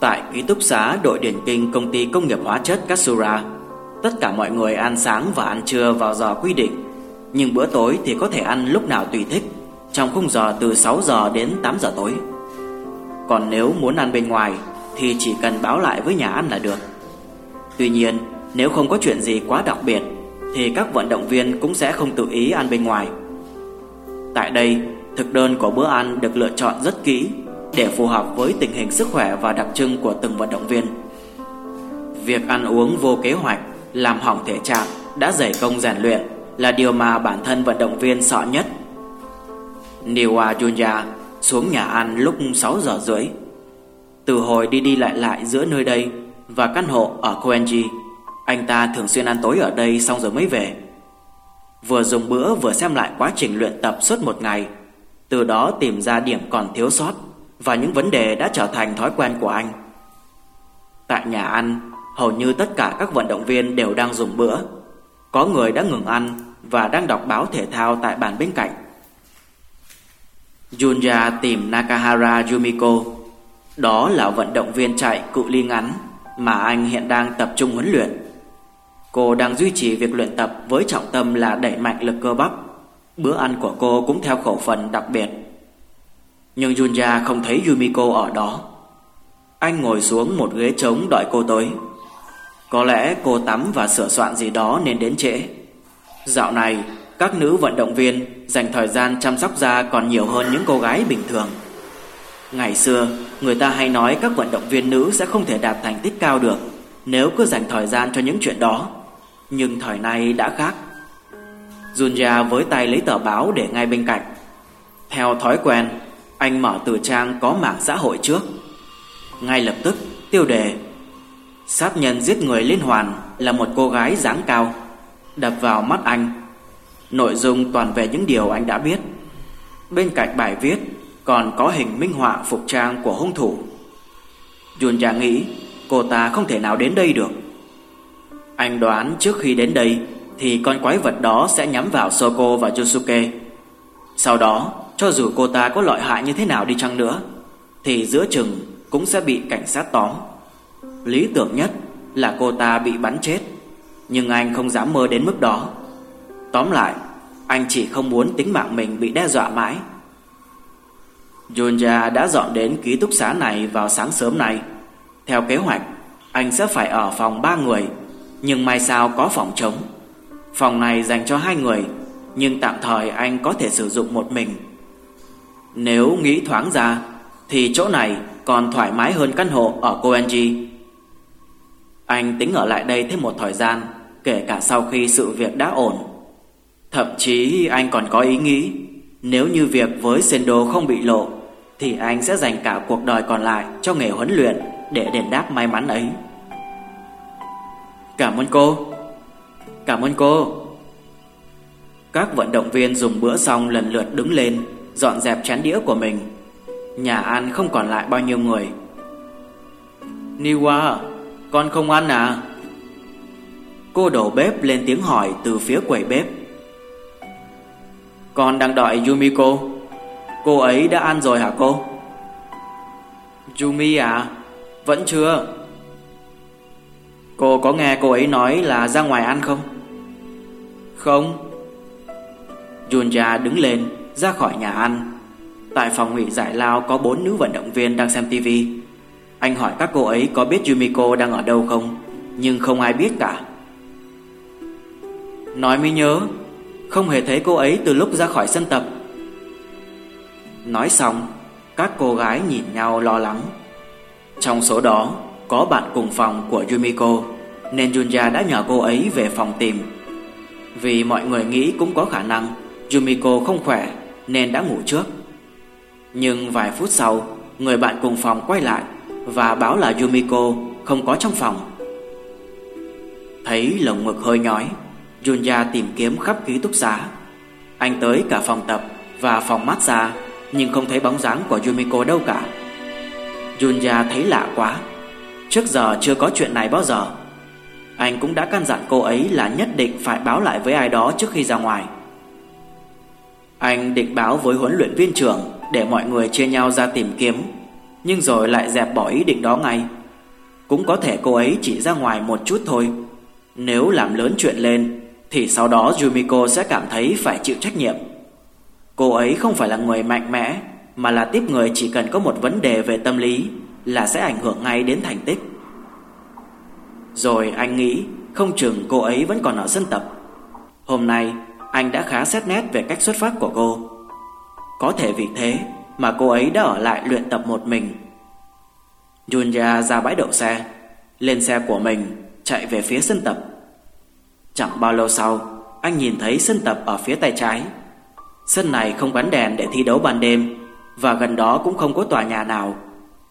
Tại ký túc xá đội điển kinh công ty công nghiệp hóa chất Katsura, tất cả mọi người ăn sáng và ăn trưa vào giờ quy định, nhưng bữa tối thì có thể ăn lúc nào tùy thích, trong khung giờ từ 6 giờ đến 8 giờ tối. Còn nếu muốn ăn bên ngoài thì chỉ cần báo lại với nhà ăn là được. Tuy nhiên, nếu không có chuyện gì quá đặc biệt thì các vận động viên cũng sẽ không tự ý ăn bên ngoài. Tại đây, thực đơn của bữa ăn được lựa chọn rất kỹ để phù hợp với tình hình sức khỏe và đặc trưng của từng vận động viên. Việc ăn uống vô kế hoạch làm hỏng thể trạng đã dày công rèn luyện là điều mà bản thân vận động viên sợ nhất. Niwa Junya xuống nhà ăn lúc 6 giờ rưỡi. Từ hồi đi đi lại lại giữa nơi đây và căn hộ ở Koenji, anh ta thường xuyên ăn tối ở đây xong rồi mới về. Vừa dùng bữa vừa xem lại quá trình luyện tập suốt một ngày, từ đó tìm ra điểm còn thiếu sót và những vấn đề đã trở thành thói quen của anh. Tại nhà ăn, hầu như tất cả các vận động viên đều đang dùng bữa. Có người đã ngừng ăn và đang đọc báo thể thao tại bàn bên cạnh. Junya tìm Nakahara Yumiko. Đó là vận động viên chạy cự ly ngắn mà anh hiện đang tập trung huấn luyện. Cô đang duy trì việc luyện tập với trọng tâm là đẩy mạnh lực cơ bắp. Bữa ăn của cô cũng theo khẩu phần đặc biệt. Nhưng Junya không thấy Yumiko ở đó. Anh ngồi xuống một ghế trống đợi cô tới. Có lẽ cô tắm và sửa soạn gì đó nên đến trễ. Dạo này, các nữ vận động viên dành thời gian chăm sóc da còn nhiều hơn những cô gái bình thường. Ngày xưa, người ta hay nói các vận động viên nữ sẽ không thể đạt thành tích cao được nếu cứ dành thời gian cho những chuyện đó. Nhưng thời nay đã khác. Junya với tay lấy tờ báo để ngay bên cạnh. Theo thói quen, anh mở từ trang có mạng xã hội trước. Ngay lập tức, tiêu đề Sát nhân giết người liên hoàn là một cô gái dáng cao. Đập vào mắt anh. Nội dung toàn về những điều anh đã biết. Bên cạnh bài viết Còn có hình minh họa phục trang của hung thủ. Junya nghĩ Cô ta không thể nào đến đây được. Anh đoán trước khi đến đây Thì con quái vật đó sẽ nhắm vào Soko và Yosuke Sau đó cho dù cô ta có lợi hại như thế nào đi chăng nữa, Thì giữa chừng Cũng sẽ bị cảnh sát tóm. Lý tưởng nhất là cô ta bị bắn chết, Nhưng anh không dám mơ đến mức đó. Tóm lại, Anh chỉ không muốn tính mạng mình bị đe dọa mãi. Junja đã dọn đến ký túc xá này vào sáng sớm nay. Theo kế hoạch, Anh sẽ phải ở phòng ba người, Nhưng may sao có phòng trống. Phòng này dành cho hai người, Nhưng tạm thời anh có thể sử dụng một mình. Nếu nghĩ thoáng ra, Thì chỗ này còn thoải mái hơn căn hộ ở Koenji. Anh tính ở lại đây thêm một thời gian, Kể cả sau khi sự việc đã ổn. Thậm chí anh còn có ý nghĩ, Nếu như việc với Sendo không bị lộ, Thì anh sẽ dành cả cuộc đời còn lại Cho nghề huấn luyện Để đền đáp may mắn ấy. Cảm ơn cô. Cảm ơn cô. Các vận động viên dùng bữa xong lần lượt đứng lên. Dọn dẹp chén đĩa của mình. Nhà ăn không còn lại bao nhiêu người. Niwa, con không ăn à? Cô đầu bếp lên tiếng hỏi từ phía quầy bếp. Con đang đợi Yumiko Cô ấy đã ăn rồi hả cô? Yumi à Vẫn chưa. Cô có nghe cô ấy nói là ra ngoài ăn không? Không. Junja đứng lên. Ra khỏi nhà ăn. Tại phòng nghỉ giải lao có bốn nữ vận động viên đang xem tivi anh hỏi các cô ấy có biết Yumiko đang ở đâu không, Nhưng không ai biết cả. Nói mới nhớ, Không hề thấy cô ấy từ lúc ra khỏi sân tập. Nói xong, Các cô gái nhìn nhau lo lắng. Trong số đó, Có bạn cùng phòng của Yumiko, Nên Junya đã nhờ cô ấy về phòng tìm. Vì mọi người nghĩ cũng có khả năng Yumiko không khỏe Nên đã ngủ trước Nhưng vài phút sau Người bạn cùng phòng quay lại và báo là Yumiko không có trong phòng. Thấy lồng ngực hơi nhói, Junya tìm kiếm khắp ký túc xá. Anh tới cả phòng tập và phòng massage nhưng không thấy bóng dáng của Yumiko đâu cả. Junya thấy lạ quá. Trước giờ chưa có chuyện này bao giờ. Anh cũng đã căn dặn cô ấy là nhất định phải báo lại với ai đó trước khi ra ngoài. Anh định báo với huấn luyện viên trưởng để mọi người chia nhau ra tìm kiếm, Nhưng rồi lại dẹp bỏ ý định đó ngay. Cũng có thể cô ấy chỉ ra ngoài một chút thôi. Nếu làm lớn chuyện lên, Thì sau đó Yumiko sẽ cảm thấy phải chịu trách nhiệm. Cô ấy không phải là người mạnh mẽ, Mà là tiếp người chỉ cần có một vấn đề về tâm lý Là sẽ ảnh hưởng ngay đến thành tích. Rồi anh nghĩ Không chừng cô ấy vẫn còn ở sân tập. Hôm nay anh đã khá xét nét về cách xuất phát của cô. Có thể vì thế mà cô ấy đã ở lại luyện tập một mình. Junya ra bãi đậu xe, Lên xe của mình, Chạy về phía sân tập. Chẳng bao lâu sau, Anh nhìn thấy sân tập ở phía tay trái. Sân này không gắn đèn để thi đấu ban đêm, Và gần đó cũng không có tòa nhà nào.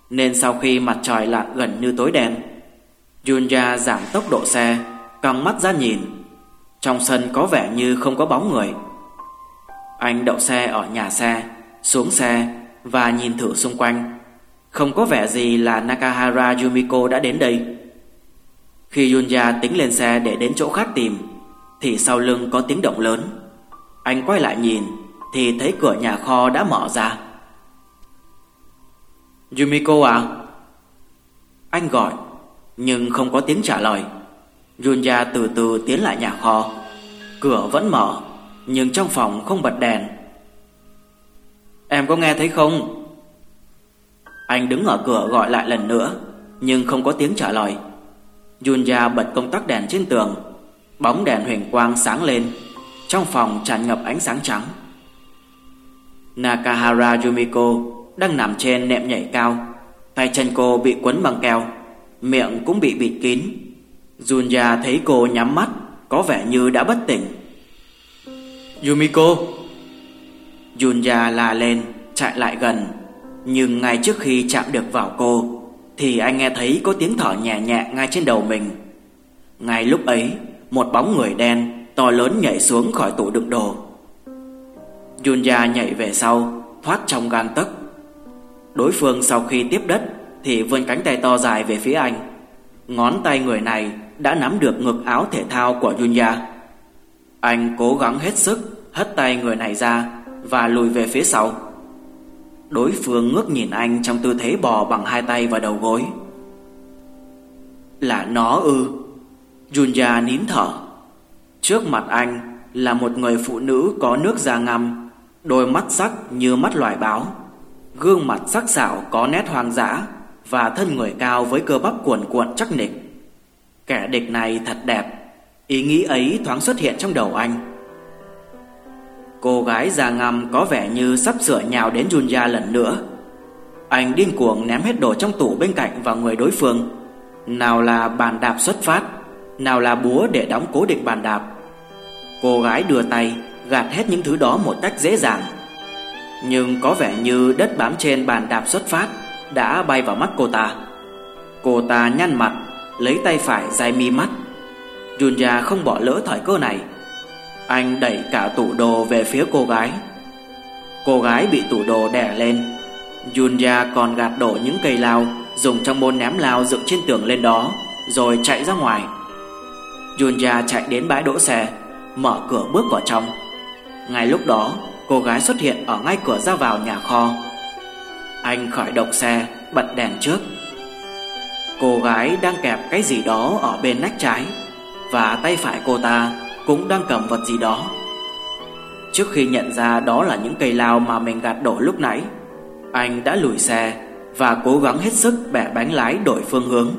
Nên sau khi mặt trời lặn gần như tối đen, Junya giảm tốc độ xe, Căng mắt ra nhìn. Trong sân có vẻ như không có bóng người. Anh đậu xe ở nhà xe, Xuống xe Và nhìn thử xung quanh. Không có vẻ gì là Nakahara Yumiko đã đến đây. Khi Yunya tính lên xe để đến chỗ khác tìm, Thì sau lưng có tiếng động lớn. Anh quay lại nhìn, Thì thấy cửa nhà kho đã mở ra. Yumiko à? Anh gọi, Nhưng không có tiếng trả lời. Yunya từ từ tiến lại nhà kho. Cửa vẫn mở, Nhưng trong phòng không bật đèn. Em có nghe thấy không? Anh đứng ở cửa gọi lại lần nữa, Nhưng không có tiếng trả lời. Yunya bật công tắc đèn trên tường. Bóng đèn huỳnh quang sáng lên, Trong phòng tràn ngập ánh sáng trắng. Nakahara Yumiko Đang nằm trên nệm nhảy cao. Tay chân cô bị quấn bằng keo, Miệng cũng bị bịt kín. Yunya thấy cô nhắm mắt Có vẻ như đã bất tỉnh. Yumiko. Yunya la lên chạy lại gần. Nhưng ngay trước khi chạm được vào cô Thì anh nghe thấy có tiếng thở nhẹ nhẹ ngay trên đầu mình. Ngay lúc ấy Một bóng người đen To lớn nhảy xuống khỏi tủ đựng đồ. Yunya nhảy về sau Thoát trong gang tấc. Đối phương sau khi tiếp đất Thì vươn cánh tay to dài về phía anh. Ngón tay người này đã nắm được ngực áo thể thao của Yunya Anh cố gắng hết sức Hất tay người này ra và lùi về phía sau. Đối phương ngước nhìn anh trong tư thế bò bằng hai tay và đầu gối. Là nó ư? Junya nín thở. Trước mặt anh là một người phụ nữ có nước da ngăm, đôi mắt sắc như mắt loài báo, gương mặt sắc sảo có nét hoang dã và thân người cao với cơ bắp cuồn cuộn chắc nịch. Kẻ địch này thật đẹp, ý nghĩ ấy thoáng xuất hiện trong đầu anh. Cô gái già ngầm có vẻ như sắp sửa nhào đến Junya lần nữa. Anh điên cuồng ném hết đồ trong tủ bên cạnh vào người đối phương. Nào là bàn đạp xuất phát Nào là búa để đóng cố định bàn đạp. Cô gái đưa tay gạt hết những thứ đó một cách dễ dàng. Nhưng có vẻ như đất bám trên bàn đạp xuất phát Đã bay vào mắt cô ta. Cô ta nhăn mặt Lấy tay phải dài mi mắt. Junya không bỏ lỡ thời cơ này. Anh đẩy cả tủ đồ về phía cô gái. Cô gái bị tủ đồ đè lên. Junya còn gạt đổ những cây lao Dùng trong môn ném lao dựng trên tường lên đó, Rồi chạy ra ngoài. Junya chạy đến bãi đỗ xe, Mở cửa bước vào trong. Ngay lúc đó, Cô gái xuất hiện ở ngay cửa ra vào nhà kho. Anh khởi động xe, Bật đèn trước. Cô gái đang kẹp cái gì đó Ở bên nách trái Và tay phải cô ta cũng đang cầm vật gì đó. Trước khi nhận ra đó là những cây lao mà mình gạt đổ lúc nãy, anh đã lùi xe và cố gắng hết sức bẻ bánh lái đổi phương hướng.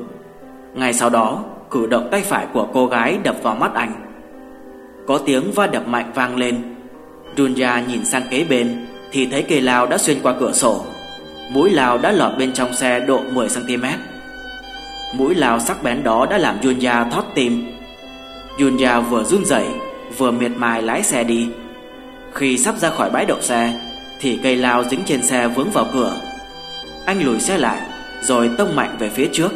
Ngay sau đó, cử động tay phải của cô gái đập vào mắt anh. Có tiếng va đập mạnh vang lên. Dunya nhìn sang kế bên thì thấy cây lao đã xuyên qua cửa sổ. Mũi lao đã lọt bên trong xe độ 10 cm. Mũi lao sắc bén đó đã làm Junya thót tim Junya vừa run rẩy, vừa miệt mài lái xe đi. Khi sắp ra khỏi bãi đậu xe, thì cây lao dính trên xe vướng vào cửa. Anh lùi xe lại, rồi tông mạnh về phía trước.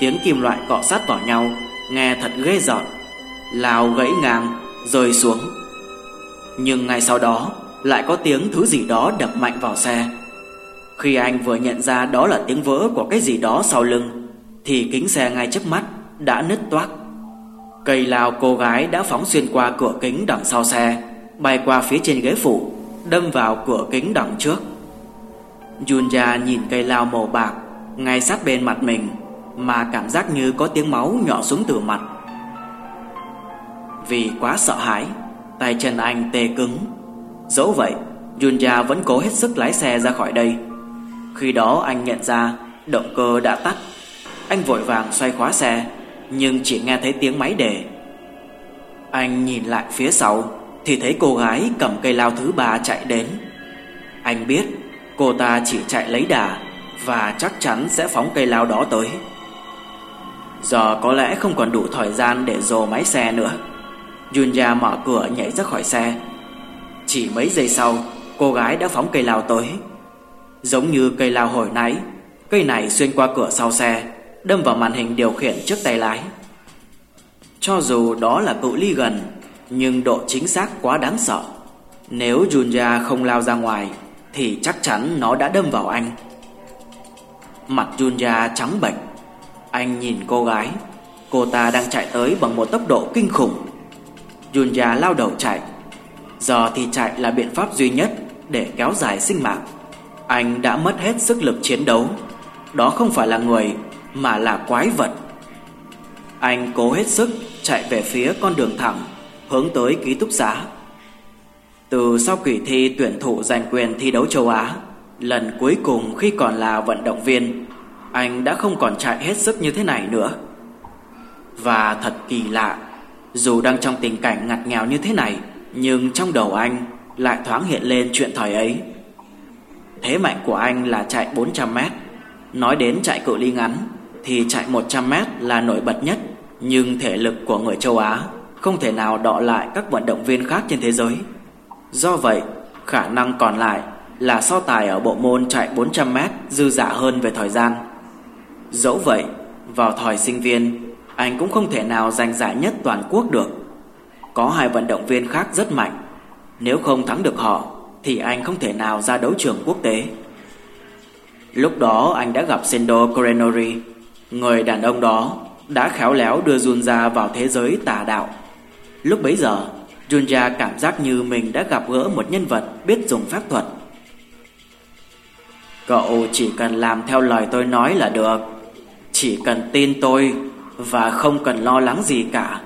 Tiếng kim loại cọ sát vào nhau, nghe thật ghê giọt Lao gãy ngang, rơi xuống. Nhưng ngay sau đó, lại có tiếng thứ gì đó đập mạnh vào xe. Khi anh vừa nhận ra đó là tiếng vỡ của cái gì đó sau lưng thì kính xe ngay trước mắt đã nứt toác. Cây lao cô gái đã phóng xuyên qua cửa kính đằng sau xe Bay qua phía trên ghế phụ Đâm vào cửa kính đằng trước Junja nhìn cây lao màu bạc ngay sát bên mặt mình mà cảm giác như có tiếng máu nhỏ xuống từ mặt. Vì quá sợ hãi, tay chân anh tê cứng. Dẫu vậy, Junja vẫn cố hết sức lái xe ra khỏi đây. Khi đó anh nhận ra động cơ đã tắt. Anh vội vàng xoay khóa xe, nhưng chỉ nghe thấy tiếng máy đề. Anh nhìn lại phía sau thì thấy cô gái cầm cây lao thứ ba chạy đến. Anh biết cô ta chỉ chạy lấy đà và chắc chắn sẽ phóng cây lao đó tới. Giờ có lẽ không còn đủ thời gian để dồ máy xe nữa. Junya mở cửa nhảy ra khỏi xe. Chỉ mấy giây sau, cô gái đã phóng cây lao tới. Giống như cây lao hồi nãy, cây này xuyên qua cửa sau xe, đâm vào màn hình điều khiển trước tay lái. Cho dù đó là cự ly gần, nhưng độ chính xác quá đáng sợ. Nếu Junya không lao ra ngoài, thì chắc chắn nó đã đâm vào anh. Mặt Junya trắng bệch. Anh nhìn cô gái, cô ta đang chạy tới bằng một tốc độ kinh khủng. Junya lao đầu chạy. Giờ thì chạy là biện pháp duy nhất để kéo dài sinh mạng. Anh đã mất hết sức lực chiến đấu. Đó không phải là người mà là quái vật. Anh cố hết sức chạy về phía con đường thẳng hướng tới ký túc xá. Từ sau kỳ thi tuyển thủ giành quyền thi đấu châu Á, lần cuối cùng khi còn là vận động viên, anh đã không còn chạy hết sức như thế này nữa. Và thật kỳ lạ, dù đang trong tình cảnh ngặt nghèo như thế này, nhưng trong đầu anh lại thoáng hiện lên chuyện thời ấy. Thế mạnh của anh là chạy 400 mét. Nói đến chạy cự ly ngắn thì chạy 100 mét là nổi bật nhất, nhưng thể lực của người châu Á không thể nào đọ lại các vận động viên khác trên thế giới. Do vậy, khả năng còn lại là so tài ở bộ môn chạy 400m dư dả hơn về thời gian. Dẫu vậy, vào thời sinh viên, anh cũng không thể nào giành giải nhất toàn quốc được. Có hai vận động viên khác rất mạnh, nếu không thắng được họ thì anh không thể nào ra đấu trường quốc tế. Lúc đó anh đã gặp Sendo Korenori, người đàn ông đó đã khéo léo đưa Junja vào thế giới tà đạo. Lúc bấy giờ, Junja cảm giác như mình đã gặp gỡ một nhân vật biết dùng pháp thuật. Cậu chỉ cần làm theo lời tôi nói là được. Chỉ cần tin tôi và không cần lo lắng gì cả.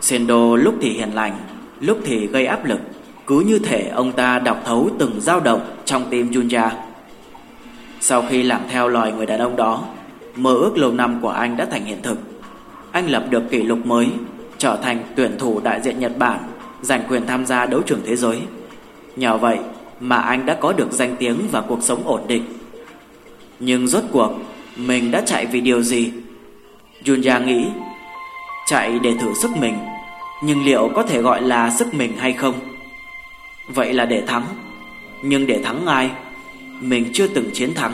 Sendo lúc thì hiền lành, lúc thì gây áp lực, cứ như thể ông ta đọc thấu từng dao động trong tim Junja. Sau khi làm theo lời người đàn ông đó, mơ ước lâu năm của anh đã thành hiện thực. Anh lập được kỷ lục mới trở thành tuyển thủ đại diện Nhật Bản, giành quyền tham gia đấu trường thế giới. Nhờ vậy mà anh đã có được danh tiếng và cuộc sống ổn định. Nhưng rốt cuộc mình đã chạy vì điều gì? Junya nghĩ chạy để thử sức mình, nhưng liệu có thể gọi là sức mình hay không? Vậy là để thắng, nhưng để thắng ai? Mình chưa từng chiến thắng,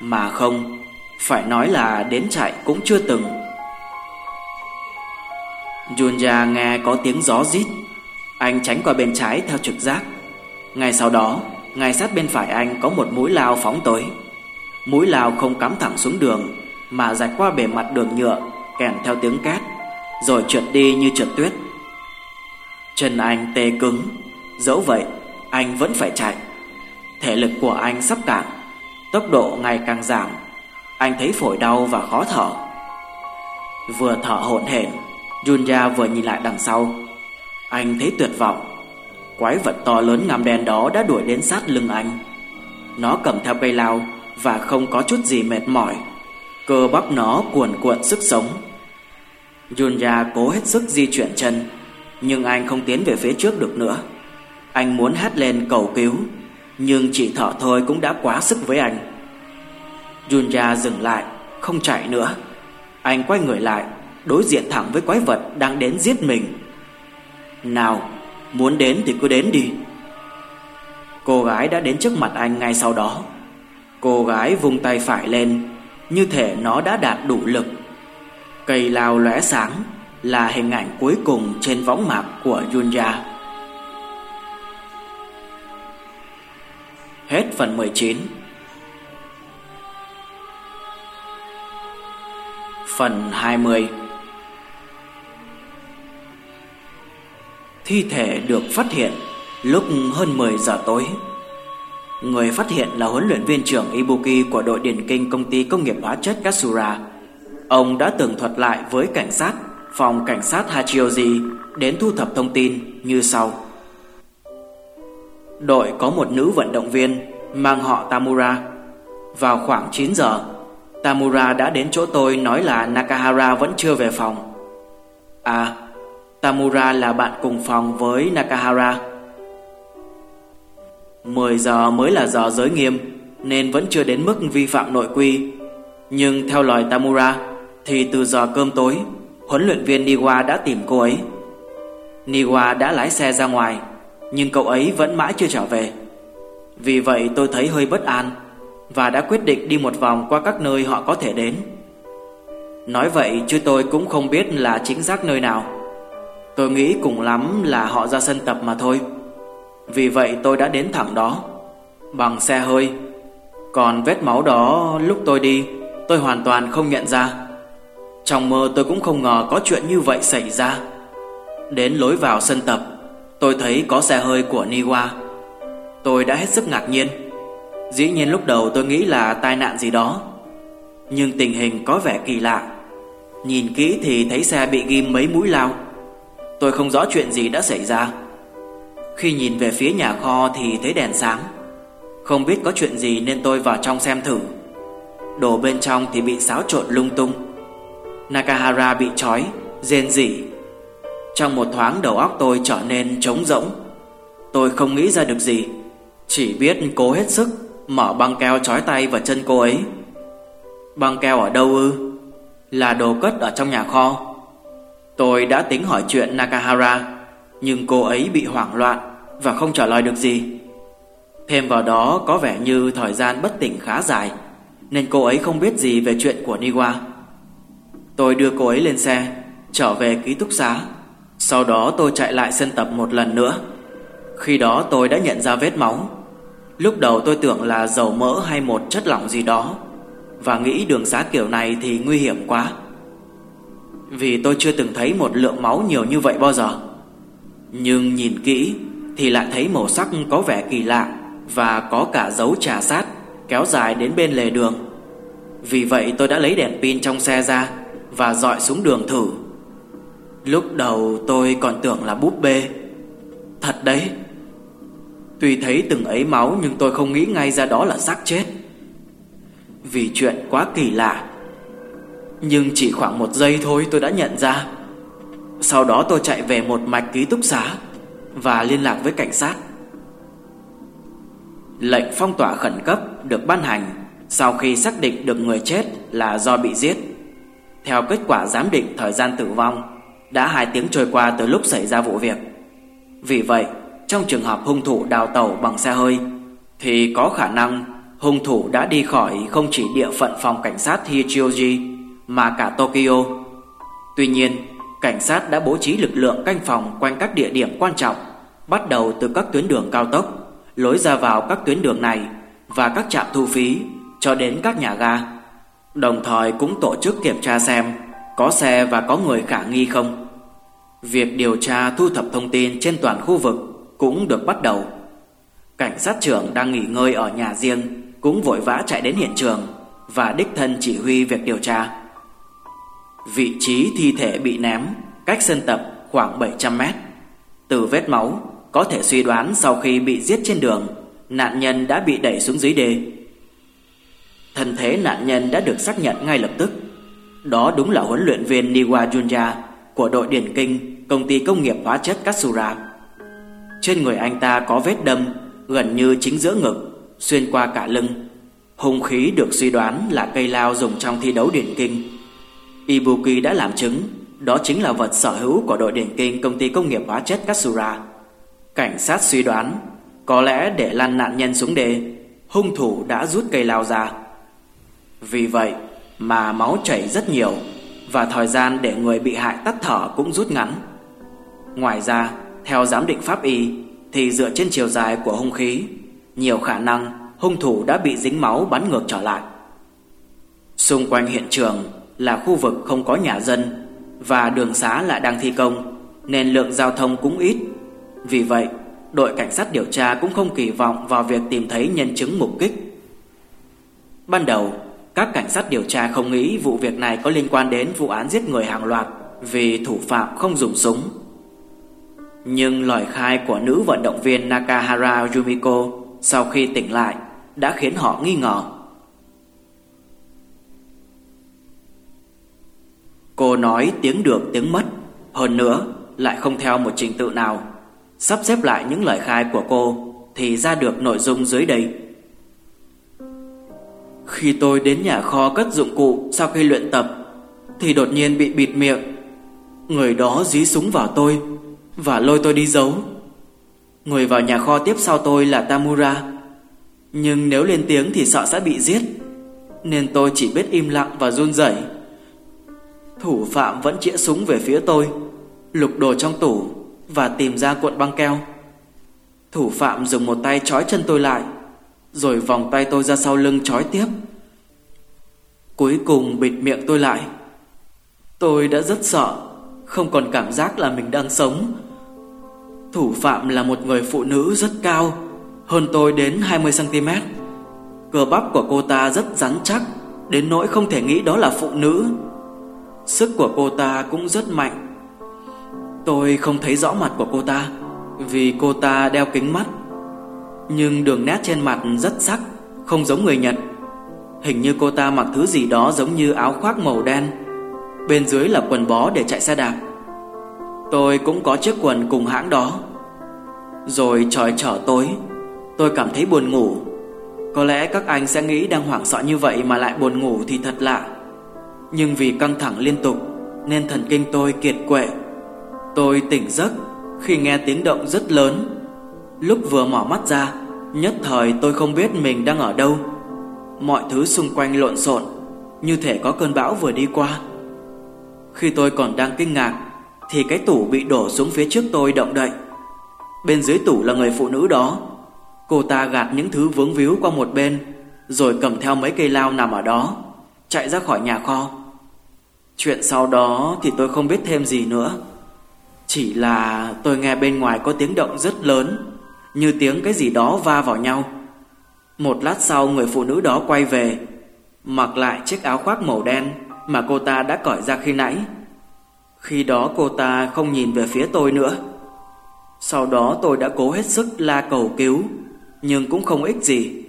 mà không, phải nói là đến chạy cũng chưa từng. Junja nghe có tiếng gió rít. Anh tránh qua bên trái theo trực giác. Ngay sau đó Ngay sát bên phải anh có một mũi lao phóng tới. Mũi lao không cắm thẳng xuống đường Mà rạch qua bề mặt đường nhựa Kèm theo tiếng cát Rồi trượt đi như trượt tuyết. Chân anh tê cứng. Dẫu vậy anh vẫn phải chạy. Thể lực của anh sắp cạn. Tốc độ ngày càng giảm. Anh thấy phổi đau và khó thở. Vừa thở hổn hển, Junya vừa nhìn lại đằng sau. Anh thấy tuyệt vọng. Quái vật to lớn ngăm đen đó đã đuổi đến sát lưng anh. Nó cầm theo cây lao Và không có chút gì mệt mỏi. Cơ bắp nó cuồn cuộn sức sống. Junya cố hết sức di chuyển chân, Nhưng anh không tiến về phía trước được nữa. Anh muốn hét lên cầu cứu. Nhưng chỉ thở thôi cũng đã quá sức với anh Junya dừng lại Không chạy nữa Anh quay người lại đối diện thẳng với quái vật đang đến giết mình. Nào, muốn đến thì cứ đến đi. Cô gái đã đến trước mặt anh ngay sau đó. Cô gái vung tay phải lên, như thể nó đã đạt đủ lực. Cây lao lóe sáng là hình ảnh cuối cùng trên võng mạc của Junja Hết phần 19 Phần 20 Thi thể được phát hiện lúc hơn 10 giờ tối. Người phát hiện là huấn luyện viên trưởng Ibuki của đội điển kinh công ty công nghiệp hóa chất Katsura. Ông đã tường thuật lại với cảnh sát, phòng cảnh sát Hachioji đến thu thập thông tin như sau. Đội có một nữ vận động viên mang họ Tamura. Vào khoảng 9 giờ, Tamura đã đến chỗ tôi nói là Nakahara vẫn chưa về phòng. À, Tamura là bạn cùng phòng với Nakahara. 10 giờ mới là giờ giới nghiêm nên vẫn chưa đến mức vi phạm nội quy. Nhưng theo lời Tamura thì từ giờ cơm tối, huấn luyện viên Niwa đã tìm cô ấy. Niwa đã lái xe ra ngoài, nhưng cậu ấy vẫn mãi chưa trở về. Vì vậy tôi thấy hơi bất an và đã quyết định đi một vòng qua các nơi họ có thể đến. Nói vậy chứ tôi cũng không biết là chính xác nơi nào. Tôi nghĩ cùng lắm là họ ra sân tập mà thôi. Vì vậy tôi đã đến thẳng đó, Bằng xe hơi Còn vết máu đó lúc tôi đi, Tôi hoàn toàn không nhận ra Trong mơ tôi cũng không ngờ có chuyện như vậy xảy ra Đến lối vào sân tập Tôi thấy có xe hơi của Niwa. Tôi đã hết sức ngạc nhiên. Dĩ nhiên lúc đầu tôi nghĩ là tai nạn gì đó. Nhưng tình hình có vẻ kỳ lạ. Nhìn kỹ thì thấy xe bị ghim mấy mũi lao. Tôi không rõ chuyện gì đã xảy ra. Khi nhìn về phía nhà kho thì thấy đèn sáng. Không biết có chuyện gì nên tôi vào trong xem thử. Đồ bên trong thì bị xáo trộn lung tung. Nakahara bị trói, rên rỉ. Trong một thoáng đầu óc tôi trở nên trống rỗng Tôi không nghĩ ra được gì Chỉ biết cố hết sức Mở băng keo trói tay và chân cô ấy Băng keo ở đâu ư Là đồ cất ở trong nhà kho Tôi đã tính hỏi chuyện Nakahara nhưng cô ấy bị hoảng loạn và không trả lời được gì. Thêm vào đó có vẻ như thời gian bất tỉnh khá dài, nên cô ấy không biết gì về chuyện của Niwa. Tôi đưa cô ấy lên xe, trở về ký túc xá. Sau đó tôi chạy lại sân tập một lần nữa. Khi đó tôi đã nhận ra vết máu. Lúc đầu tôi tưởng là dầu mỡ hay một chất lỏng gì đó, và nghĩ đường xá kiểu này thì nguy hiểm quá. Vì tôi chưa từng thấy một lượng máu nhiều như vậy bao giờ. Nhưng nhìn kỹ thì lại thấy màu sắc có vẻ kỳ lạ và có cả dấu trà sát kéo dài đến bên lề đường. Vì vậy tôi đã lấy đèn pin trong xe ra và dọi xuống đường thử. Lúc đầu tôi còn tưởng là búp bê. Thật đấy. Tuy thấy từng ấy máu nhưng tôi không nghĩ ngay ra đó là xác chết. Vì chuyện quá kỳ lạ. Nhưng chỉ khoảng một giây thôi tôi đã nhận ra sau đó tôi chạy về một mạch ký túc xá Và liên lạc với cảnh sát Lệnh phong tỏa khẩn cấp được ban hành Sau khi xác định được người chết là do bị giết Theo kết quả giám định thời gian tử vong đã hai tiếng trôi qua từ lúc xảy ra vụ việc Vì vậy trong trường hợp hung thủ đào tẩu bằng xe hơi Thì có khả năng hung thủ đã đi khỏi không chỉ địa phận phòng cảnh sát Hichioji Mà cả Tokyo Tuy nhiên cảnh sát đã bố trí lực lượng canh phòng quanh các địa điểm quan trọng, bắt đầu từ các tuyến đường cao tốc, lối ra vào các tuyến đường này và các trạm thu phí cho đến các nhà ga. Đồng thời cũng tổ chức kiểm tra xem có xe và có người khả nghi không. Việc điều tra thu thập thông tin trên toàn khu vực cũng được bắt đầu. Cảnh sát trưởng đang nghỉ ngơi ở nhà riêng cũng vội vã chạy đến hiện trường và đích thân chỉ huy việc điều tra. Vị trí thi thể bị ném cách sân tập khoảng 700 mét. Từ vết máu, có thể suy đoán sau khi bị giết trên đường, nạn nhân đã bị đẩy xuống dưới đê. Thân thế nạn nhân đã được xác nhận ngay lập tức. Đó đúng là huấn luyện viên Niwa Junya của đội điển kinh công ty công nghiệp hóa chất Katsura. Trên người anh ta có vết đâm gần như chính giữa ngực, xuyên qua cả lưng. Hung khí được suy đoán là cây lao dùng trong thi đấu điển kinh Ibuki đã làm chứng đó chính là vật sở hữu của đội điển kinh công ty công nghiệp hóa chất Katsura. Cảnh sát suy đoán có lẽ để lăn nạn nhân xuống đê, hung thủ đã rút cây lao ra. Vì vậy mà máu chảy rất nhiều và thời gian để người bị hại tắt thở cũng rút ngắn. Ngoài ra, theo giám định pháp y thì dựa trên chiều dài của hung khí, nhiều khả năng hung thủ đã bị dính máu bắn ngược trở lại. Xung quanh hiện trường là khu vực không có nhà dân và đường xá lại đang thi công nên lượng giao thông cũng ít. Vì vậy, đội cảnh sát điều tra cũng không kỳ vọng vào việc tìm thấy nhân chứng mục kích. Ban đầu, các cảnh sát điều tra không nghĩ vụ việc này có liên quan đến vụ án giết người hàng loạt vì thủ phạm không dùng súng. Nhưng lời khai của nữ vận động viên Nakahara Yumiko sau khi tỉnh lại đã khiến họ nghi ngờ. Cô nói tiếng được tiếng mất, hơn nữa lại không theo một trình tự nào. Sắp xếp lại những lời khai của cô thì ra được nội dung dưới đây. Khi tôi đến nhà kho cất dụng cụ sau khi luyện tập thì đột nhiên bị bịt miệng. Người đó dí súng vào tôi và lôi tôi đi giấu. Người vào nhà kho tiếp sau tôi là Tamura. Nhưng nếu lên tiếng thì sợ sẽ bị giết, nên tôi chỉ biết im lặng và run rẩy. Thủ phạm vẫn chĩa súng về phía tôi, lục đồ trong tủ và tìm ra cuộn băng keo. Thủ phạm dùng một tay trói chân tôi lại, rồi vòng tay tôi ra sau lưng trói tiếp. Cuối cùng bịt miệng tôi lại. Tôi đã rất sợ, không còn cảm giác là mình đang sống. Thủ phạm là một người phụ nữ rất cao, hơn tôi đến 20 cm. Cơ bắp của cô ta rất rắn chắc, đến nỗi không thể nghĩ đó là phụ nữ. Sức của cô ta cũng rất mạnh Tôi không thấy rõ mặt của cô ta Vì cô ta đeo kính mắt nhưng đường nét trên mặt rất sắc, Không giống người Nhật. Hình như cô ta mặc thứ gì đó giống như áo khoác màu đen. Bên dưới là quần bó để chạy xe đạp. Tôi cũng có chiếc quần cùng hãng đó. Rồi trời trở tối, Tôi cảm thấy buồn ngủ. Có lẽ các anh sẽ nghĩ đang hoảng sợ như vậy mà lại buồn ngủ thì thật lạ. Nhưng vì căng thẳng liên tục, Nên thần kinh tôi kiệt quệ. Tôi tỉnh giấc Khi nghe tiếng động rất lớn. Lúc vừa mở mắt ra, Nhất thời tôi không biết mình đang ở đâu. Mọi thứ xung quanh lộn xộn, Như thể có cơn bão vừa đi qua. Khi tôi còn đang kinh ngạc, Thì cái tủ bị đổ xuống phía trước tôi động đậy. Bên dưới tủ là người phụ nữ đó. Cô ta gạt những thứ vướng víu qua một bên, Rồi cầm theo mấy cây lao nằm ở đó, Chạy ra khỏi nhà kho. Chuyện sau đó thì tôi không biết thêm gì nữa. Chỉ là tôi nghe bên ngoài có tiếng động rất lớn. Như tiếng cái gì đó va vào nhau. Một lát sau người phụ nữ đó quay về Mặc lại chiếc áo khoác màu đen Mà cô ta đã cởi ra khi nãy. Khi đó cô ta không nhìn về phía tôi nữa. Sau đó tôi đã cố hết sức la cầu cứu Nhưng cũng không ích gì.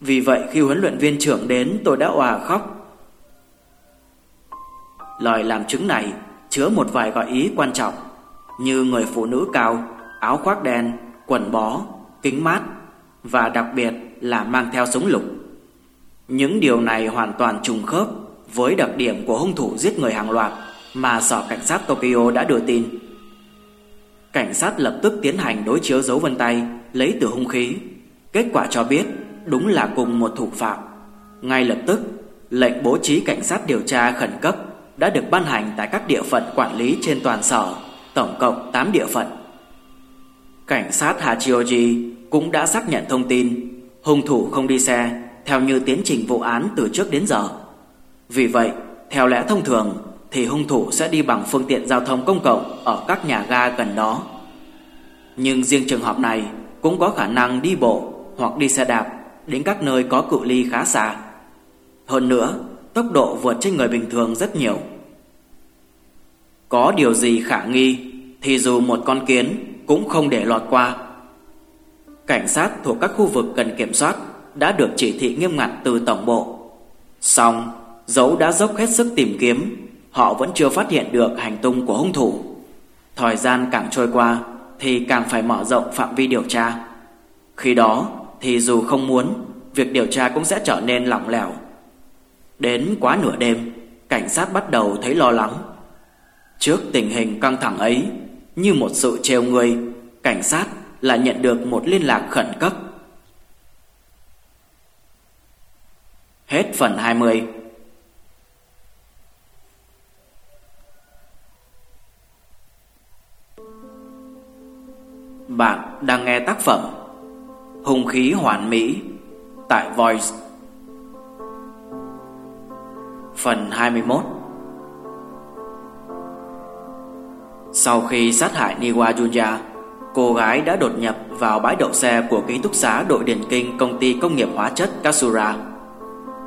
Vì vậy khi huấn luyện viên trưởng đến tôi đã òa khóc. Lời làm chứng này chứa một vài gợi ý quan trọng như người phụ nữ cao, áo khoác đen, quần bó, kính mát và đặc biệt là mang theo súng lục. Những điều này hoàn toàn trùng khớp với đặc điểm của hung thủ giết người hàng loạt mà Sở Cảnh sát Tokyo đã đưa tin. Cảnh sát lập tức tiến hành đối chiếu dấu vân tay lấy từ hung khí. Kết quả cho biết đúng là cùng một thủ phạm. Ngay lập tức, lệnh bố trí cảnh sát điều tra khẩn cấp đã được ban hành tại các địa phận quản lý trên toàn sở, tổng cộng 8 địa phận. Cảnh sát Hachioji cũng đã xác nhận thông tin hung thủ không đi xe theo như tiến trình vụ án từ trước đến giờ. Vì vậy, theo lẽ thông thường thì hung thủ sẽ đi bằng phương tiện giao thông công cộng ở các nhà ga gần đó. Nhưng riêng trường hợp này cũng có khả năng đi bộ hoặc đi xe đạp đến các nơi có cự ly khá xa. Hơn nữa, tốc độ vượt trên người bình thường rất nhiều. Có điều gì khả nghi thì dù một con kiến cũng không để lọt qua. Cảnh sát thuộc các khu vực cần kiểm soát đã được chỉ thị nghiêm ngặt từ tổng bộ. Song, dấu đã dốc hết sức tìm kiếm, họ vẫn chưa phát hiện được hành tung của hung thủ. Thời gian càng trôi qua thì càng phải mở rộng phạm vi điều tra. Khi đó thì dù không muốn, việc điều tra cũng sẽ trở nên lỏng lẻo Đến quá nửa đêm, cảnh sát bắt đầu thấy lo lắng. Trước tình hình căng thẳng ấy, như một sự trêu người, cảnh sát là nhận được một liên lạc khẩn cấp. Hết phần 20 Bạn đang nghe tác phẩm Hùng khí hoàn mỹ tại Voice. Phần 21 Sau khi sát hại Niwa Junya cô gái đã đột nhập vào bãi đậu xe của ký túc xá đội điển kinh công ty công nghiệp hóa chất Kasura.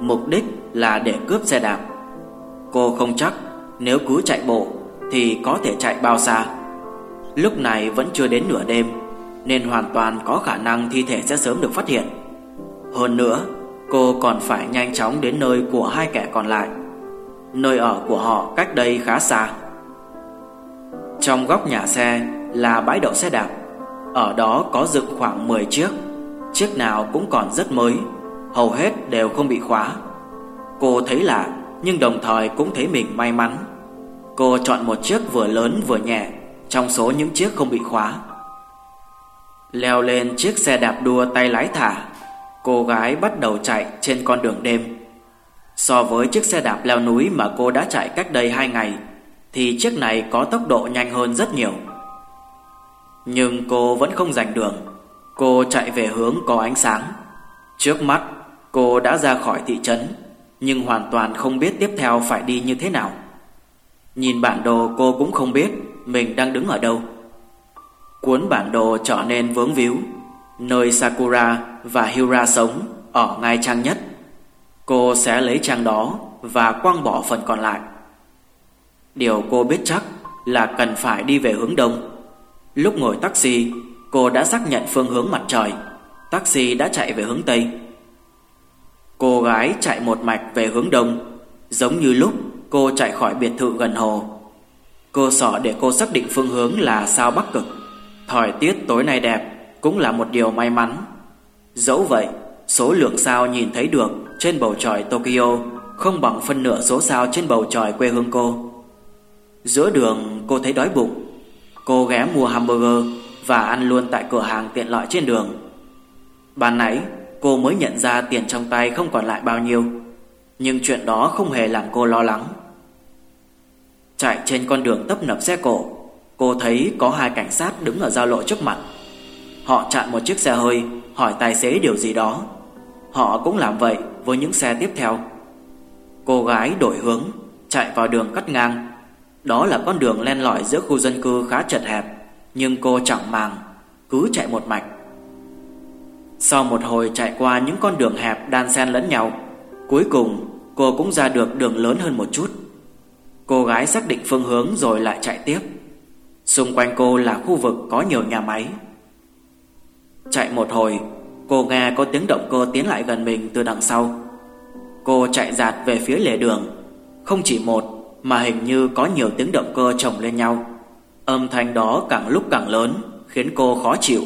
Mục đích là để cướp xe đạp. Cô không chắc nếu cứ chạy bộ thì có thể chạy bao xa. Lúc này vẫn chưa đến nửa đêm nên hoàn toàn có khả năng thi thể sẽ sớm được phát hiện. Hơn nữa, cô còn phải nhanh chóng đến nơi của hai kẻ còn lại. Nơi ở của họ cách đây khá xa. Trong góc nhà xe là bãi đậu xe đạp. Ở đó có dựng khoảng 10 chiếc, chiếc nào cũng còn rất mới, hầu hết đều không bị khóa. Cô thấy lạ nhưng đồng thời cũng thấy mình may mắn. Cô chọn một chiếc vừa lớn vừa nhẹ trong số những chiếc không bị khóa. Leo lên chiếc xe đạp đua tay lái thả, cô gái bắt đầu chạy trên con đường đêm. So với chiếc xe đạp leo núi mà cô đã chạy cách đây hai ngày, thì chiếc này có tốc độ nhanh hơn rất nhiều. Nhưng cô vẫn không giành đường. Cô chạy về hướng có ánh sáng. Trước mắt, cô đã ra khỏi thị trấn, nhưng hoàn toàn không biết tiếp theo phải đi như thế nào. Nhìn bản đồ cô cũng không biết mình đang đứng ở đâu. Cuốn bản đồ trở nên vướng víu, nơi Sakura và Hira sống ở ngay trang nhất. Cô sẽ lấy trang đó và quăng bỏ phần còn lại. Điều cô biết chắc là cần phải đi về hướng đông. Lúc ngồi taxi, cô đã xác nhận phương hướng mặt trời. Taxi đã chạy về hướng tây. Cô gái chạy một mạch về hướng đông, giống như lúc cô chạy khỏi biệt thự gần hồ. Cô sợ để cô xác định phương hướng là sao Bắc Cực. Thời tiết tối nay đẹp cũng là một điều may mắn. Dẫu vậy, số lượng sao nhìn thấy được trên bầu trời Tokyo không bằng phân nửa số sao trên bầu trời quê hương cô. Giữa đường, cô thấy đói bụng. Cô ghé mua hamburger Và ăn luôn tại cửa hàng tiện lợi trên đường. Ban nãy, cô mới nhận ra tiền trong tay không còn lại bao nhiêu, Nhưng chuyện đó không hề làm cô lo lắng. Chạy trên con đường tấp nập xe cổ Cô thấy có hai cảnh sát đứng ở giao lộ trước mặt. Họ chặn một chiếc xe hơi, Hỏi tài xế điều gì đó. Họ cũng làm vậy với những xe tiếp theo. Cô gái đổi hướng, Chạy vào đường cắt ngang đó là con đường len lỏi giữa khu dân cư khá chật hẹp, Nhưng cô chẳng màng, Cứ chạy một mạch. Sau một hồi chạy qua những con đường hẹp đan xen lẫn nhau, Cuối cùng cô cũng ra được đường lớn hơn một chút. Cô gái xác định phương hướng rồi lại chạy tiếp. Xung quanh cô là khu vực có nhiều nhà máy. Chạy một hồi, Cô nghe có tiếng động cơ tiến lại gần mình từ đằng sau. Cô chạy dạt về phía lề đường, Không chỉ một mà hình như có nhiều tiếng động cơ chồng lên nhau. Âm thanh đó càng lúc càng lớn, khiến cô khó chịu.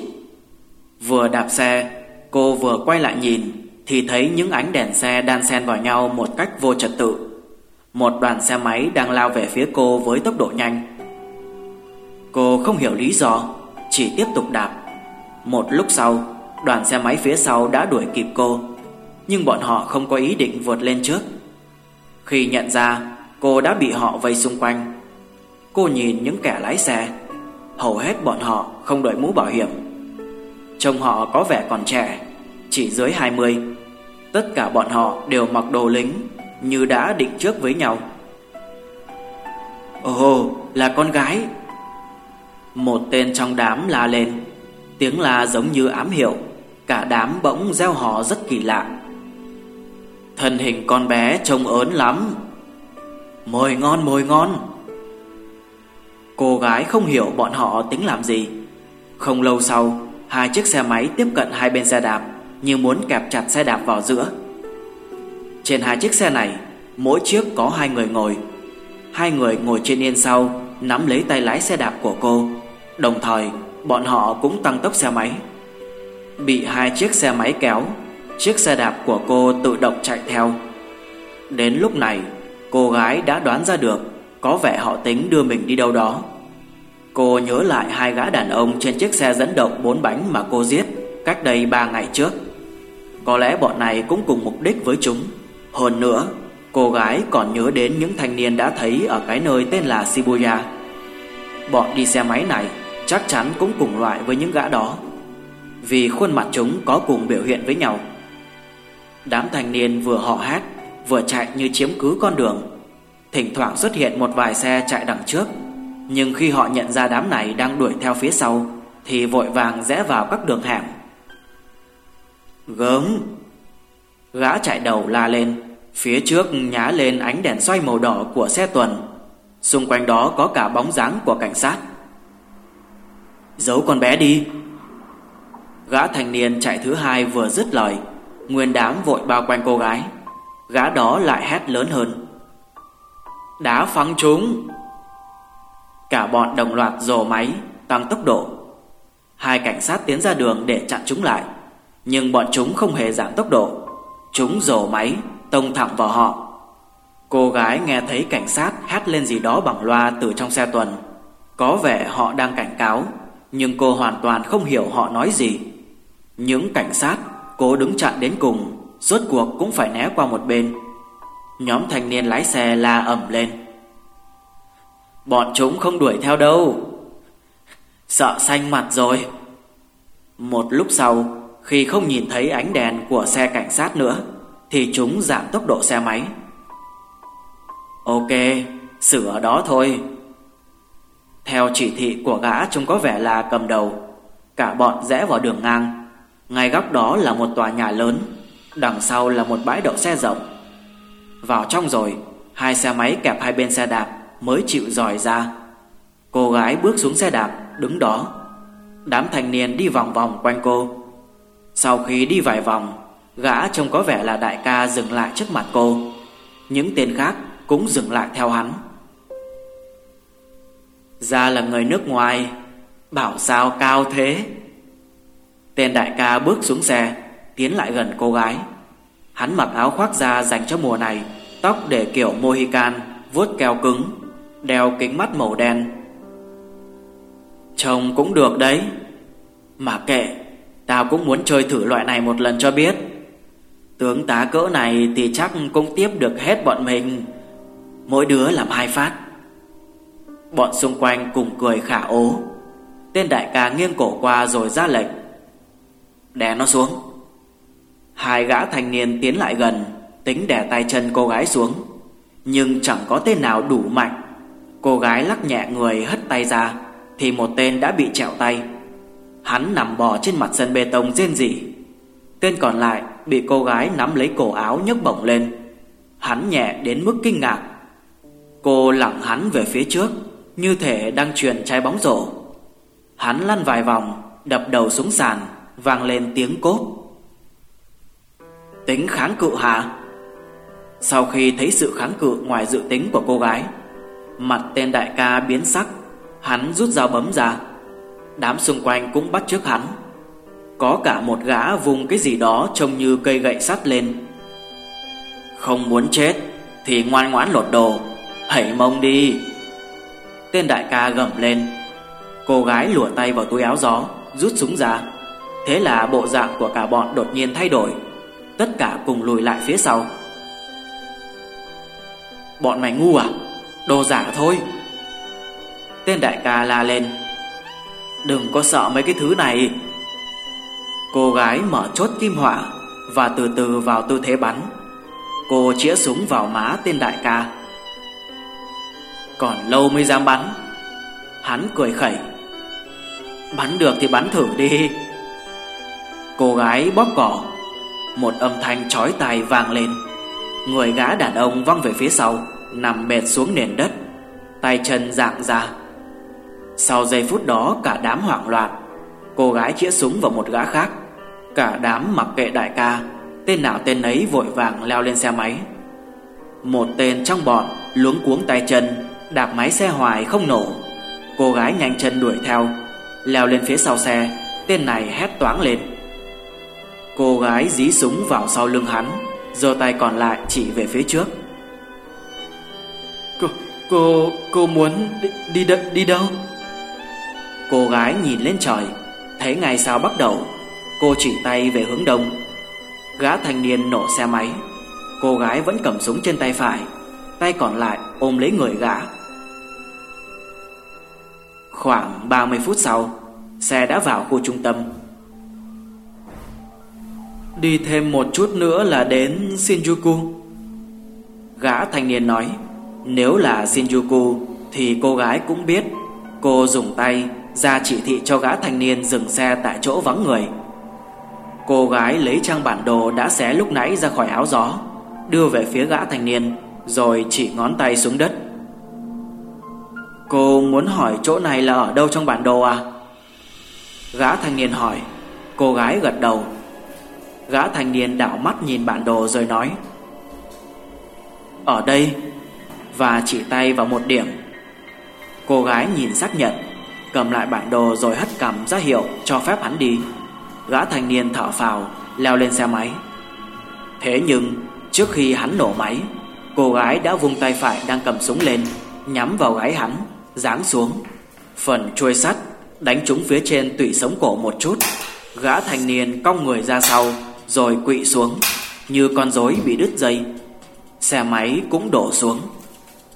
Vừa đạp xe, cô vừa quay lại nhìn thì thấy những ánh đèn xe đan xen vào nhau một cách vô trật tự. Một đoàn xe máy đang lao về phía cô với tốc độ nhanh. Cô không hiểu lý do, chỉ tiếp tục đạp. Một lúc sau, đoàn xe máy phía sau đã đuổi kịp cô, nhưng bọn họ không có ý định vượt lên trước. Khi nhận ra Cô đã bị họ vây xung quanh. Cô nhìn những kẻ lái xe. Hầu hết bọn họ không đội mũ bảo hiểm. Trông họ có vẻ còn trẻ, Chỉ dưới 20 Tất cả bọn họ đều mặc đồ lính, Như đã định trước với nhau. Ồ, là con gái. Một tên trong đám la lên. Tiếng la giống như ám hiệu. Cả đám bỗng gieo hò rất kỳ lạ. Thân hình con bé trông ớn lắm. Mồi ngon mồi ngon. Cô gái không hiểu bọn họ tính làm gì. Không lâu sau, Hai chiếc xe máy tiếp cận hai bên xe đạp, Như muốn kẹp chặt xe đạp vào giữa. Trên hai chiếc xe này, Mỗi chiếc có hai người ngồi. Hai người ngồi trên yên sau, Nắm lấy tay lái xe đạp của cô. Đồng thời, bọn họ cũng tăng tốc xe máy. Bị hai chiếc xe máy kéo, Chiếc xe đạp của cô tự động chạy theo. Đến lúc này Cô gái đã đoán ra được, Có vẻ họ tính đưa mình đi đâu đó. Cô nhớ lại hai gã đàn ông Trên chiếc xe dẫn động bốn bánh mà cô giết Cách đây ba ngày trước. Có lẽ bọn này cũng cùng mục đích với chúng. Hơn nữa, Cô gái còn nhớ đến những thanh niên đã thấy Ở cái nơi tên là Shibuya. Bọn đi xe máy này Chắc chắn cũng cùng loại với những gã đó, Vì khuôn mặt chúng có cùng biểu hiện với nhau. Đám thanh niên vừa họ hát vừa chạy như chiếm cứ con đường. Thỉnh thoảng xuất hiện một vài xe chạy đằng trước, nhưng khi họ nhận ra đám này đang đuổi theo phía sau, Thì vội vàng rẽ vào các đường hẻm. Gớm! Gã chạy đầu la lên Phía trước nhá lên ánh đèn xoay màu đỏ của xe tuần. Xung quanh đó có cả bóng dáng của cảnh sát. Giấu con bé đi! Gã thanh niên chạy thứ hai vừa dứt lời Nguyên đám vội bao quanh cô gái. Gã đó lại hét lớn hơn. Đá phăng chúng. Cả bọn đồng loạt dồ máy, Tăng tốc độ. Hai cảnh sát tiến ra đường để chặn chúng lại, Nhưng bọn chúng không hề giảm tốc độ. Chúng dồ máy, Tông thẳng vào họ. Cô gái nghe thấy cảnh sát hét lên gì đó bằng loa từ trong xe tuần. Có vẻ họ đang cảnh cáo, Nhưng cô hoàn toàn không hiểu họ nói gì. Những cảnh sát cố đứng chặn đến cùng. Rốt cuộc cũng phải né qua một bên. Nhóm thanh niên lái xe la ẩm lên. Bọn chúng không đuổi theo đâu. Sợ xanh mặt rồi. Một lúc sau, Khi không nhìn thấy ánh đèn của xe cảnh sát nữa, Thì chúng giảm tốc độ xe máy. Ok Xử ở đó thôi. Theo chỉ thị của gã trông có vẻ là cầm đầu, Cả bọn rẽ vào đường ngang. Ngay góc đó là một tòa nhà lớn. Đằng sau là một bãi đậu xe rộng. Vào trong rồi, Hai xe máy kẹp hai bên xe đạp Mới chịu dòi ra. Cô gái bước xuống xe đạp, Đứng đó. Đám thanh niên đi vòng vòng quanh cô. Sau khi đi vài vòng, Gã trông có vẻ là đại ca dừng lại trước mặt cô. Những tên khác cũng dừng lại theo hắn. Ra là người nước ngoài, Bảo sao cao thế? Tên đại ca bước xuống xe Tiến lại gần cô gái. Hắn mặc áo khoác da dành cho mùa này, Tóc để kiểu Mohican, vuốt keo cứng, Đeo kính mắt màu đen. Trông cũng được đấy. Mà kệ, Tao cũng muốn chơi thử loại này một lần cho biết. Tướng tá cỡ này thì chắc cũng tiếp được hết bọn mình. Mỗi đứa làm hai phát. Bọn xung quanh cùng cười khả ố. Tên đại ca nghiêng cổ qua rồi ra lệnh. Đè nó xuống. Hai gã thanh niên tiến lại gần, Tính đè tay chân cô gái xuống. Nhưng chẳng có tên nào đủ mạnh. Cô gái lắc nhẹ người hất tay ra, Thì một tên đã bị trẹo tay. Hắn nằm bò trên mặt sân bê tông rên rỉ. Tên còn lại bị cô gái nắm lấy cổ áo nhấc bổng lên. Hắn nhẹ đến mức kinh ngạc. Cô lặng hắn về phía trước, Như thể đang truyền trái bóng rổ. Hắn lăn vài vòng, Đập đầu xuống sàn, Vang lên tiếng cốt. Tính kháng cự hả? Sau khi thấy sự kháng cự ngoài dự tính của cô gái, Mặt tên đại ca biến sắc, Hắn rút dao bấm ra. Đám xung quanh cũng bắt trước hắn. Có cả một gã vùng cái gì đó Trông như cây gậy sắt lên. Không muốn chết Thì ngoan ngoãn lột đồ, Hãy mông đi. Tên đại ca gầm lên. Cô gái lùa tay vào túi áo gió, Rút súng ra. Thế là bộ dạng của cả bọn đột nhiên thay đổi. Tất cả cùng lùi lại phía sau. Bọn mày ngu à? Đồ giả thôi. Tên đại ca la lên. Đừng có sợ mấy cái thứ này. Cô gái mở chốt kim hỏa Và từ từ vào tư thế bắn. Cô chĩa súng vào má tên đại ca. Còn lâu mới dám bắn. Hắn cười khẩy. Bắn được thì bắn thử đi. Cô gái bóp cỏ. Một âm thanh chói tai vang lên. Người gã đàn ông văng về phía sau, Nằm bệt xuống nền đất, Tay chân dạng ra. Sau giây phút đó, cả đám hoảng loạn. Cô gái chĩa súng vào một gã khác. Cả đám mặc kệ đại ca, Tên nào tên ấy vội vàng leo lên xe máy. Một tên trong bọn luống cuống tay chân, Đạp máy xe hoài không nổ. Cô gái nhanh chân đuổi theo, Leo lên phía sau xe, Tên này hét toáng lên. Cô gái dí súng vào sau lưng hắn giơ tay còn lại chỉ về phía trước. Cô, cô, cô muốn đi, đi, đi, đi đâu? Cô gái nhìn lên trời Thấy ngày sao bắt đầu. Cô chỉ tay về hướng đông. Gã thanh niên nổ xe máy. Cô gái vẫn cầm súng trên tay phải Tay còn lại ôm lấy người gã. Khoảng 30 phút sau Xe đã vào khu trung tâm Đi thêm một chút nữa là đến Shinjuku Gã thanh niên nói Nếu là Shinjuku Thì cô gái cũng biết Cô dùng tay ra chỉ thị cho gã thanh niên dừng xe tại chỗ vắng người. Cô gái lấy trang bản đồ đã xé lúc nãy ra khỏi áo gió, đưa về phía gã thanh niên, rồi chỉ ngón tay xuống đất. Cô muốn hỏi chỗ này là ở đâu trong bản đồ à? Gã thanh niên hỏi, cô gái gật đầu. Gã thanh niên đảo mắt nhìn bản đồ rồi nói: "Ở đây." Và chỉ tay vào một điểm. Cô gái nhìn xác nhận, cầm lại bản đồ rồi hất cằm ra hiệu cho phép hắn đi. Gã thanh niên thở phào, leo lên xe máy. Thế nhưng, trước khi hắn nổ máy, cô gái đã vung tay phải đang cầm súng lên, nhắm vào gáy hắn, giáng xuống. Phần chuôi sắt đánh trúng phía trên tủy sống cổ một chút. Gã thanh niên cong người ra sau, rồi quỵ xuống, như con rối bị đứt dây. Xe máy cũng đổ xuống.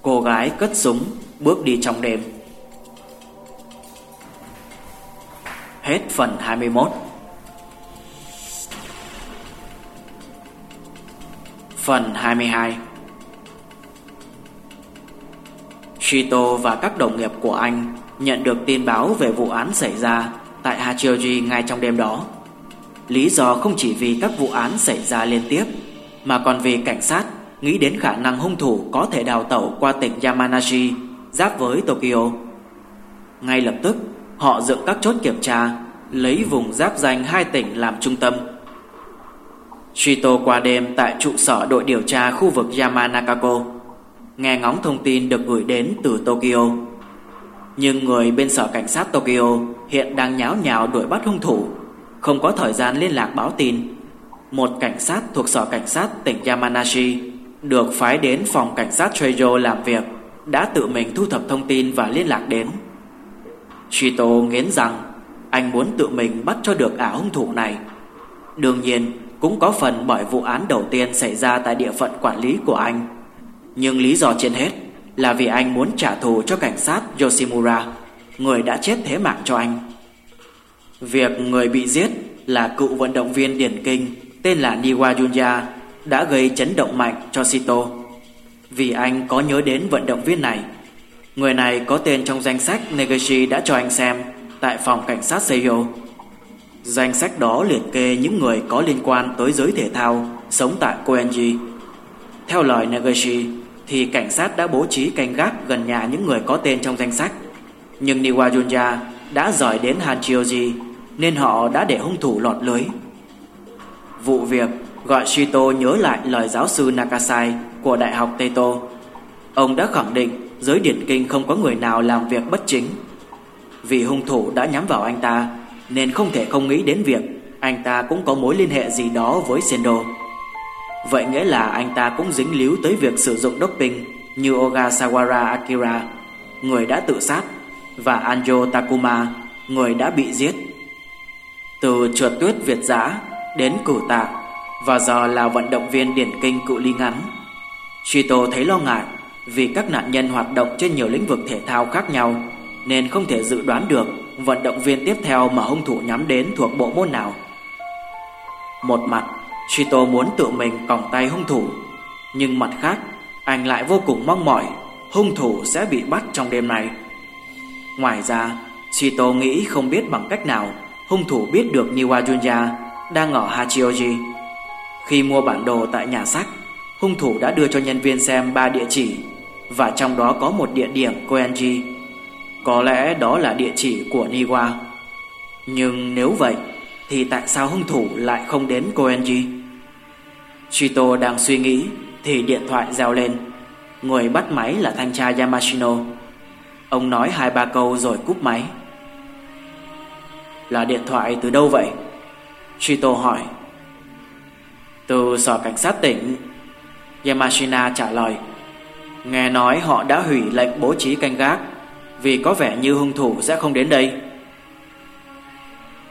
Cô gái cất súng, bước đi trong đêm. Hết phần 21 Phần 22 Shito và các đồng nghiệp của anh nhận được tin báo về vụ án xảy ra tại Hachioji ngay trong đêm đó. Lý do không chỉ vì các vụ án xảy ra liên tiếp, mà còn vì cảnh sát nghĩ đến khả năng hung thủ có thể đào tẩu qua tỉnh Yamanashi giáp với Tokyo. Ngay lập tức, họ dựng các chốt kiểm tra, lấy vùng giáp danh hai tỉnh làm trung tâm. Shito qua đêm tại trụ sở đội điều tra khu vực Yamanakako, nghe ngóng thông tin được gửi đến từ Tokyo. Nhưng người bên sở cảnh sát Tokyo hiện đang nháo nhào đuổi bắt hung thủ, không có thời gian liên lạc báo tin. Một cảnh sát thuộc sở cảnh sát tỉnh Yamanashi được phái đến phòng cảnh sát Trejo làm việc đã tự mình thu thập thông tin và liên lạc đến. Shito nghiến rằng anh muốn tự mình bắt cho được ả hung thủ này. Đương nhiên, cũng có phần bởi vụ án đầu tiên xảy ra tại địa phận quản lý của anh. Nhưng lý do trên hết là vì anh muốn trả thù cho cảnh sát Yoshimura, người đã chết thế mạng cho anh. Việc người bị giết là cựu vận động viên điển kinh tên là Niwa Junya đã gây chấn động mạnh cho sito Vì anh có nhớ đến vận động viên này. Người này có tên trong danh sách Negishi đã cho anh xem tại phòng cảnh sát Seiyo. Danh sách đó liệt kê những người có liên quan tới giới thể thao sống tại Koenji. Theo lời Negishi thì cảnh sát đã bố trí canh gác gần nhà những người có tên trong danh sách. Nhưng Niwa Junya đã rời đến Hanchioji nên họ đã để hung thủ lọt lưới. Vụ việc gọi Shito nhớ lại lời giáo sư Nakasai của Đại học Teto. Ông đã khẳng định giới điển kinh không có người nào làm việc bất chính. Vì hung thủ đã nhắm vào anh ta nên không thể không nghĩ đến việc anh ta cũng có mối liên hệ gì đó với Sendo. Vậy nghĩa là anh ta cũng dính líu tới việc sử dụng doping như Ogasawara Akira, người đã tự sát, và Anjo Takuma, người đã bị giết. Từ trượt tuyết Việt giã đến cử tạ và giờ là vận động viên điển kinh cự ly ngắn. Shito thấy lo ngại vì các nạn nhân hoạt động trên nhiều lĩnh vực thể thao khác nhau nên không thể dự đoán được vận động viên tiếp theo mà hung thủ nhắm đến thuộc bộ môn nào. Một mặt, Shito muốn tự mình còng tay hung thủ, nhưng mặt khác, anh lại vô cùng mong mỏi hung thủ sẽ bị bắt trong đêm này. Ngoài ra, Shito nghĩ không biết bằng cách nào hung thủ biết được Niwa Junya đang ở Hachioji. Khi mua bản đồ tại nhà sách, hung thủ đã đưa cho nhân viên xem ba địa chỉ và trong đó có một địa điểm Koenji. Có lẽ đó là địa chỉ của Niwa. Nhưng nếu vậy thì tại sao hung thủ lại không đến Koenji? Shito đang suy nghĩ thì điện thoại reo lên. Người bắt máy là thanh tra Yamashino. Ông nói hai ba câu rồi cúp máy. Là điện thoại từ đâu vậy? Shito hỏi. Từ sở cảnh sát tỉnh. Yamashina trả lời. Nghe nói họ đã hủy lệnh bố trí canh gác vì có vẻ như hung thủ sẽ không đến đây.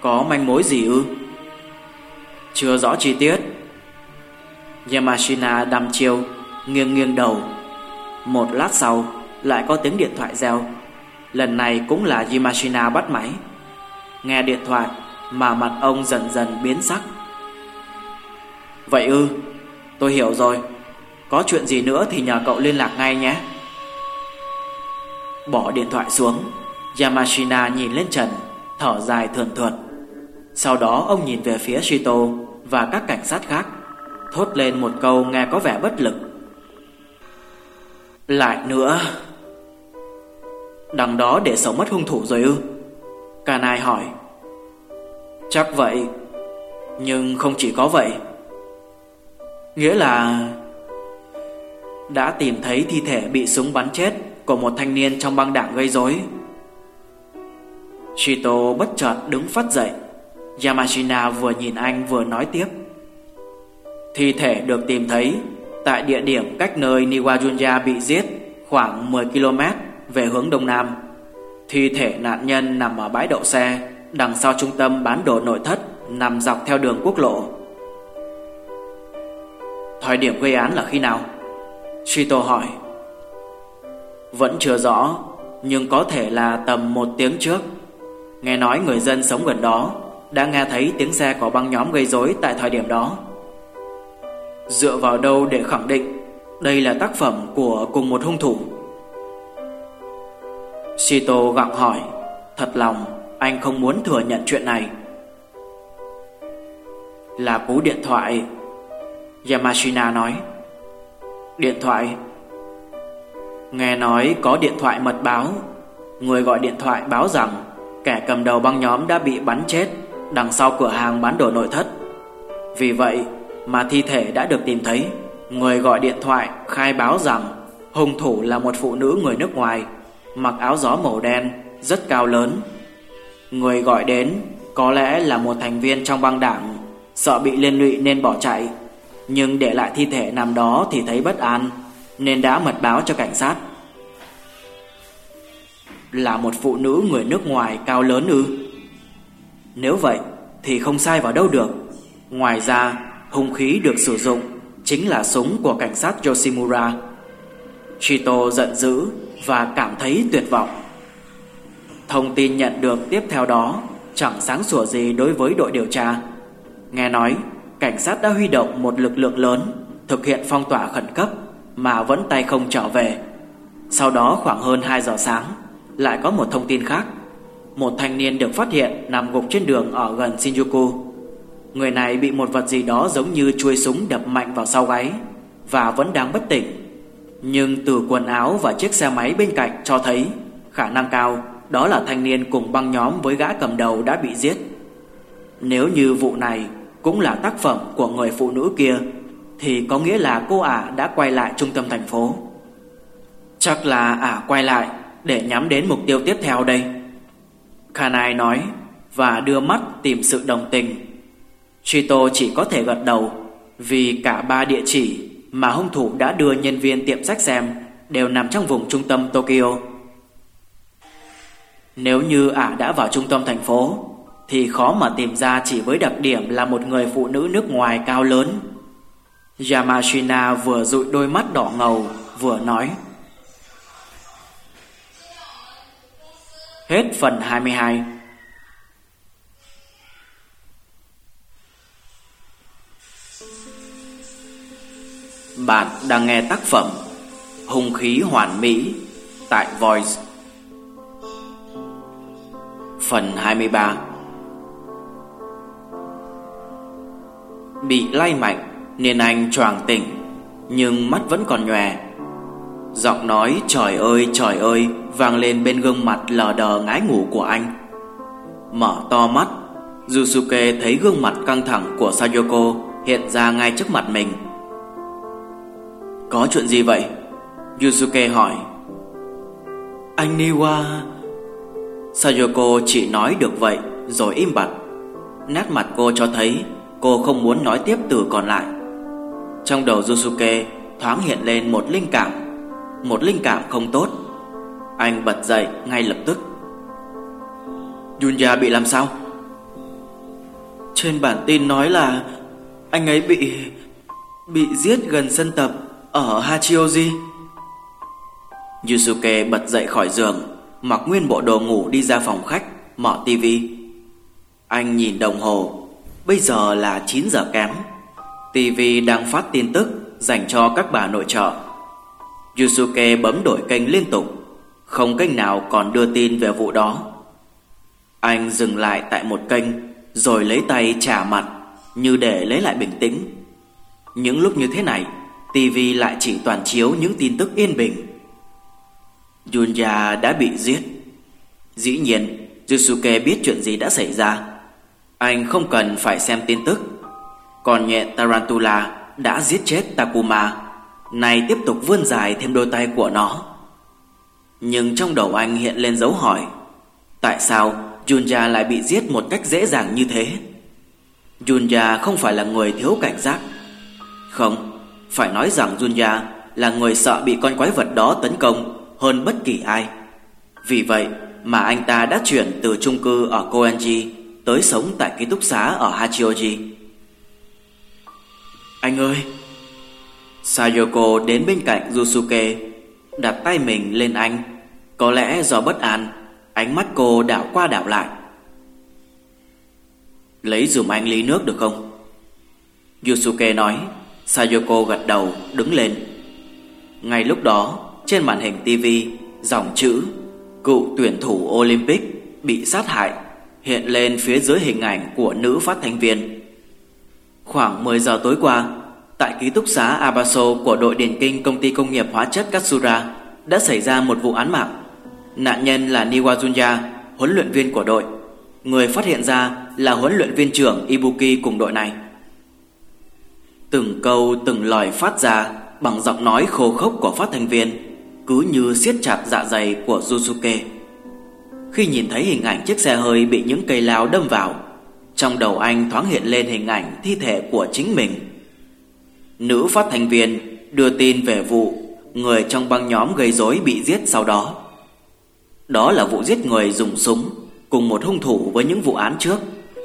Có manh mối gì ư? Chưa rõ chi tiết. Yamashina đăm chiêu, nghiêng nghiêng đầu. Một lát sau, lại có tiếng điện thoại reo. Lần này cũng là Yamashina bắt máy. Nghe điện thoại mà mặt ông dần dần biến sắc. Vậy ư, tôi hiểu rồi. Có chuyện gì nữa thì nhờ cậu liên lạc ngay nhé. Bỏ điện thoại xuống, Yamashina nhìn lên trần Thở dài thườn thượt Sau đó ông nhìn về phía Shito Và các cảnh sát khác Thốt lên một câu nghe có vẻ bất lực Lại nữa Đằng đó để sống mất hung thủ rồi ư Kanai hỏi. Chắc vậy, Nhưng không chỉ có vậy. Nghĩa là Đã tìm thấy thi thể bị súng bắn chết Của một thanh niên trong băng đảng gây rối. Shito bất chợt đứng phát dậy. Yamashina vừa nhìn anh vừa nói tiếp. Thi thể được tìm thấy Tại địa điểm cách nơi Niwajunya bị giết Khoảng 10 km về hướng đông nam. Thi thể nạn nhân nằm ở bãi đậu xe, Đằng sau trung tâm bán đồ nội thất, Nằm dọc theo đường quốc lộ. Thời điểm gây án là khi nào? Shito hỏi. Vẫn chưa rõ, Nhưng có thể là tầm một tiếng trước. Nghe nói người dân sống gần đó Đã nghe thấy tiếng xe của băng nhóm gây rối tại thời điểm đó. Dựa vào đâu để khẳng định Đây là tác phẩm của cùng một hung thủ? Sito gặng hỏi, Thật lòng, anh không muốn thừa nhận chuyện này. Là cú điện thoại, Yamashina nói. Điện thoại. Nghe nói có điện thoại mật báo, Người gọi điện thoại báo rằng Kẻ cầm đầu băng nhóm đã bị bắn chết, Đằng sau cửa hàng bán đồ nội thất. Vì vậy mà thi thể đã được tìm thấy, Người gọi điện thoại khai báo rằng Hung thủ là một phụ nữ người nước ngoài. Mặc áo gió màu đen, Rất cao lớn. Người gọi đến Có lẽ là một thành viên trong băng đảng, Sợ bị liên lụy nên bỏ chạy. Nhưng để lại thi thể nằm đó Thì thấy bất an, Nên đã mật báo cho cảnh sát. Là một phụ nữ người nước ngoài cao lớn ư? Nếu vậy Thì không sai vào đâu được. Ngoài ra, Hung khí được sử dụng Chính là súng của cảnh sát Yoshimura. Chito giận dữ và cảm thấy tuyệt vọng. Thông tin nhận được tiếp theo đó Chẳng sáng sủa gì đối với đội điều tra. Nghe nói, Cảnh sát đã huy động một lực lượng lớn Thực hiện phong tỏa khẩn cấp Mà vẫn tay không trở về. Sau đó khoảng hơn 2 giờ sáng, Lại có một thông tin khác. Một thanh niên được phát hiện Nằm gục trên đường ở gần Shinjuku. Người này bị một vật gì đó giống như chuôi súng đập mạnh vào sau gáy Và vẫn đang bất tỉnh. Nhưng từ quần áo và chiếc xe máy bên cạnh cho thấy Khả năng cao đó là thanh niên cùng băng nhóm với gã cầm đầu đã bị giết. Nếu như vụ này cũng là tác phẩm của người phụ nữ kia, Thì có nghĩa là cô ả đã quay lại trung tâm thành phố. Chắc là ả quay lại để nhắm đến mục tiêu tiếp theo đây. Kanai nói và đưa mắt tìm sự đồng tình. Chito chỉ có thể gật đầu Vì cả ba địa chỉ mà hung thủ đã đưa nhân viên tiệm sách xem Đều nằm trong vùng trung tâm Tokyo. Nếu như ả đã vào trung tâm thành phố, Thì khó mà tìm ra chỉ với đặc điểm là một người phụ nữ nước ngoài cao lớn. Yamashina vừa dụi đôi mắt đỏ ngầu, Vừa nói, Hết phần 22 Bạn đang nghe tác phẩm hùng khí hoàn mỹ tại Voice. Phần 23 Bị lay mạnh nên anh choàng tỉnh, Nhưng mắt vẫn còn nhòe. Giọng nói, trời ơi trời ơi, vang lên bên gương mặt lờ đờ ngái ngủ của anh. Mở to mắt, Yusuke thấy gương mặt căng thẳng của Sayoko hiện ra ngay trước mặt mình. Có chuyện gì vậy? Yusuke hỏi. Anh Niwa. Sayoko chỉ nói được vậy, rồi im bặt. Nét mặt cô cho thấy cô không muốn nói tiếp từ còn lại. Trong đầu Yusuke thoáng hiện lên một linh cảm, Một linh cảm không tốt. Anh bật dậy ngay lập tức. Junya bị làm sao? Trên bản tin nói là Anh ấy bị Bị giết gần sân tập. Ở Hachioji, Yusuke bật dậy khỏi giường, Mặc nguyên bộ đồ ngủ đi ra phòng khách, Mở tivi. Anh nhìn đồng hồ, Bây giờ là 9 giờ kém. Tivi đang phát tin tức Dành cho các bà nội trợ. Yusuke bấm đổi kênh liên tục, Không kênh nào còn đưa tin về vụ đó. Anh dừng lại tại một kênh, Rồi lấy tay trả mặt Như để lấy lại bình tĩnh. Những lúc như thế này TV lại chỉ toàn chiếu những tin tức yên bình. Junya đã bị giết. Dĩ nhiên, Yusuke biết chuyện gì đã xảy ra. Anh không cần phải xem tin tức. Còn nhẹ Tarantula đã giết chết Takuma Này tiếp tục vươn dài thêm đôi tay của nó. Nhưng trong đầu anh hiện lên dấu hỏi, Tại sao Junya lại bị giết một cách dễ dàng như thế? Junya không phải là người thiếu cảnh giác. Không phải nói rằng Junya là người sợ bị con quái vật đó tấn công hơn bất kỳ ai Vì vậy mà anh ta đã chuyển từ chung cư ở Koenji tới sống tại ký túc xá ở Hachioji. Anh ơi! Sayoko đến bên cạnh Yusuke, đặt tay mình lên anh. Có lẽ do bất an, ánh mắt cô đảo qua đảo lại. Lấy dùm anh ly nước được không? Yusuke nói, Sayoko gật đầu, đứng lên. Ngay lúc đó, trên màn hình TV, dòng chữ cựu tuyển thủ Olympic bị sát hại hiện lên phía dưới hình ảnh của nữ phát thanh viên. Khoảng 10 giờ tối qua, tại ký túc xá Abaso của đội Điền kinh công ty công nghiệp hóa chất Katsura đã xảy ra một vụ án mạng. Nạn nhân là Niwazunya, huấn luyện viên của đội. Người phát hiện ra là huấn luyện viên trưởng Ibuki cùng đội này. Từng câu từng lời phát ra bằng giọng nói khô khốc của phát thanh viên cứ như siết chặt dạ dày của Yusuke. Khi nhìn thấy hình ảnh chiếc xe hơi bị những cây lao đâm vào, trong đầu anh thoáng hiện lên hình ảnh thi thể của chính mình. Nữ phát thanh viên đưa tin về vụ người trong băng nhóm gây rối bị giết sau đó. Đó là vụ giết người dùng súng cùng một hung thủ với những vụ án trước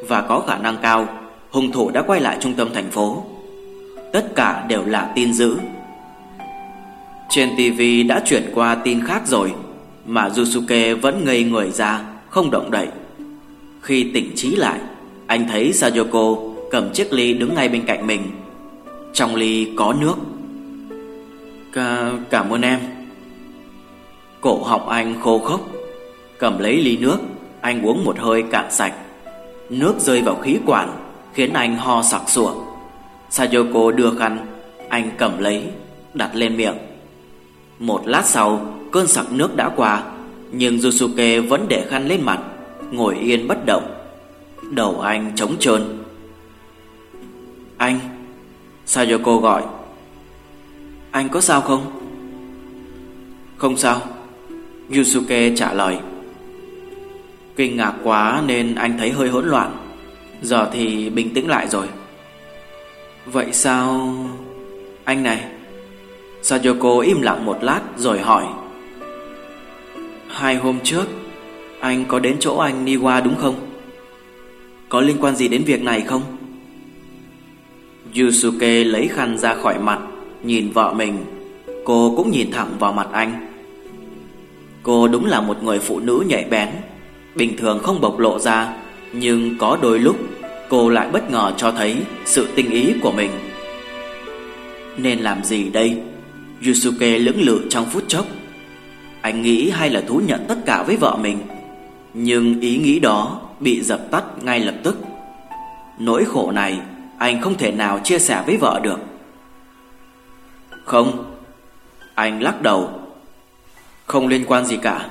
và có khả năng cao hung thủ đã quay lại trung tâm thành phố. Tất cả đều là tin dữ. Trên TV đã chuyển qua tin khác rồi Mà Yusuke vẫn ngây người ra Không động đậy. Khi tỉnh trí lại Anh thấy Sayoko cầm chiếc ly đứng ngay bên cạnh mình. Trong ly có nước. Cả, Cảm ơn em. Cổ họng anh khô khốc. Cầm lấy ly nước Anh uống một hơi cạn sạch. Nước rơi vào khí quản Khiến anh ho sặc sụa. Sayoko đưa khăn, Anh cầm lấy, Đặt lên miệng. Một lát sau, Cơn sặc nước đã qua, Nhưng Yusuke vẫn để khăn lên mặt, Ngồi yên bất động. Đầu anh trống trơn. Anh, Sayoko gọi. Anh có sao không? Không sao, Yusuke trả lời. Kinh ngạc quá nên anh thấy hơi hỗn loạn. Giờ thì bình tĩnh lại rồi. Vậy sao Anh này Sayoko im lặng một lát rồi hỏi Hai hôm trước, Anh có đến chỗ anh Niwa đúng không? Có liên quan gì đến việc này không? Yusuke lấy khăn ra khỏi mặt, Nhìn vợ mình Cô cũng nhìn thẳng vào mặt anh Cô đúng là một người phụ nữ nhạy bén, Bình thường không bộc lộ ra, Nhưng có đôi lúc Cô lại bất ngờ cho thấy Sự tinh ý của mình. Nên làm gì đây? Yusuke lưỡng lự trong phút chốc. Anh nghĩ hay là thú nhận tất cả với vợ mình. Nhưng ý nghĩ đó bị dập tắt ngay lập tức. Nỗi khổ này, anh không thể nào chia sẻ với vợ được. Không. Anh lắc đầu. Không liên quan gì cả.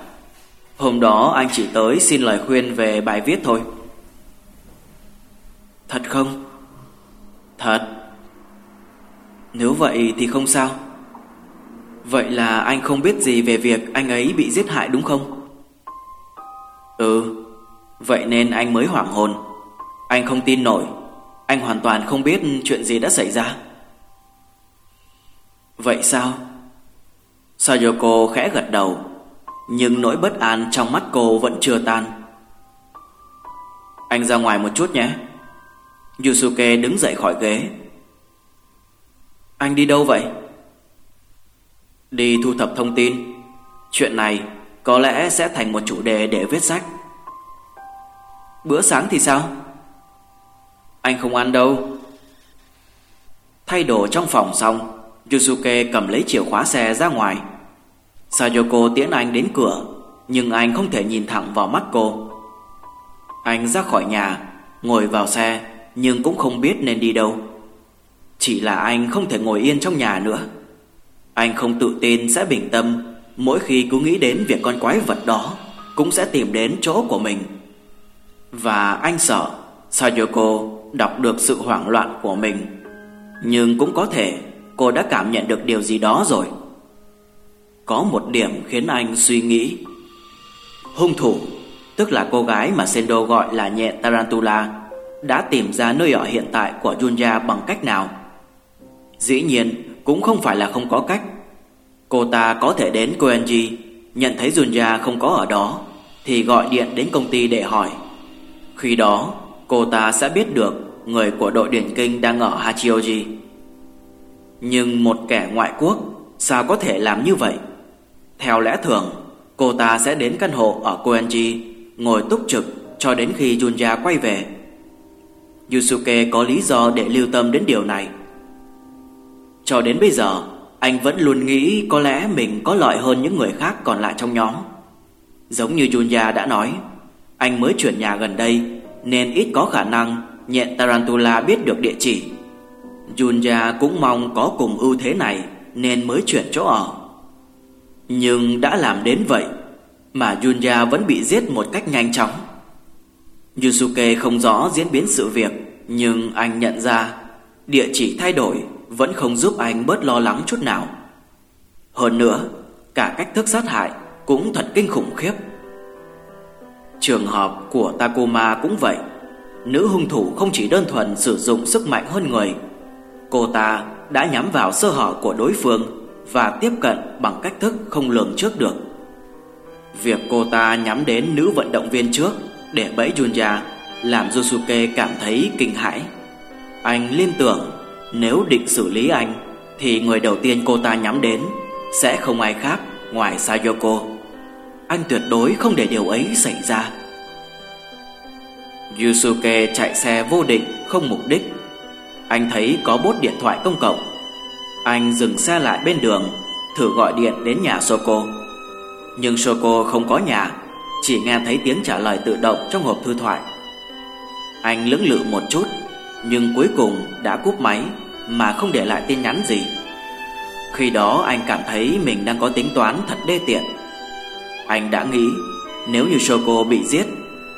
Hôm đó anh chỉ tới xin lời khuyên về bài viết thôi. Thật không? Thật. Nếu vậy thì không sao. Vậy là anh không biết gì về việc anh ấy bị giết hại đúng không? Ừ Vậy nên anh mới hoảng hồn. Anh không tin nổi. Anh hoàn toàn không biết chuyện gì đã xảy ra. Vậy sao? Sayoko khẽ gật đầu, Nhưng nỗi bất an trong mắt cô vẫn chưa tan. Anh ra ngoài một chút nhé. Yusuke đứng dậy khỏi ghế. Anh đi đâu vậy? Đi thu thập thông tin. Chuyện này có lẽ sẽ thành một chủ đề để viết sách. Bữa sáng thì sao? Anh không ăn đâu. Thay đồ trong phòng xong, Yusuke cầm lấy chìa khóa xe ra ngoài. Sayoko tiễn anh đến cửa, Nhưng anh không thể nhìn thẳng vào mắt cô. Anh ra khỏi nhà, Ngồi vào xe. Nhưng cũng không biết nên đi đâu. Chỉ là anh không thể ngồi yên trong nhà nữa. Anh không tự tin sẽ bình tâm, Mỗi khi cứ nghĩ đến việc con quái vật đó, Cũng sẽ tìm đến chỗ của mình. Và anh sợ Sayoko đọc được sự hoảng loạn của mình, Nhưng cũng có thể cô đã cảm nhận được điều gì đó rồi. Có một điểm khiến anh suy nghĩ. Hung thủ, Tức là cô gái mà Sendo gọi là nhẹ Tarantula đã tìm ra nơi ở hiện tại của Junya bằng cách nào? Dĩ nhiên, cũng không phải là không có cách. Cô ta có thể đến Koenji, Nhận thấy Junya không có ở đó, Thì gọi điện đến công ty để hỏi. Khi đó, cô ta sẽ biết được Người của đội điển kinh đang ở Hachioji. Nhưng một kẻ ngoại quốc, Sao có thể làm như vậy? Theo lẽ thường, Cô ta sẽ đến căn hộ ở Koenji, Ngồi túc trực cho đến khi Junya quay về. Yusuke có lý do để lưu tâm đến điều này. Cho đến bây giờ, Anh vẫn luôn nghĩ có lẽ mình có lợi hơn những người khác còn lại trong nhóm. Giống như Junya đã nói, Anh mới chuyển nhà gần đây, Nên ít có khả năng nhện Tarantula biết được địa chỉ. Junya cũng mong có cùng ưu thế này Nên mới chuyển chỗ ở. Nhưng đã làm đến vậy, Mà Junya vẫn bị giết một cách nhanh chóng. Yusuke không rõ diễn biến sự việc, Nhưng anh nhận ra Địa chỉ thay đổi Vẫn không giúp anh bớt lo lắng chút nào. Hơn nữa, Cả cách thức sát hại Cũng thật kinh khủng khiếp. Trường hợp của Takuma cũng vậy. Nữ hung thủ không chỉ đơn thuần sử dụng sức mạnh hơn người, Cô ta đã nhắm vào sơ hở của đối phương Và tiếp cận bằng cách thức không lường trước được. Việc cô ta nhắm đến nữ vận động viên trước để bẫy Junya Làm Josuke cảm thấy kinh hãi. Anh liên tưởng, Nếu định xử lý anh, Thì người đầu tiên cô ta nhắm đến Sẽ không ai khác ngoài Sayoko. Anh tuyệt đối không để điều ấy xảy ra. Yusuke chạy xe vô định không mục đích. Anh thấy có bốt điện thoại công cộng. Anh dừng xe lại bên đường, Thử gọi điện đến nhà Soko. Nhưng Soko không có nhà. Chỉ nghe thấy tiếng trả lời tự động trong hộp thư thoại Anh lưỡng lự một chút Nhưng cuối cùng đã cúp máy Mà không để lại tin nhắn gì Khi đó anh cảm thấy mình đang có tính toán thật đê tiện Anh đã nghĩ Nếu như Shoko bị giết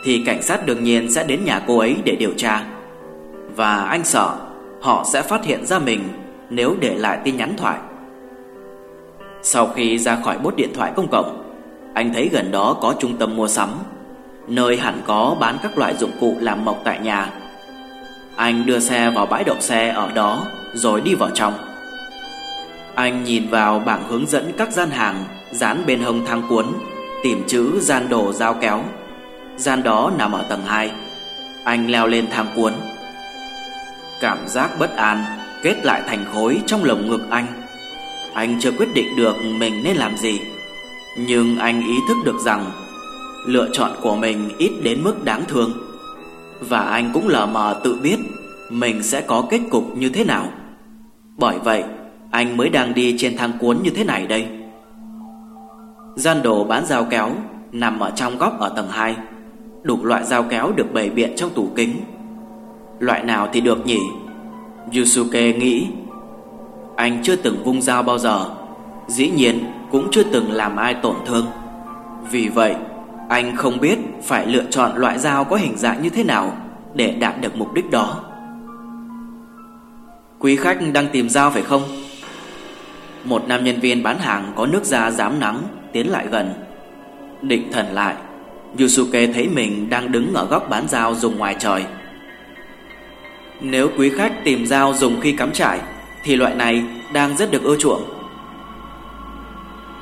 thì cảnh sát đương nhiên sẽ đến nhà cô ấy để điều tra. Và anh sợ họ sẽ phát hiện ra mình nếu để lại tin nhắn thoại. Sau khi ra khỏi bốt điện thoại công cộng, anh thấy gần đó có trung tâm mua sắm, nơi hẳn có bán các loại dụng cụ làm mộc tại nhà. Anh đưa xe vào bãi đậu xe ở đó rồi đi vào trong. Anh nhìn vào bảng hướng dẫn các gian hàng dán bên hông thang cuốn, tìm chữ gian đồ dao kéo. Gian đó nằm ở tầng 2 Anh leo lên thang cuốn Cảm giác bất an Kết lại thành khối trong lồng ngực anh Anh chưa quyết định được mình nên làm gì nhưng anh ý thức được rằng Lựa chọn của mình ít đến mức đáng thương. Và anh cũng lờ mờ tự biết Mình sẽ có kết cục như thế nào. Bởi vậy, Anh mới đang đi trên thang cuốn như thế này đây. Gian đồ bán dao kéo Nằm ở trong góc ở tầng 2 Đủ loại dao kéo được bày biện trong tủ kính. Loại nào thì được nhỉ? Yusuke nghĩ. Anh chưa từng vung dao bao giờ. Dĩ nhiên cũng chưa từng làm ai tổn thương. Vì vậy, Anh không biết phải lựa chọn loại dao có hình dạng như thế nào Để đạt được mục đích đó. Quý khách đang tìm dao phải không? Một nam nhân viên bán hàng có nước da dám nắng Tiến lại gần. Định thần lại, Yusuke thấy mình đang đứng ở góc bán dao dùng ngoài trời. Nếu quý khách tìm dao dùng khi cắm trại, Thì loại này đang rất được ưa chuộng.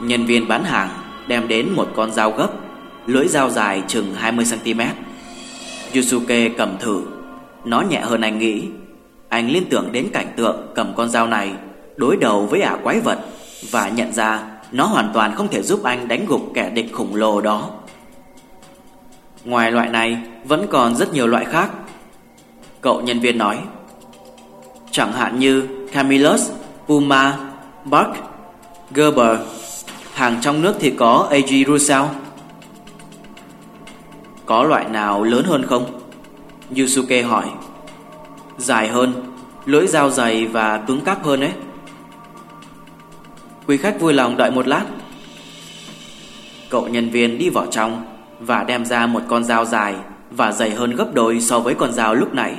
Nhân viên bán hàng đem đến một con dao gấp Lưỡi dao dài chừng 20cm Yusuke cầm thử. Nó nhẹ hơn anh nghĩ. Anh liên tưởng đến cảnh tượng cầm con dao này Đối đầu với ả quái vật Và nhận ra nó hoàn toàn không thể giúp anh đánh gục kẻ địch khổng lồ đó. Ngoài loại này vẫn còn rất nhiều loại khác. Cậu nhân viên nói Chẳng hạn như Camillus, Puma, Bark, Gerber. Hàng trong nước thì có AG Rusao Có loại nào lớn hơn không? Yusuke hỏi. Dài hơn, Lưỡi dao dày và cứng cáp hơn ấy. Quý khách vui lòng đợi một lát. Cậu nhân viên đi vào trong Và đem ra một con dao dài Và dày hơn gấp đôi so với con dao lúc nãy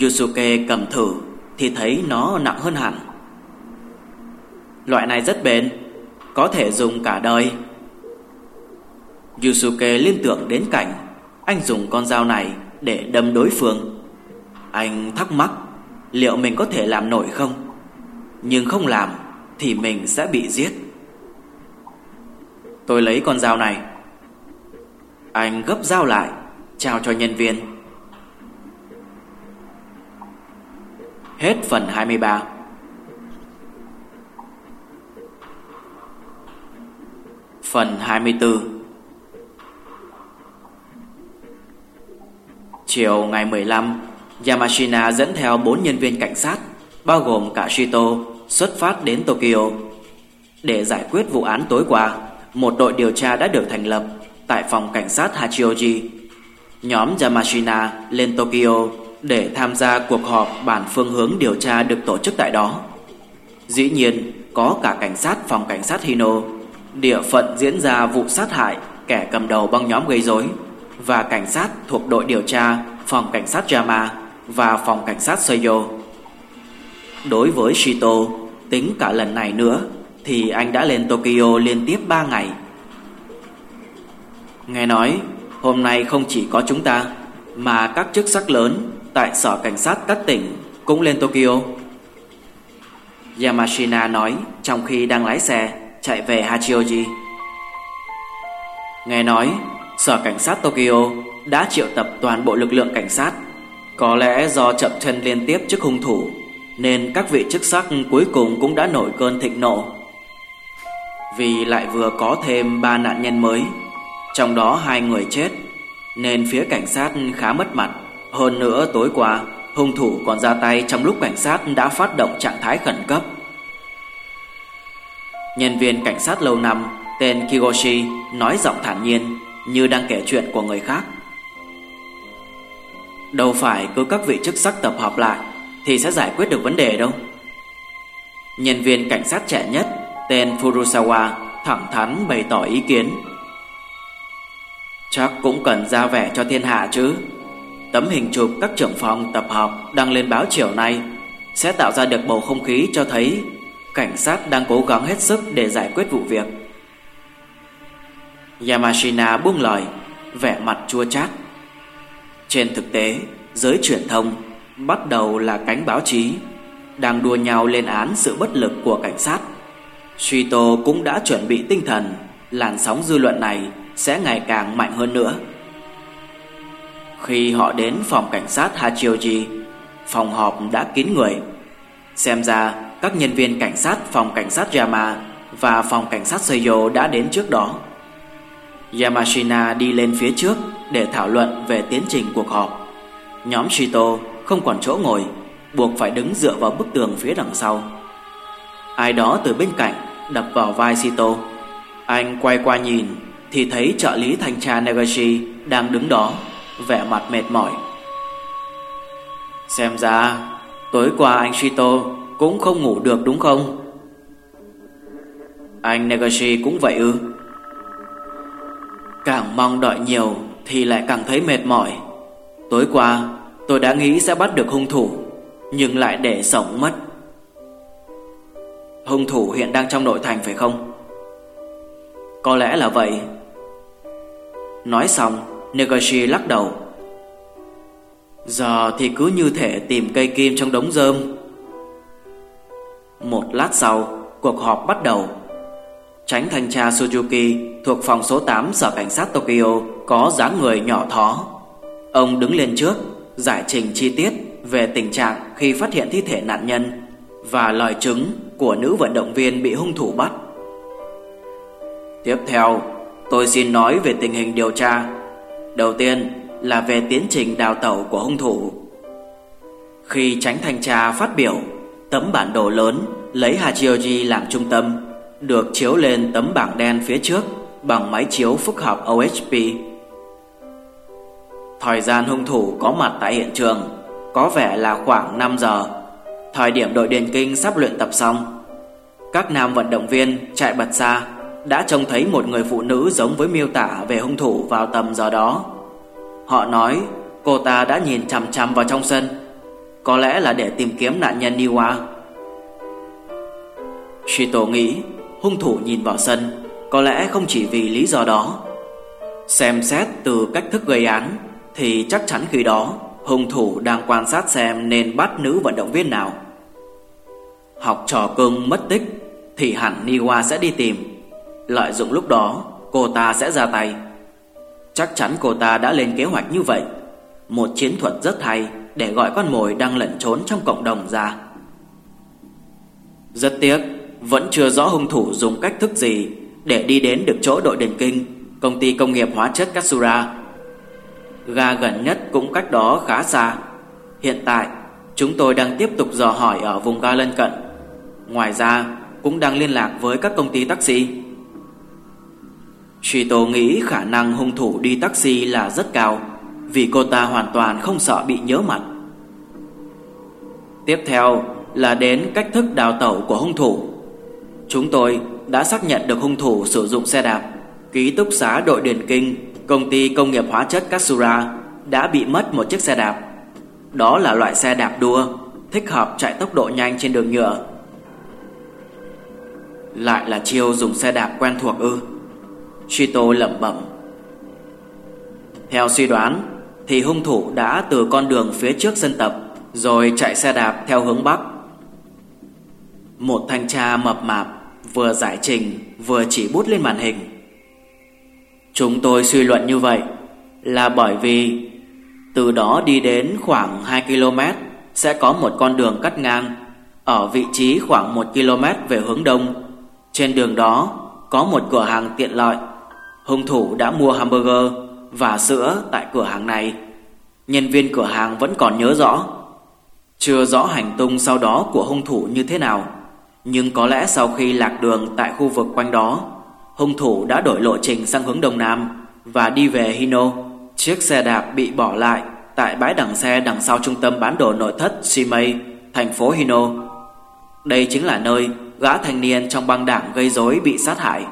Yusuke cầm thử Thì thấy nó nặng hơn hẳn. Loại này rất bền. Có thể dùng cả đời. Yusuke liên tưởng đến cảnh Anh dùng con dao này Để đâm đối phương. Anh thắc mắc Liệu mình có thể làm nổi không? Nhưng không làm Thì mình sẽ bị giết. Tôi lấy con dao này. Anh gấp dao lại, Trao cho nhân viên. Hết phần 23 Phần 24 Chiều ngày 15 Yamashina dẫn theo 4 nhân viên cảnh sát, Bao gồm cả Shito, Xuất phát đến Tokyo. Để giải quyết vụ án tối qua, Một đội điều tra đã được thành lập Tại phòng cảnh sát Hachioji. Nhóm Yamashina lên Tokyo Để tham gia cuộc họp bản phương hướng điều tra được tổ chức tại đó. Dĩ nhiên, có cả cảnh sát phòng cảnh sát Hino Địa phận diễn ra vụ sát hại Kẻ cầm đầu băng nhóm gây rối Và cảnh sát thuộc đội điều tra, Phòng cảnh sát Yama Và phòng cảnh sát Seiyo Đối với Shito, Tính cả lần này nữa Thì anh đã lên Tokyo liên tiếp 3 ngày. Nghe nói, Hôm nay không chỉ có chúng ta, Mà các chức sắc lớn Tại sở cảnh sát các tỉnh Cũng lên Tokyo. Yamashina nói Trong khi đang lái xe chạy về Hachioji. Nghe nói, Sở Cảnh sát Tokyo đã triệu tập toàn bộ lực lượng cảnh sát. Có lẽ do chậm chân liên tiếp trước hung thủ, nên các vị chức sắc cuối cùng cũng đã nổi cơn thịnh nộ. Vì lại vừa có thêm ba nạn nhân mới, trong đó hai người chết, nên phía cảnh sát khá mất mặt. Hơn nữa tối qua, hung thủ còn ra tay trong lúc cảnh sát đã phát động trạng thái khẩn cấp. Nhân viên cảnh sát lâu năm, tên Kigoshi, nói giọng thản nhiên, như đang kể chuyện của người khác. Đâu phải cứ các vị chức sắc tập hợp lại thì sẽ giải quyết được vấn đề đâu. Nhân viên cảnh sát trẻ nhất, tên Furusawa, thẳng thắn bày tỏ ý kiến. Chắc cũng cần ra vẻ cho thiên hạ chứ. Tấm hình chụp các trưởng phòng tập hợp đăng lên báo chiều nay sẽ tạo ra được bầu không khí cho thấy Cảnh sát đang cố gắng hết sức để giải quyết vụ việc. Yamashina buông lời, Vẻ mặt chua chát. Trên thực tế, Giới truyền thông, Bắt đầu là cánh báo chí, Đang đua nhau lên án sự bất lực của cảnh sát. Shito cũng đã chuẩn bị tinh thần, Làn sóng dư luận này Sẽ ngày càng mạnh hơn nữa. Khi họ đến phòng cảnh sát Hachioji, Phòng họp đã kín người. Xem ra các nhân viên cảnh sát phòng cảnh sát Yama và phòng cảnh sát Seiyo đã đến trước đó. Yamashina đi lên phía trước để thảo luận về tiến trình cuộc họp. Nhóm Shito không còn chỗ ngồi, buộc phải đứng dựa vào bức tường phía đằng sau. Ai đó từ bên cạnh đập vào vai Shito. Anh quay qua nhìn thì thấy trợ lý thanh tra Negashi đang đứng đó, vẻ mặt mệt mỏi. Xem ra tối qua anh Shito cũng không ngủ được đúng không? Anh Negashi cũng vậy ư? Càng mong đợi nhiều thì lại càng thấy mệt mỏi. Tối qua tôi đã nghĩ sẽ bắt được hung thủ, nhưng lại để sống mất. Hung thủ hiện đang trong nội thành phải không? Có lẽ là vậy. Nói xong, Negashi lắc đầu. Giờ thì cứ như thể tìm cây kim trong đống rơm một lát sau, cuộc họp bắt đầu. Tránh thanh tra Suzuki thuộc phòng số 8 Sở Cảnh sát Tokyo có dáng người nhỏ thó. Ông đứng lên trước, giải trình chi tiết về tình trạng khi phát hiện thi thể nạn nhân và lời chứng của nữ vận động viên bị hung thủ bắt. Tiếp theo, tôi xin nói về tình hình điều tra. Đầu tiên là về tiến trình đào tẩu của hung thủ. Khi tránh thanh tra phát biểu Tấm bản đồ lớn lấy Hachioji làm trung tâm được chiếu lên tấm bảng đen phía trước bằng máy chiếu phức hợp OHP. Thời gian hung thủ có mặt tại hiện trường có vẻ là khoảng 5 giờ, thời điểm đội điền kinh sắp luyện tập xong. Các nam vận động viên chạy bật xa đã trông thấy một người phụ nữ giống với miêu tả về hung thủ vào tầm giờ đó. Họ nói cô ta đã nhìn chằm chằm vào trong sân, có lẽ là để tìm kiếm nạn nhân Niwa. Shito nghĩ, hung thủ nhìn vào sân, có lẽ không chỉ vì lý do đó. Xem xét từ cách thức gây án, thì chắc chắn khi đó, hung thủ đang quan sát xem nên bắt nữ vận động viên nào. Học trò cưng mất tích, thì hẳn Niwa sẽ đi tìm. Lợi dụng lúc đó, cô ta sẽ ra tay. Chắc chắn cô ta đã lên kế hoạch như vậy. Một chiến thuật rất hay để gọi con mồi đang lẩn trốn trong cộng đồng ra. Rất tiếc, vẫn chưa rõ hung thủ dùng cách thức gì để đi đến được chỗ đội đền kinh, công ty công nghiệp hóa chất Katsura. Ga gần nhất cũng cách đó khá xa. Hiện tại, chúng tôi đang tiếp tục dò hỏi ở vùng ga lân cận. Ngoài ra, cũng đang liên lạc với các công ty taxi. Shito nghĩ khả năng hung thủ đi taxi là rất cao vì cô ta hoàn toàn không sợ bị nhớ mặt. Tiếp theo là đến cách thức đào tẩu của hung thủ. Chúng tôi đã xác nhận được hung thủ sử dụng xe đạp. Ký túc xá đội điền kinh, công ty công nghiệp hóa chất Katsura đã bị mất một chiếc xe đạp. Đó là loại xe đạp đua, thích hợp chạy tốc độ nhanh trên đường nhựa. Lại là chiêu dùng xe đạp quen thuộc ư? Shito lẩm bẩm. Theo suy đoán thì hung thủ đã từ con đường phía trước sân tập rồi chạy xe đạp theo hướng bắc. Một thanh tra mập mạp vừa giải trình, vừa chỉ bút lên màn hình. Chúng tôi suy luận như vậy là bởi vì từ đó đi đến khoảng 2 km sẽ có một con đường cắt ngang ở vị trí khoảng 1 km về hướng đông. Trên đường đó có một cửa hàng tiện lợi. Hung thủ đã mua hamburger và sữa tại cửa hàng này. Nhân viên cửa hàng vẫn còn nhớ rõ. Chưa rõ hành tung sau đó của hung thủ như thế nào. Nhưng có lẽ sau khi lạc đường tại khu vực quanh đó, hung thủ đã đổi lộ trình sang hướng đông nam và đi về Hino. Chiếc xe đạp bị bỏ lại tại bãi đằng xe đằng sau trung tâm bán đồ nội thất Shimei, thành phố Hino. Đây chính là nơi gã thanh niên trong băng đảng gây rối bị sát hại.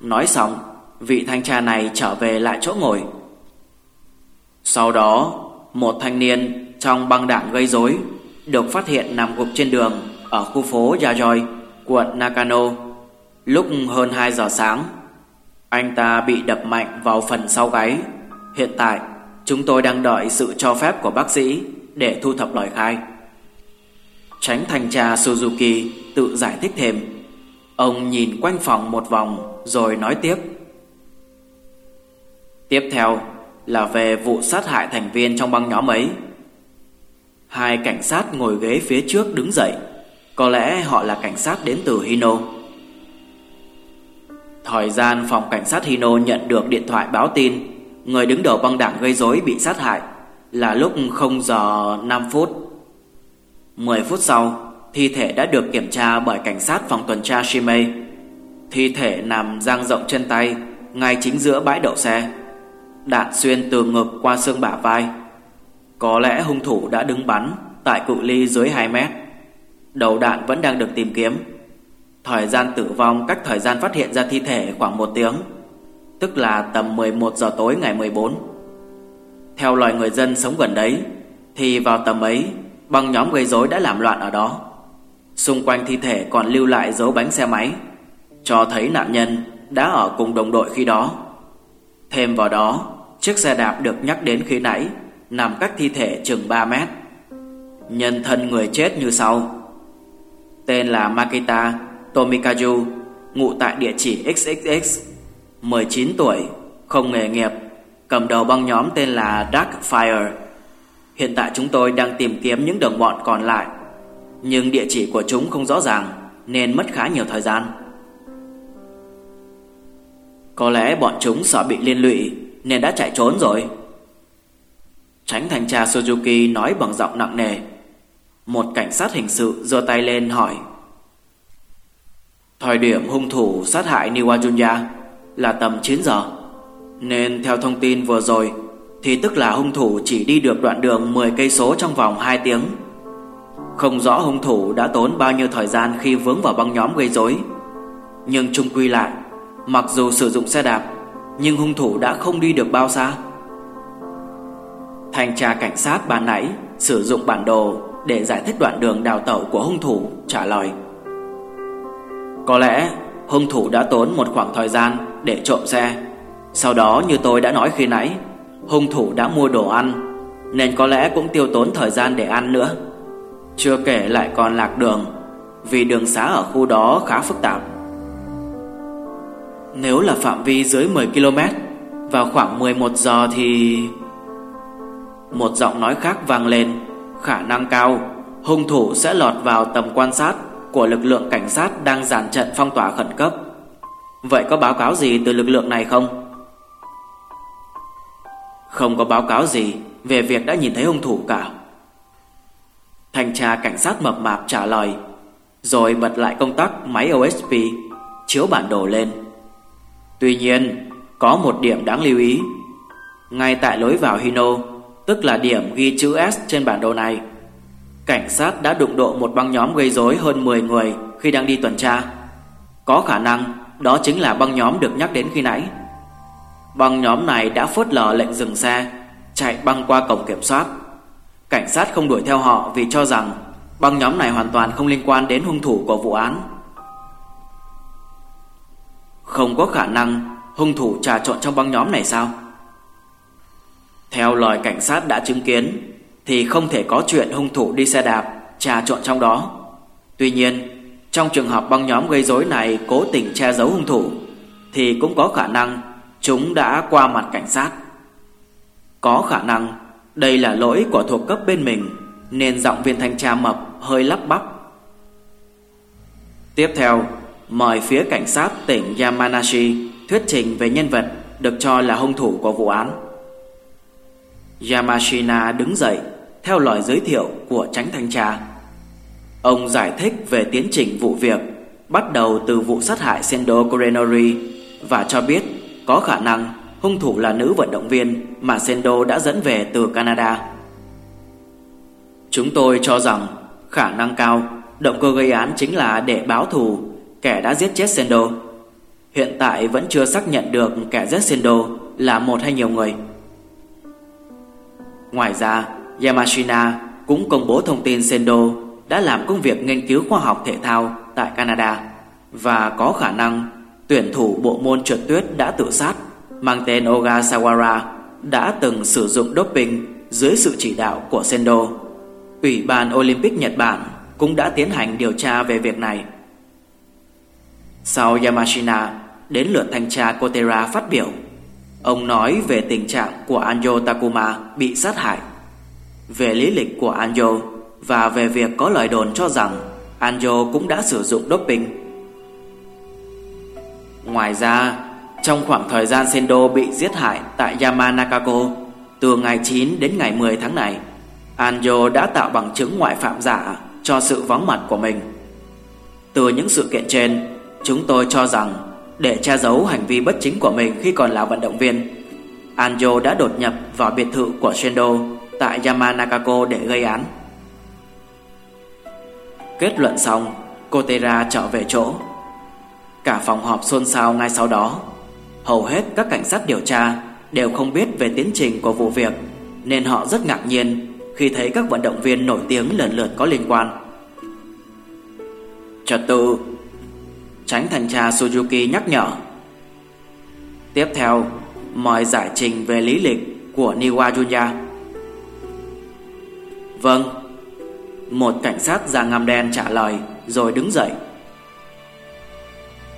Nói xong, vị thanh tra này trở về lại chỗ ngồi. Sau đó, một thanh niên trong băng đảng gây rối được phát hiện nằm gục trên đường ở khu phố Yayoi, quận Nakano. Lúc hơn 2 giờ sáng, anh ta bị đập mạnh vào phần sau gáy. Hiện tại, chúng tôi đang đợi sự cho phép của bác sĩ để thu thập lời khai. Tránh thanh tra Suzuki tự giải thích thêm. Ông nhìn quanh phòng một vòng rồi nói tiếp. Tiếp theo là về vụ sát hại thành viên trong băng nhóm ấy. Hai cảnh sát ngồi ghế phía trước đứng dậy, Có lẽ họ là cảnh sát đến từ Hino. Thời gian phòng cảnh sát Hino nhận được điện thoại báo tin, Người đứng đầu băng đảng gây rối bị sát hại Là lúc 0 giờ 5 phút. 10 phút sau, Thi thể đã được kiểm tra bởi cảnh sát phòng tuần tra Shimei. Thi thể nằm dang rộng chân tay, Ngay chính giữa bãi đậu xe. Đạn xuyên từ ngực qua xương bả vai có lẽ hung thủ đã đứng bắn tại cự ly dưới 2 mét. Đầu đạn vẫn đang được tìm kiếm. Thời gian tử vong cách thời gian phát hiện ra thi thể khoảng một tiếng, tức là tầm 11 giờ tối ngày 14. Theo loài người dân sống gần đấy, thì vào tầm ấy, băng nhóm gây rối đã làm loạn ở đó. Xung quanh thi thể còn lưu lại dấu bánh xe máy, cho thấy nạn nhân đã ở cùng đồng đội khi đó. Thêm vào đó, chiếc xe đạp được nhắc đến khi nãy nằm cách thi thể chừng 3 mét. Nhân thân người chết như sau. Tên là Makita Tomikazu, ngụ tại địa chỉ XXX, 19 tuổi, không nghề nghiệp, cầm đầu băng nhóm tên là Dark Fire. Hiện tại chúng tôi đang tìm kiếm những đồng bọn còn lại, nhưng địa chỉ của chúng không rõ ràng nên mất khá nhiều thời gian. Có lẽ bọn chúng sợ bị liên lụy nên đã chạy trốn rồi. Tránh thanh tra Suzuki nói bằng giọng nặng nề. Một cảnh sát hình sự giơ tay lên hỏi. Thời điểm hung thủ sát hại Niwajunya là tầm 9 giờ Nên theo thông tin vừa rồi, Thì tức là hung thủ chỉ đi được đoạn đường 10 cây số trong vòng 2 tiếng Không rõ hung thủ đã tốn bao nhiêu thời gian khi vướng vào băng nhóm gây rối Nhưng chung quy lại, Mặc dù sử dụng xe đạp nhưng hung thủ đã không đi được bao xa. Thanh tra cảnh sát ban nãy Sử dụng bản đồ Để giải thích đoạn đường đào tẩu của hung thủ Trả lời. Có lẽ hung thủ đã tốn một khoảng thời gian Để trộm xe. Sau đó như tôi đã nói khi nãy, Hung thủ đã mua đồ ăn, Nên có lẽ cũng tiêu tốn thời gian để ăn nữa. Chưa kể lại còn lạc đường, Vì đường xá ở khu đó khá phức tạp nếu là phạm vi dưới 10 km Vào khoảng 11 giờ thì Một giọng nói khác vang lên, Khả năng cao. Hung thủ sẽ lọt vào tầm quan sát Của lực lượng cảnh sát đang dàn trận phong tỏa khẩn cấp. Vậy có báo cáo gì từ lực lượng này không? Không có báo cáo gì Về việc đã nhìn thấy hung thủ cả. Thanh tra cảnh sát mập mạp trả lời, Rồi bật lại công tắc máy OSP Chiếu bản đồ lên. Tuy nhiên, có một điểm đáng lưu ý. Ngay tại lối vào Hino, tức là điểm ghi chữ S trên bản đồ này, cảnh sát đã đụng độ một băng nhóm gây rối hơn 10 người khi đang đi tuần tra. Có khả năng đó chính là băng nhóm được nhắc đến khi nãy. Băng nhóm này đã phớt lờ lệnh dừng xe, chạy băng qua cổng kiểm soát. Cảnh sát không đuổi theo họ vì cho rằng băng nhóm này hoàn toàn không liên quan đến hung thủ của vụ án. Không có khả năng hung thủ trà trộn trong băng nhóm này sao? Theo lời cảnh sát đã chứng kiến thì không thể có chuyện hung thủ đi xe đạp trà trộn trong đó. Tuy nhiên, trong trường hợp băng nhóm gây rối này cố tình che giấu hung thủ thì cũng có khả năng chúng đã qua mặt cảnh sát. Có khả năng đây là lỗi của thuộc cấp bên mình nên giọng viên thanh tra mập hơi lắp bắp. Tiếp theo, mời phía cảnh sát tỉnh Yamanashi thuyết trình về nhân vật được cho là hung thủ của vụ án. Yamashina đứng dậy, theo lời giới thiệu của tránh thanh tra. Ông giải thích về tiến trình vụ việc, bắt đầu từ vụ sát hại Sendo Korenori và cho biết có khả năng hung thủ là nữ vận động viên mà Sendo đã dẫn về từ Canada. Chúng tôi cho rằng khả năng cao, động cơ gây án chính là để báo thù kẻ đã giết chết Sendo. Hiện tại vẫn chưa xác nhận được kẻ giết Sendo là một hay nhiều người. Ngoài ra, Yamashina cũng công bố thông tin Sendo đã làm công việc nghiên cứu khoa học thể thao tại Canada và có khả năng tuyển thủ bộ môn trượt tuyết đã tự sát mang tên Ogasawara đã từng sử dụng doping dưới sự chỉ đạo của Sendo. Ủy ban Olympic Nhật Bản cũng đã tiến hành điều tra về việc này. Sau Yamashina, đến lượt thanh tra Kotera phát biểu. Ông nói về tình trạng của Anjo Takuma bị sát hại, về lý lịch của Anjo và về việc có lời đồn cho rằng Anjo cũng đã sử dụng doping. Ngoài ra, trong khoảng thời gian Sendo bị giết hại tại Yamanakako từ ngày 9 đến ngày 10 tháng này, Anjo đã tạo bằng chứng ngoại phạm giả cho sự vắng mặt của mình. Từ những sự kiện trên, Chúng tôi cho rằng để che giấu hành vi bất chính của mình khi còn là vận động viên, Anjo đã đột nhập vào biệt thự của Shendo tại Yamanakako để gây án. Kết luận xong, Kotera trở về chỗ. Cả phòng họp xôn xao ngay sau đó. Hầu hết các cảnh sát điều tra đều không biết về tiến trình của vụ việc, nên họ rất ngạc nhiên khi thấy các vận động viên nổi tiếng lần lượt có liên quan. Trật tự Tránh thành tra Suzuki nhắc nhở. Tiếp theo, Mời giải trình về lý lịch Của Niwa Junya Vâng Một cảnh sát da ngăm đen trả lời Rồi đứng dậy.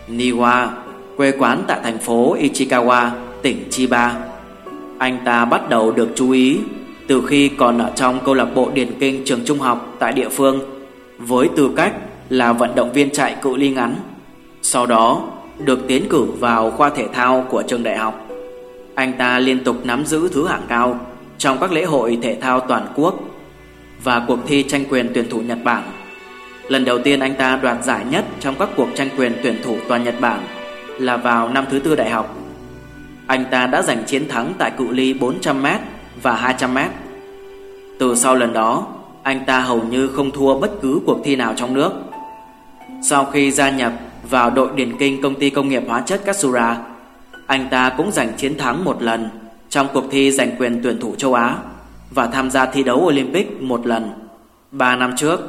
Niwa, Quê quán tại thành phố Ichikawa, Tỉnh Chiba. Anh ta bắt đầu được chú ý Từ khi còn ở trong câu lạc bộ điền kinh trường trung học Tại địa phương, Với tư cách là vận động viên chạy cự ly ngắn sau đó được tiến cử vào khoa thể thao của trường đại học. Anh ta liên tục nắm giữ thứ hạng cao trong các lễ hội thể thao toàn quốc và cuộc thi tranh quyền tuyển thủ Nhật Bản. Lần đầu tiên anh ta đoạt giải nhất trong các cuộc tranh quyền tuyển thủ toàn Nhật Bản là vào năm thứ tư đại học. Anh ta đã giành chiến thắng tại cự ly 400m và 200m. Từ sau lần đó, anh ta hầu như không thua bất cứ cuộc thi nào trong nước. Sau khi gia nhập vào đội điển kinh công ty công nghiệp hóa chất Katsura, anh ta cũng giành chiến thắng một lần trong cuộc thi giành quyền tuyển thủ châu Á và tham gia thi đấu Olympic một lần. Ba năm trước,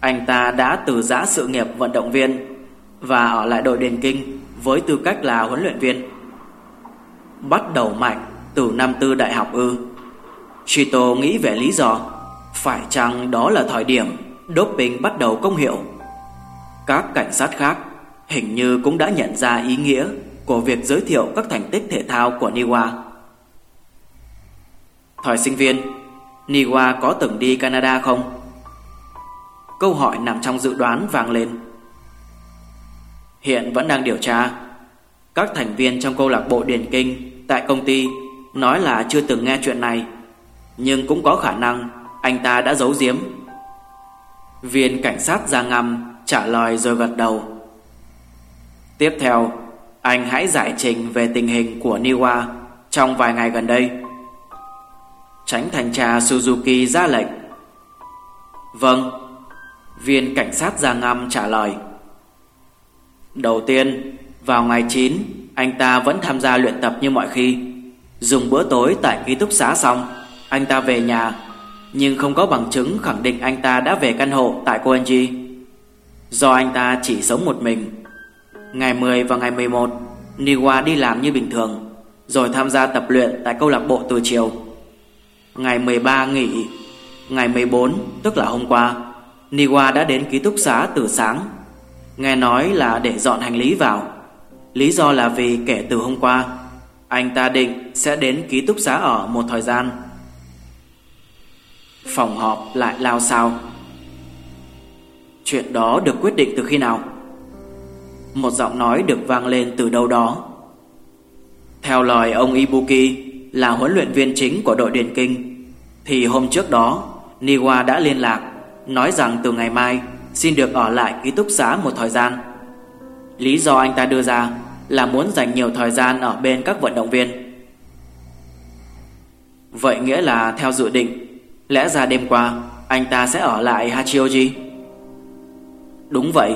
anh ta đã từ giã sự nghiệp vận động viên và ở lại đội điền kinh với tư cách là huấn luyện viên. Bắt đầu mạnh từ năm tư đại học ư. Chito nghĩ về lý do, phải chăng đó là thời điểm doping bắt đầu công hiệu. Các cảnh sát khác hình như cũng đã nhận ra ý nghĩa của việc giới thiệu các thành tích thể thao của Niwa. Thời sinh viên, Niwa có từng đi Canada không? Câu hỏi nằm trong dự đoán vang lên. Hiện vẫn đang điều tra. Các thành viên trong câu lạc bộ điền kinh tại công ty nói là chưa từng nghe chuyện này, nhưng cũng có khả năng anh ta đã giấu giếm. Viên cảnh sát ra ngầm trả lời rồi gật đầu. Tiếp theo, anh hãy giải trình về tình hình của Niwa trong vài ngày gần đây. Tránh thanh tra Suzuki ra lệnh. Vâng, viên cảnh sát ra ngâm trả lời. Đầu tiên, vào ngày 9, anh ta vẫn tham gia luyện tập như mọi khi. Dùng bữa tối tại ký túc xá xong, anh ta về nhà, nhưng không có bằng chứng khẳng định anh ta đã về căn hộ tại Koenji. Do anh ta chỉ sống một mình. Ngày 10 và ngày 11, Niwa đi làm như bình thường, rồi tham gia tập luyện tại câu lạc bộ từ chiều. Ngày 13 nghỉ, ngày 14 tức là hôm qua, Niwa đã đến ký túc xá từ sáng. Nghe nói là để dọn hành lý vào. Lý do là vì kể từ hôm qua, anh ta định sẽ đến ký túc xá ở một thời gian. Phòng họp lại lao sao. Chuyện đó được quyết định từ khi nào? Một giọng nói được vang lên từ đâu đó. Theo lời ông Ibuki là huấn luyện viên chính của đội điền kinh, thì hôm trước đó Niwa đã liên lạc nói rằng từ ngày mai xin được ở lại ký túc xá một thời gian. Lý do anh ta đưa ra là muốn dành nhiều thời gian ở bên các vận động viên. Vậy nghĩa là theo dự định, lẽ ra đêm qua anh ta sẽ ở lại Hachioji? Đúng vậy.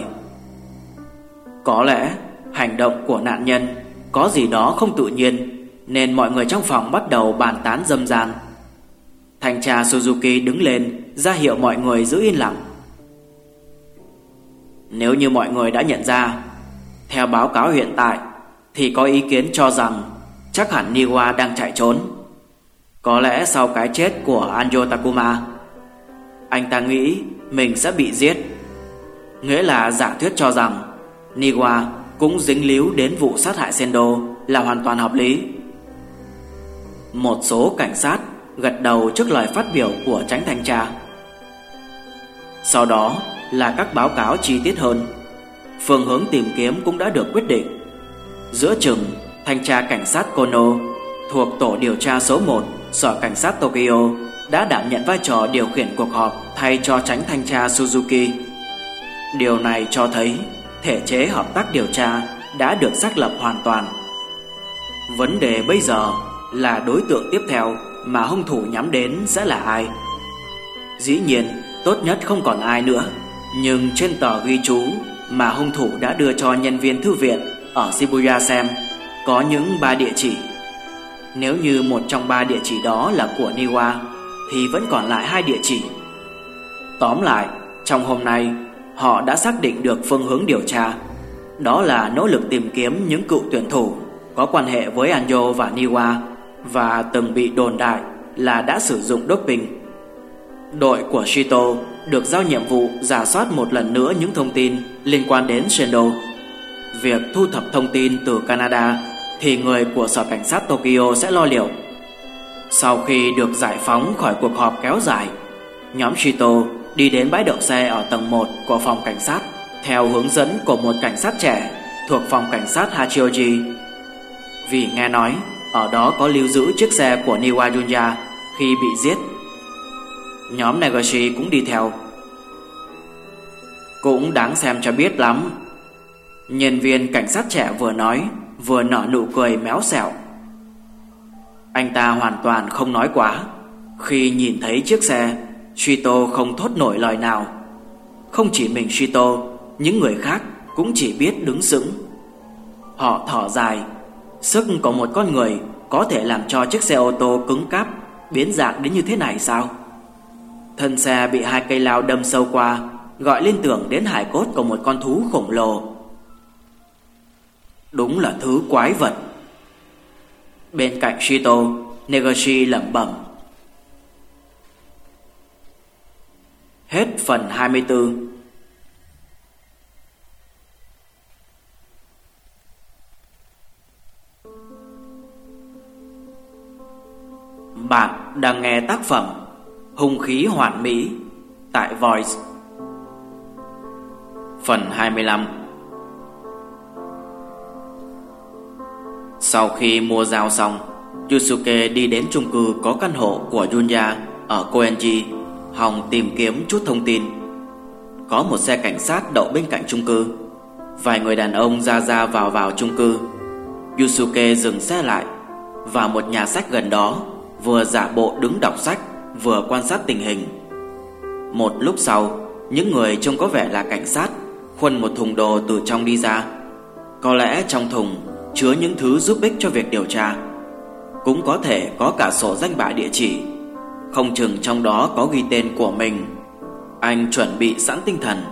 Có lẽ hành động của nạn nhân có gì đó không tự nhiên nên mọi người trong phòng bắt đầu bàn tán dâm gian. Thanh tra Suzuki đứng lên ra hiệu mọi người giữ yên lặng. Nếu như mọi người đã nhận ra, theo báo cáo hiện tại thì có ý kiến cho rằng chắc hẳn Niwa đang chạy trốn. Có lẽ sau cái chết của Anjo Takuma, anh ta nghĩ mình sẽ bị giết. Nghĩa là giả thuyết cho rằng Niwa cũng dính líu đến vụ sát hại Sendo là hoàn toàn hợp lý. Một số cảnh sát gật đầu trước lời phát biểu của tránh thanh tra. Sau đó là các báo cáo chi tiết hơn. Phương hướng tìm kiếm cũng đã được quyết định. Giữa chừng, thanh tra cảnh sát Kono thuộc tổ điều tra số 1 Sở Cảnh sát Tokyo đã đảm nhận vai trò điều khiển cuộc họp thay cho tránh thanh tra Suzuki. Điều này cho thấy thể chế hợp tác điều tra đã được xác lập hoàn toàn. Vấn đề bây giờ là đối tượng tiếp theo mà hung thủ nhắm đến sẽ là ai. Dĩ nhiên, tốt nhất không còn ai nữa, nhưng trên tờ ghi chú mà hung thủ đã đưa cho nhân viên thư viện ở Shibuya xem có những ba địa chỉ. Nếu như một trong ba địa chỉ đó là của Niwa thì vẫn còn lại hai địa chỉ. Tóm lại, trong hôm nay họ đã xác định được phương hướng điều tra. Đó là nỗ lực tìm kiếm những cựu tuyển thủ có quan hệ với Anjo và Niwa và từng bị đồn đại là đã sử dụng doping. Đội của Shito được giao nhiệm vụ giả soát một lần nữa những thông tin liên quan đến Shendo. Việc thu thập thông tin từ Canada thì người của Sở Cảnh sát Tokyo sẽ lo liệu. Sau khi được giải phóng khỏi cuộc họp kéo dài, nhóm Shito đi đến bãi đậu xe ở tầng 1 của phòng cảnh sát, theo hướng dẫn của một cảnh sát trẻ thuộc phòng cảnh sát Hachioji. Vì nghe nói, ở đó có lưu giữ chiếc xe của Niwa Junya khi bị giết. Nhóm Nagoshi cũng đi theo. Cũng đáng xem cho biết lắm Nhân viên cảnh sát trẻ vừa nói, Vừa nở nụ cười méo xẹo Anh ta hoàn toàn không nói quá Khi nhìn thấy chiếc xe Shito không thốt nổi lời nào. Không chỉ mình Shito Những người khác cũng chỉ biết đứng sững. Họ thở dài. Sức của một con người Có thể làm cho chiếc xe ô tô cứng cáp, Biến dạng đến như thế này sao? Thân xe bị hai cây lao đâm sâu qua, Gọi liên tưởng đến hải cốt của một con thú khổng lồ. Đúng là thứ quái vật. Bên cạnh Shito Negoshi lẩm bẩm. Hết phần 24 Bạn đang nghe tác phẩm hùng khí hoàn mỹ tại Voice. Phần 25 Sau khi mua dao xong, Yusuke đi đến chung cư có căn hộ của junya ở Koenji. Hòng tìm kiếm chút thông tin. Có một xe cảnh sát đậu bên cạnh chung cư. Vài người đàn ông ra ra vào vào chung cư. Yusuke dừng xe lại và một nhà sách gần đó Vừa giả bộ đứng đọc sách, Vừa quan sát tình hình. Một lúc sau, Những người trông có vẻ là cảnh sát Khuân một thùng đồ từ trong đi ra. Có lẽ trong thùng Chứa những thứ giúp ích cho việc điều tra. Cũng có thể có cả sổ danh bạ địa chỉ. Không chừng trong đó có ghi tên của mình. Anh chuẩn bị sẵn tinh thần.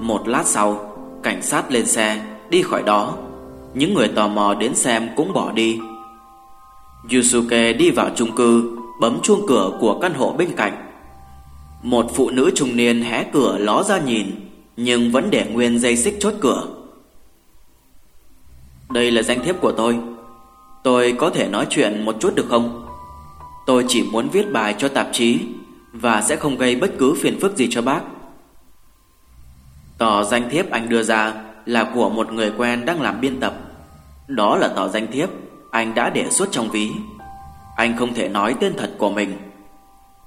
Một lát sau, Cảnh sát lên xe, Đi khỏi đó. Những người tò mò đến xem cũng bỏ đi. Yusuke đi vào chung cư, Bấm chuông cửa của căn hộ bên cạnh. Một phụ nữ trung niên hé cửa ló ra nhìn, Nhưng vẫn để nguyên dây xích chốt cửa. Đây là danh thiếp của tôi. Tôi có thể nói chuyện một chút được không? Tôi chỉ muốn viết bài cho tạp chí Và sẽ không gây bất cứ phiền phức gì cho bác Tờ danh thiếp anh đưa ra Là của một người quen đang làm biên tập Đó là tờ danh thiếp anh đã để suốt trong ví. Anh không thể nói tên thật của mình.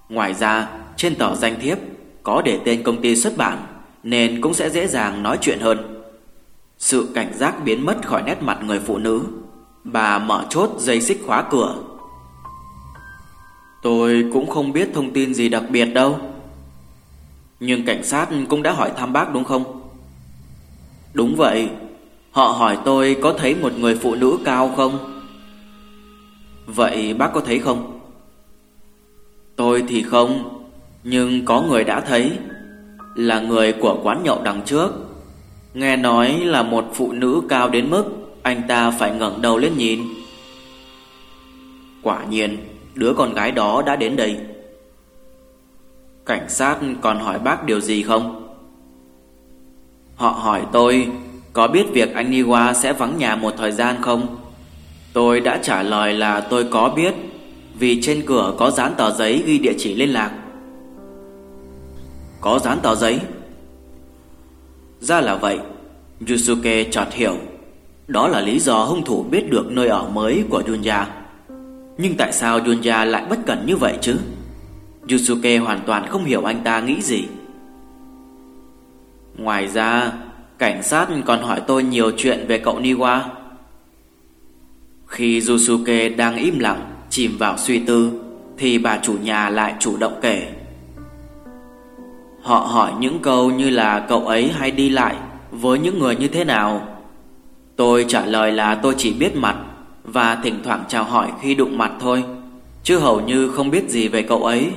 Ngoài ra, trên tờ danh thiếp có để tên công ty xuất bản nên cũng sẽ dễ dàng nói chuyện hơn. Sự cảnh giác biến mất khỏi nét mặt người phụ nữ. Bà mở chốt dây xích khóa cửa. Tôi cũng không biết thông tin gì đặc biệt đâu. Nhưng cảnh sát cũng đã hỏi thăm bác đúng không? Đúng vậy. Họ hỏi tôi có thấy một người phụ nữ cao không? Vậy bác có thấy không? Tôi thì không, Nhưng có người đã thấy Là người của quán nhậu đằng trước Nghe nói là một phụ nữ cao đến mức Anh ta phải ngẩng đầu lên nhìn Quả nhiên Đứa con gái đó đã đến đây Cảnh sát còn hỏi bác điều gì không? Họ hỏi tôi, Có biết việc anh Niwa sẽ vắng nhà một thời gian không? Tôi đã trả lời là tôi có biết, Vì trên cửa có dán tờ giấy ghi địa chỉ liên lạc Có dán tờ giấy Ra là vậy, Yusuke chợt hiểu Đó là lý do hung thủ biết được nơi ở mới của Junya. Nhưng tại sao Junya lại bất cẩn như vậy chứ? Yusuke hoàn toàn không hiểu anh ta nghĩ gì. Ngoài ra, Cảnh sát còn hỏi tôi nhiều chuyện về cậu Niwa. Khi Yusuke đang im lặng, Chìm vào suy tư, Thì bà chủ nhà lại chủ động kể. Họ hỏi những câu như là cậu ấy hay đi lại Với những người như thế nào? Tôi trả lời là tôi chỉ biết mặt và thỉnh thoảng chào hỏi khi đụng mặt thôi, Chứ hầu như không biết gì về cậu ấy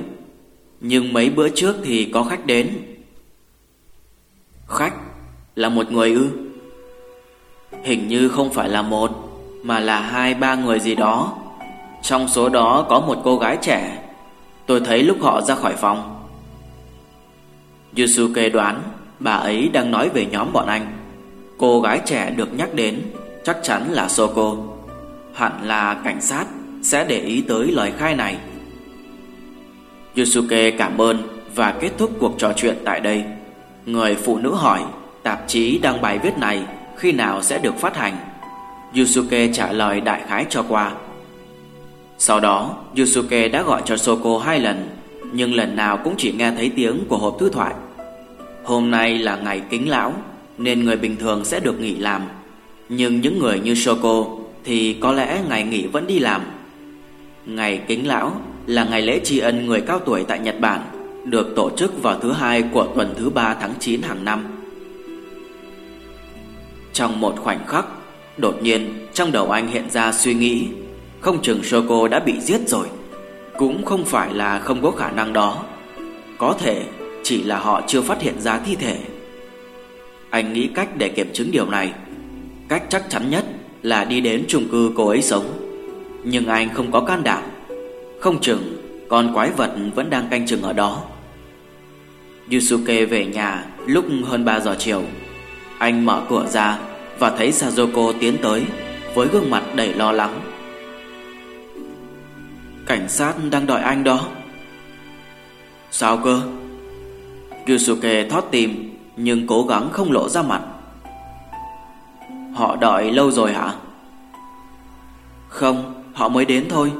Nhưng mấy bữa trước thì có khách đến Khách là một người ư Hình như không phải là một, mà là hai ba người gì đó. Trong số đó có một cô gái trẻ. Tôi thấy lúc họ ra khỏi phòng. Yusuke đoán bà ấy đang nói về nhóm bọn anh. Cô gái trẻ được nhắc đến chắc chắn là Soko. Hẳn là cảnh sát sẽ để ý tới lời khai này. Yusuke cảm ơn và kết thúc cuộc trò chuyện tại đây. Người phụ nữ hỏi, tạp chí đăng bài viết này khi nào sẽ được phát hành. Yusuke trả lời đại khái cho qua Sau đó, Yusuke đã gọi cho Soko hai lần, Nhưng lần nào cũng chỉ nghe thấy tiếng của hộp thư thoại Hôm nay là ngày kính lão, Nên người bình thường sẽ được nghỉ làm Nhưng những người như Shoko thì có lẽ ngày nghỉ vẫn đi làm. Ngày kính lão, là ngày lễ tri ân người cao tuổi tại Nhật Bản, Được tổ chức vào thứ hai của tuần thứ ba tháng 9 hàng năm. Trong một khoảnh khắc, Đột nhiên, trong đầu anh hiện ra suy nghĩ, Không chừng Shoko đã bị giết rồi. Cũng không phải là không có khả năng đó. Có thể chỉ là họ chưa phát hiện ra thi thể. Anh nghĩ cách để kiểm chứng điều này, Cách chắc chắn nhất là đi đến chung cư cô ấy sống Nhưng anh không có can đảm Không chừng, con quái vật vẫn đang canh chừng ở đó Yusuke về nhà lúc hơn 3 giờ chiều Anh mở cửa ra và thấy Sajoko tiến tới với gương mặt đầy lo lắng. Cảnh sát đang đợi anh đó. Sao cơ? Yusuke thót tim nhưng cố gắng không lộ ra mặt. Họ đợi lâu rồi hả? Không, họ mới đến thôi.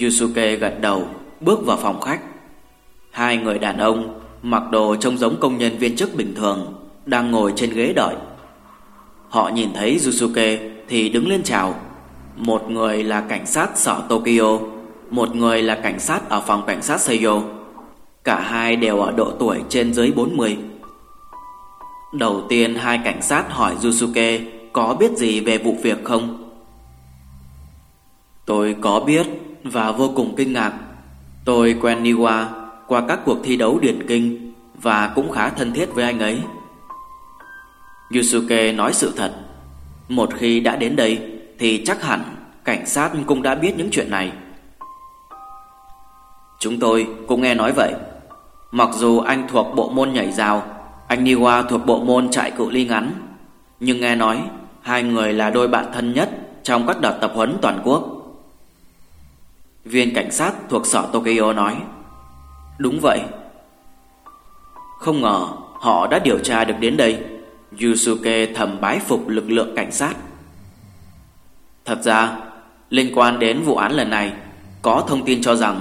Yusuke gật đầu, bước vào phòng khách. Hai người đàn ông mặc đồ trông giống công nhân viên chức bình thường đang ngồi trên ghế đợi. Họ nhìn thấy Yusuke thì đứng lên chào. Một người là cảnh sát sở Tokyo, một người là cảnh sát ở phòng cảnh sát Seiyo. Cả hai đều ở độ tuổi trên dưới 40. Đầu tiên hai cảnh sát hỏi Yusuke, có biết gì về vụ việc không? Tôi có biết và vô cùng kinh ngạc. Tôi quen Niwa qua các cuộc thi đấu điển kinh và cũng khá thân thiết với anh ấy. Yusuke nói sự thật Một khi đã đến đây Thì chắc hẳn cảnh sát cũng đã biết những chuyện này Chúng tôi cũng nghe nói vậy Mặc dù anh thuộc bộ môn nhảy rào anh Niwa thuộc bộ môn chạy cự ly ngắn Nhưng nghe nói Hai người là đôi bạn thân nhất Trong các đợt tập huấn toàn quốc Viên cảnh sát thuộc sở Tokyo nói Đúng vậy Không ngờ họ đã điều tra được đến đây Yusuke thầm bái phục lực lượng cảnh sát. Thật ra, liên quan đến vụ án lần này, có thông tin cho rằng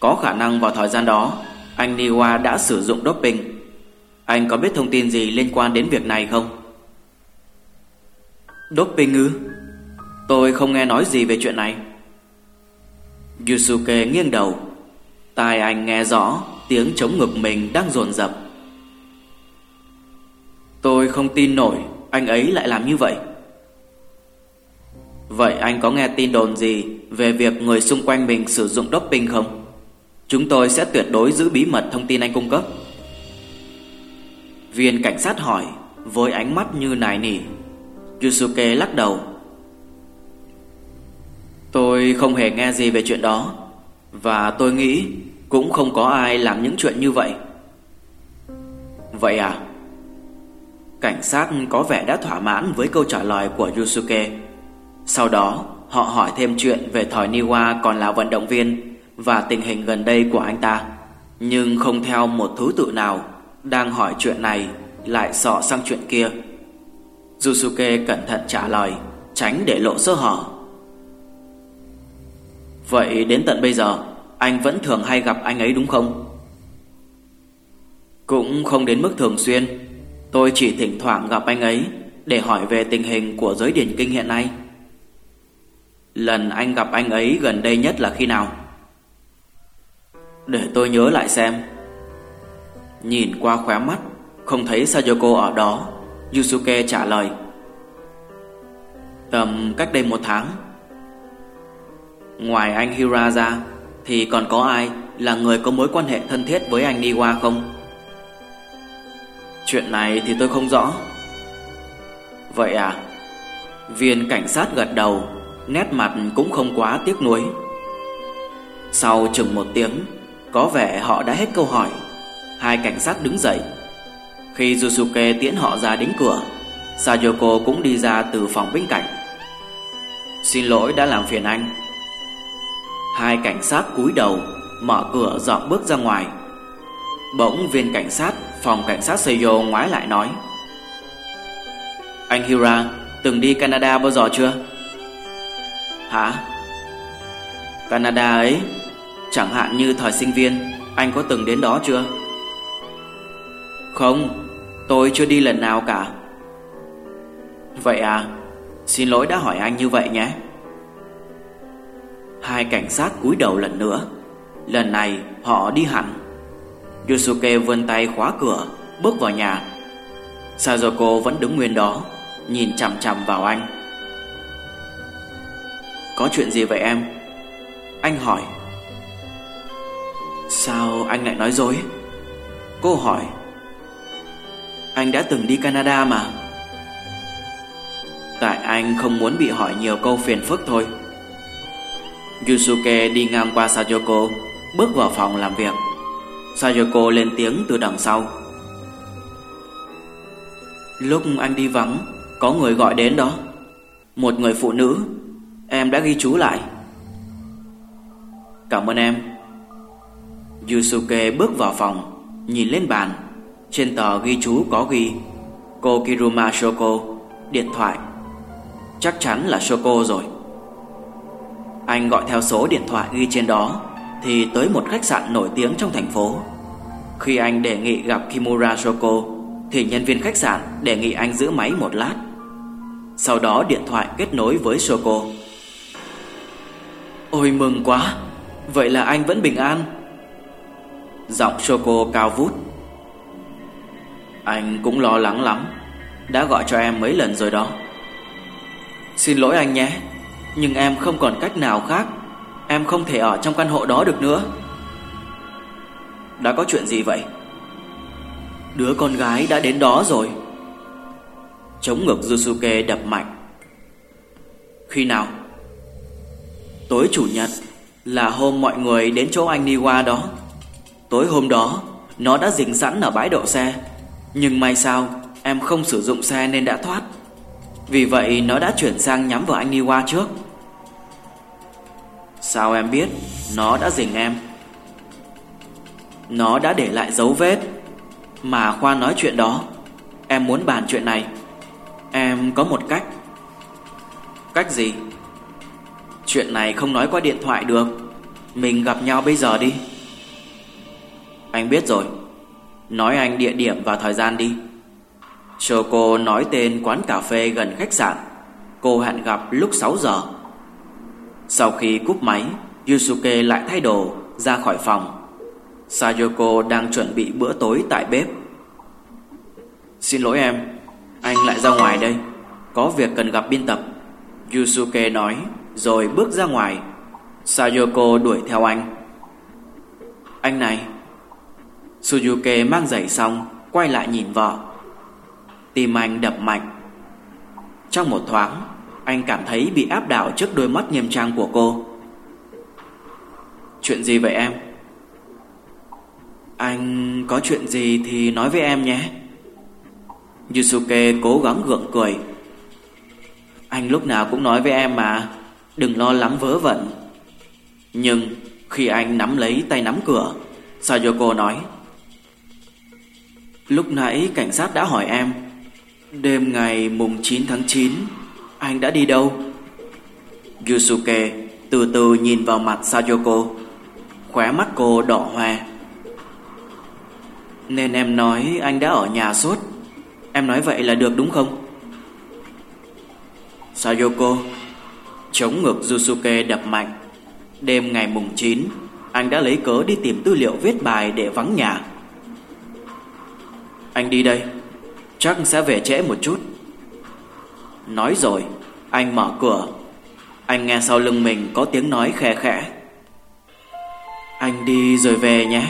có khả năng vào thời gian đó anh Niwa đã sử dụng doping. Anh có biết thông tin gì liên quan đến việc này không? Doping ư? Tôi không nghe nói gì về chuyện này. Yusuke nghiêng đầu, tai anh nghe rõ tiếng chống ngực mình đang dồn dập. Tôi không tin nổi Anh ấy lại làm như vậy Vậy anh có nghe tin đồn gì Về việc người xung quanh mình sử dụng doping không Chúng tôi sẽ tuyệt đối giữ bí mật thông tin anh cung cấp Viên cảnh sát hỏi Với ánh mắt như nài nỉ Yusuke lắc đầu Tôi không hề nghe gì về chuyện đó Và tôi nghĩ Cũng không có ai làm những chuyện như vậy Vậy à Cảnh sát có vẻ đã thỏa mãn với câu trả lời của Yusuke. Sau đó, họ hỏi thêm chuyện về thời Niwa còn là vận động viên và tình hình gần đây của anh ta. Nhưng không theo một thứ tự nào, đang hỏi chuyện này lại sọ sang chuyện kia. Yusuke cẩn thận trả lời, tránh để lộ sơ hở. Vậy đến tận bây giờ, anh vẫn thường hay gặp anh ấy đúng không? Cũng không đến mức thường xuyên Tôi chỉ thỉnh thoảng gặp anh ấy Để hỏi về tình hình của giới điển kinh hiện nay Lần anh gặp anh ấy gần đây nhất là khi nào? Để tôi nhớ lại xem Nhìn qua khóe mắt, Không thấy Sayoko ở đó. Yusuke trả lời. Tầm cách đây một tháng. Ngoài anh Hira ra Thì còn có ai là người có mối quan hệ thân thiết với anh Niwa không? Chuyện này thì tôi không rõ. Vậy à? Viên cảnh sát gật đầu, Nét mặt cũng không quá tiếc nuối. Sau chừng một tiếng, Có vẻ họ đã hết câu hỏi. Hai cảnh sát đứng dậy. Khi Yusuke tiễn họ ra đến cửa, Sayoko cũng đi ra từ phòng bên cạnh. Xin lỗi đã làm phiền anh. Hai cảnh sát cúi đầu, Mở cửa dọn bước ra ngoài. Bỗng viên cảnh sát, Phòng cảnh sát Seiyo ngoái lại nói, Anh Hira, Từng đi Canada bao giờ chưa? Hả? Canada ấy, Chẳng hạn như thời sinh viên, Anh có từng đến đó chưa? Không? Tôi chưa đi lần nào cả. Vậy à Xin lỗi đã hỏi anh như vậy nhé. Hai cảnh sát cúi đầu lần nữa. Lần này, họ đi hẳn. Yusuke vươn tay khóa cửa, Bước vào nhà. Sajoko vẫn đứng nguyên đó, Nhìn chằm chằm vào anh. Có chuyện gì vậy em? Anh hỏi. Sao anh lại nói dối? Cô hỏi. Anh đã từng đi Canada mà. Tại anh không muốn bị hỏi nhiều câu phiền phức thôi. Yusuke đi ngang qua Sayoko, Bước vào phòng làm việc. Sayoko lên tiếng từ đằng sau. Lúc anh đi vắng, Có người gọi đến đó. Một người phụ nữ, Em đã ghi chú lại. Cảm ơn em. Yusuke bước vào phòng, Nhìn lên bàn. Trên tờ ghi chú có ghi, Cô Kiruma Shoko, Điện thoại. Chắc chắn là Shoko rồi. Anh gọi theo số điện thoại ghi trên đó, Thì tới một khách sạn nổi tiếng trong thành phố. Khi anh đề nghị gặp Kimura Shoko, Thì nhân viên khách sạn đề nghị anh giữ máy một lát. Sau đó điện thoại kết nối với Shoko. Ôi, mừng quá! Vậy là anh vẫn bình an. Giọng Shoko cao vút. Anh cũng lo lắng lắm. Đã gọi cho em mấy lần rồi đó. Xin lỗi anh nhé, Nhưng em không còn cách nào khác. Em không thể ở trong căn hộ đó được nữa. Đã có chuyện gì vậy? Đứa con gái đã đến đó rồi. Chống ngực Yusuke đập mạnh. Khi nào? Tối chủ nhật Là hôm mọi người đến chỗ anh Niwa đó. Tối hôm đó, Nó đã dình sẵn ở bãi đậu xe. Nhưng may sao, Em không sử dụng xe nên đã thoát. Vì vậy, nó đã chuyển sang nhắm vào anh Niwa trước. Sao em biết Nó đã dình em? Nó đã để lại dấu vết. Mà khoa nói chuyện đó, Em muốn bàn chuyện này. Em có một cách. Cách gì? Chuyện này không nói qua điện thoại được. Mình gặp nhau bây giờ đi. Anh biết rồi. Nói anh địa điểm và thời gian đi. Choco nói tên quán cà phê gần khách sạn. Cô hẹn gặp lúc 6 giờ. Sau khi cúp máy, Yusuke lại thay đồ, ra khỏi phòng. Sayoko đang chuẩn bị bữa tối tại bếp. Xin lỗi em, Anh lại ra ngoài đây. Có việc cần gặp biên tập. Yusuke nói, Rồi bước ra ngoài. Sayoko đuổi theo anh. Anh này Suzuke mang giày xong, Quay lại nhìn vợ. Tim anh đập mạnh. Trong một thoáng, Anh cảm thấy bị áp đảo trước đôi mắt nghiêm trang của cô. Chuyện gì vậy em? Anh có chuyện gì thì nói với em nhé. Yusuke cố gắng gượng cười. Anh lúc nào cũng nói với em mà, Đừng lo lắng vớ vẩn. Nhưng khi anh nắm lấy tay nắm cửa, Sayoko nói Lúc nãy cảnh sát đã hỏi em, Đêm ngày mùng 9 tháng 9 Anh đã đi đâu? Yusuke từ từ nhìn vào mặt Sayoko, Khóe mắt cô đỏ hoe. Nên em nói anh đã ở nhà suốt, Em nói vậy là được đúng không? Sayoko Chống ngực Yusuke đập mạnh. Đêm ngày mùng 9 Anh đã lấy cớ đi tìm tư liệu viết bài để vắng nhà. Anh đi đây. Chắc sẽ về trễ một chút. Nói rồi, Anh mở cửa. Anh nghe sau lưng mình có tiếng nói khe khẽ. Anh đi rồi về nhé.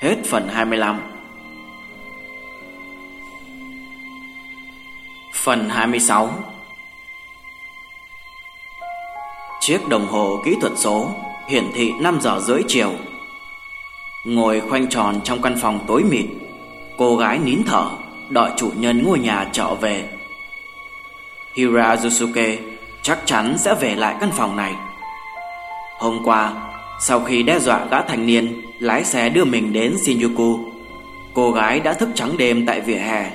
Hết phần 25 Phần 26 Chiếc đồng hồ kỹ thuật số hiển thị 5 giờ rưỡi chiều. Ngồi khoanh tròn trong căn phòng tối mịt, Cô gái nín thở, Đợi chủ nhân ngôi nhà trở về. Hira Yusuke chắc chắn sẽ về lại căn phòng này. Hôm qua, Sau khi đe dọa gã thanh niên, Lái xe đưa mình đến Shinjuku, Cô gái đã thức trắng đêm tại vỉa hè.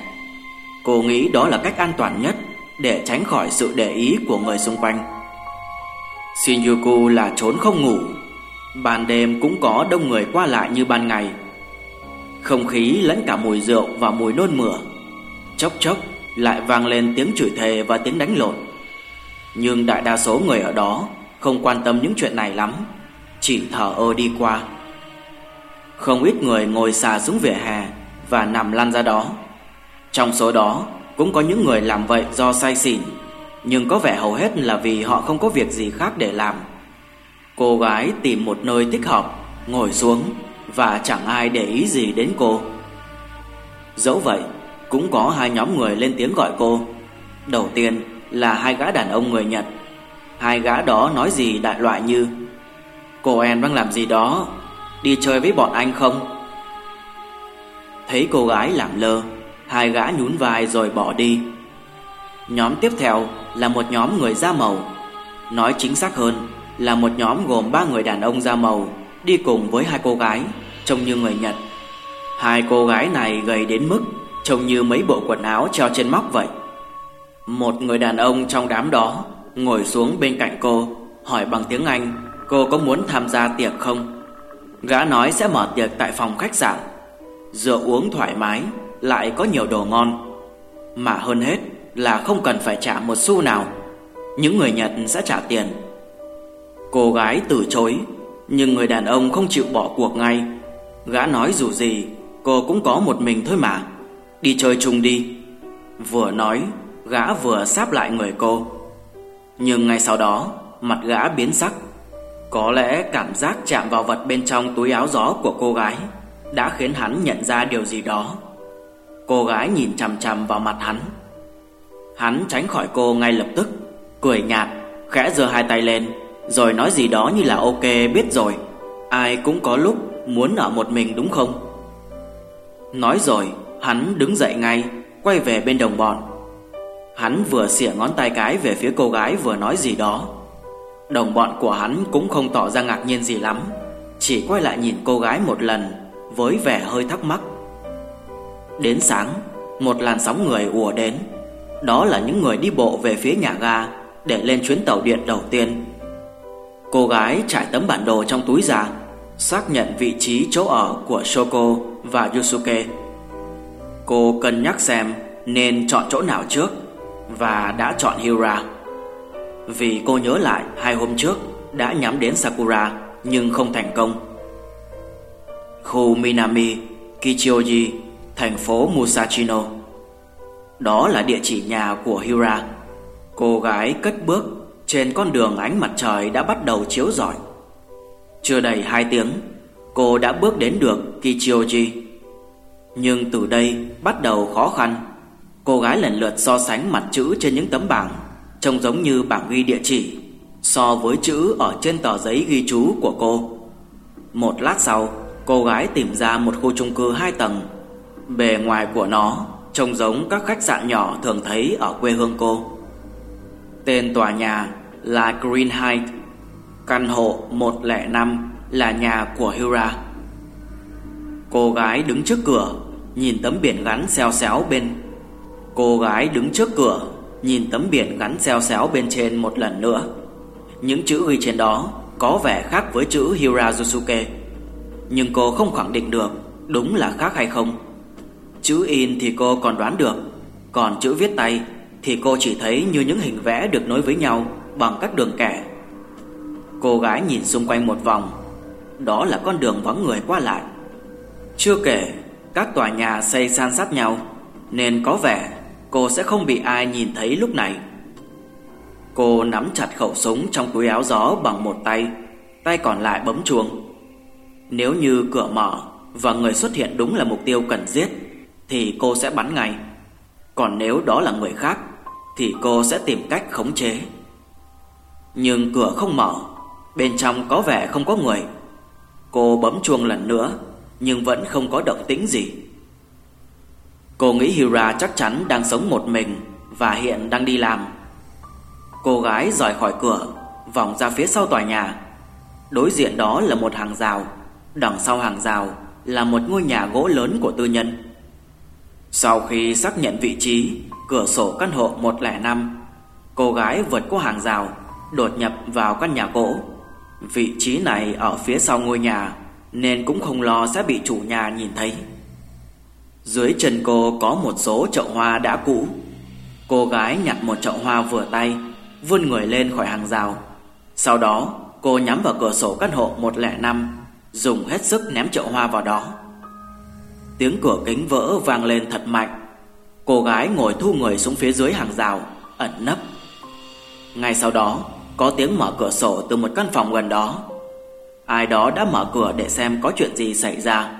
Cô nghĩ đó là cách an toàn nhất Để tránh khỏi sự để ý của người xung quanh. Shinjuku là trốn không ngủ. Ban đêm cũng có đông người qua lại như ban ngày. Không khí lẫn cả mùi rượu và mùi nôn mửa. Chốc chốc, lại vang lên tiếng chửi thề và tiếng đánh lộn. Nhưng đại đa số người ở đó không quan tâm những chuyện này lắm, Chỉ thở ơ đi qua. Không ít người ngồi xà xuống vỉa hè Và nằm lăn ra đó. Trong số đó, cũng có những người làm vậy do say xỉn, Nhưng có vẻ hầu hết là vì họ không có việc gì khác để làm. Cô gái tìm một nơi thích hợp, Ngồi xuống, Và chẳng ai để ý gì đến cô. Dẫu vậy, Cũng có hai nhóm người lên tiếng gọi cô. Đầu tiên là hai gã đàn ông người Nhật. Hai gã đó nói gì đại loại như, Cô em đang làm gì đó? Đi chơi với bọn anh không? Thấy cô gái làm lơ, Hai gã nhún vai rồi bỏ đi. Nhóm tiếp theo là một nhóm người da màu, Nói chính xác hơn là một nhóm gồm ba người đàn ông da màu đi cùng với hai cô gái trông như người Nhật. Hai cô gái này gầy đến mức trông như mấy bộ quần áo treo trên móc vậy. Một người đàn ông trong đám đó ngồi xuống bên cạnh cô, hỏi bằng tiếng Anh cô có muốn tham gia tiệc không. Gã nói sẽ mở tiệc tại phòng khách sạn, rượu uống thoải mái, lại có nhiều đồ ngon. Mà hơn hết là không cần phải trả một xu nào. Những người Nhật sẽ trả tiền Cô gái từ chối. Nhưng người đàn ông không chịu bỏ cuộc ngay. Gã nói dù gì, Cô cũng có một mình thôi mà. Đi chơi chung đi. Vừa nói, Gã vừa sáp lại người cô. Nhưng ngay sau đó, Mặt gã biến sắc. Có lẽ cảm giác chạm vào vật bên trong túi áo gió của cô gái Đã khiến hắn nhận ra điều gì đó. Cô gái nhìn chằm chằm vào mặt hắn. Hắn tránh khỏi cô ngay lập tức, Cười nhạt, Khẽ giơ hai tay lên rồi nói gì đó như là ok, biết rồi. Ai cũng có lúc muốn ở một mình đúng không? Nói rồi, hắn đứng dậy ngay, Quay về bên đồng bọn. Hắn vừa xỉa ngón tay cái về phía cô gái vừa nói gì đó. Đồng bọn của hắn cũng không tỏ ra ngạc nhiên gì lắm, Chỉ quay lại nhìn cô gái một lần, Với vẻ hơi thắc mắc. Đến sáng, Một làn sóng người ùa đến. Đó là những người đi bộ về phía nhà ga Để lên chuyến tàu điện đầu tiên. Cô gái trải tấm bản đồ trong túi ra Xác nhận vị trí chỗ ở của Shoko và Yusuke. Cô cân nhắc xem nên chọn chỗ nào trước Và đã chọn Hira. Vì cô nhớ lại hai hôm trước đã nhắm đến Sakura nhưng không thành công. Khu Minami, Kichioji, thành phố Musashino. Đó là địa chỉ nhà của Hira. Cô gái cất bước trên con đường ánh mặt trời đã bắt đầu chiếu rọi. Chưa đầy hai tiếng, Cô đã bước đến được Kichioji Nhưng từ đây bắt đầu khó khăn. Cô gái lần lượt so sánh mặt chữ trên những tấm bảng, Trông giống như bảng ghi địa chỉ, So với chữ ở trên tờ giấy ghi chú của cô. Một lát sau, Cô gái tìm ra một khu chung cư hai tầng. Bề ngoài của nó, Trông giống các khách sạn nhỏ thường thấy ở quê hương cô. Tên tòa nhà là Green Heights, Căn hộ 105 là nhà của Hira Cô gái đứng trước cửa, Nhìn tấm biển gắn xeo xéo bên. Cô gái đứng trước cửa, Nhìn tấm biển gắn xeo xéo bên trên một lần nữa. Những chữ ghi trên đó Có vẻ khác với chữ Hira Yusuke Nhưng cô không khẳng định được Đúng là khác hay không. Chữ in thì cô còn đoán được, Còn chữ viết tay thì cô chỉ thấy như những hình vẽ được nối với nhau bằng các đường kẻ. Cô gái nhìn xung quanh một vòng, đó là con đường vắng người qua lại. Chưa kể, các tòa nhà xây san sát nhau, nên có vẻ cô sẽ không bị ai nhìn thấy lúc này. Cô nắm chặt khẩu súng trong túi áo gió bằng một tay, tay còn lại bấm chuông. Nếu như cửa mở và người xuất hiện đúng là mục tiêu cần giết, thì cô sẽ bắn ngay. Còn nếu đó là người khác, thì cô sẽ tìm cách khống chế. Nhưng cửa không mở, Bên trong có vẻ không có người. Cô bấm chuông lần nữa, Nhưng vẫn không có động tĩnh gì. Cô nghĩ Hira chắc chắn đang sống một mình Và hiện đang đi làm. Cô gái rời khỏi cửa, Vòng ra phía sau tòa nhà. Đối diện đó là một hàng rào, Đằng sau hàng rào Là một ngôi nhà gỗ lớn của tư nhân. Sau khi xác nhận vị trí Cửa sổ căn hộ 105 Cô gái vượt qua hàng rào, đột nhập vào căn nhà gỗ Vị trí này ở phía sau ngôi nhà, Nên cũng không lo sẽ bị chủ nhà nhìn thấy. Dưới chân cô có một số chậu hoa đã cũ. Cô gái nhặt một chậu hoa vừa tay, Vươn người lên khỏi hàng rào. Sau đó, cô nhắm vào cửa sổ căn hộ 105 Dùng hết sức ném chậu hoa vào đó. Tiếng cửa kính vỡ vang lên thật mạnh. Cô gái ngồi thu người xuống phía dưới hàng rào, Ẩn nấp. Ngay sau đó, Có tiếng mở cửa sổ từ một căn phòng gần đó. Ai đó đã mở cửa để xem có chuyện gì xảy ra.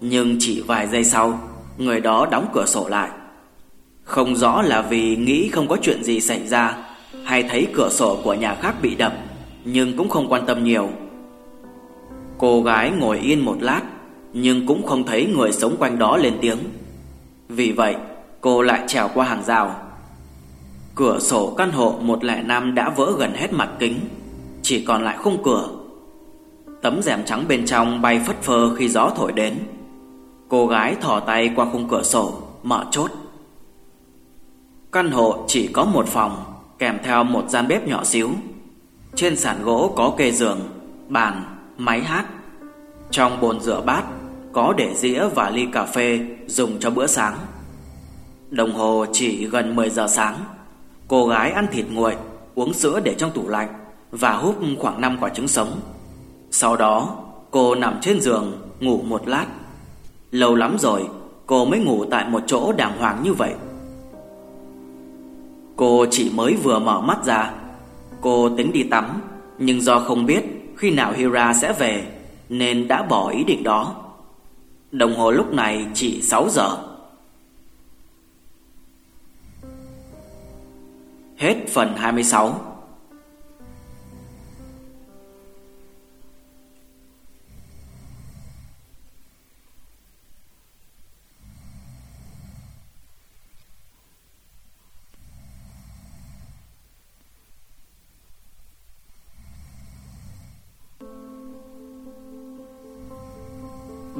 Nhưng chỉ vài giây sau, Người đó đóng cửa sổ lại. Không rõ là vì nghĩ không có chuyện gì xảy ra, Hay thấy cửa sổ của nhà khác bị đập, Nhưng cũng không quan tâm nhiều. Cô gái ngồi yên một lát, Nhưng cũng không thấy người sống quanh đó lên tiếng. Vì vậy cô lại trèo qua hàng rào. Cửa sổ căn hộ 105 đã vỡ gần hết mặt kính Chỉ còn lại khung cửa. Tấm rèm trắng bên trong bay phất phơ khi gió thổi đến. Cô gái thò tay qua khung cửa sổ Mở chốt. Căn hộ chỉ có một phòng Kèm theo một gian bếp nhỏ xíu. Trên sàn gỗ có kê giường Bàn, máy hát. Trong bồn rửa bát Có để dĩa và ly cà phê Dùng cho bữa sáng. Đồng hồ chỉ gần 10 giờ sáng. Cô gái ăn thịt nguội, Uống sữa để trong tủ lạnh Và hút khoảng 5 quả trứng sống. Sau đó, cô nằm trên giường Ngủ một lát. Lâu lắm rồi, Cô mới ngủ tại một chỗ đàng hoàng như vậy. Cô chỉ mới vừa mở mắt ra. Cô tính đi tắm, Nhưng do không biết khi nào Hira sẽ về, Nên đã bỏ ý định đó. Đồng hồ lúc này chỉ 6 giờ. Hết phần 26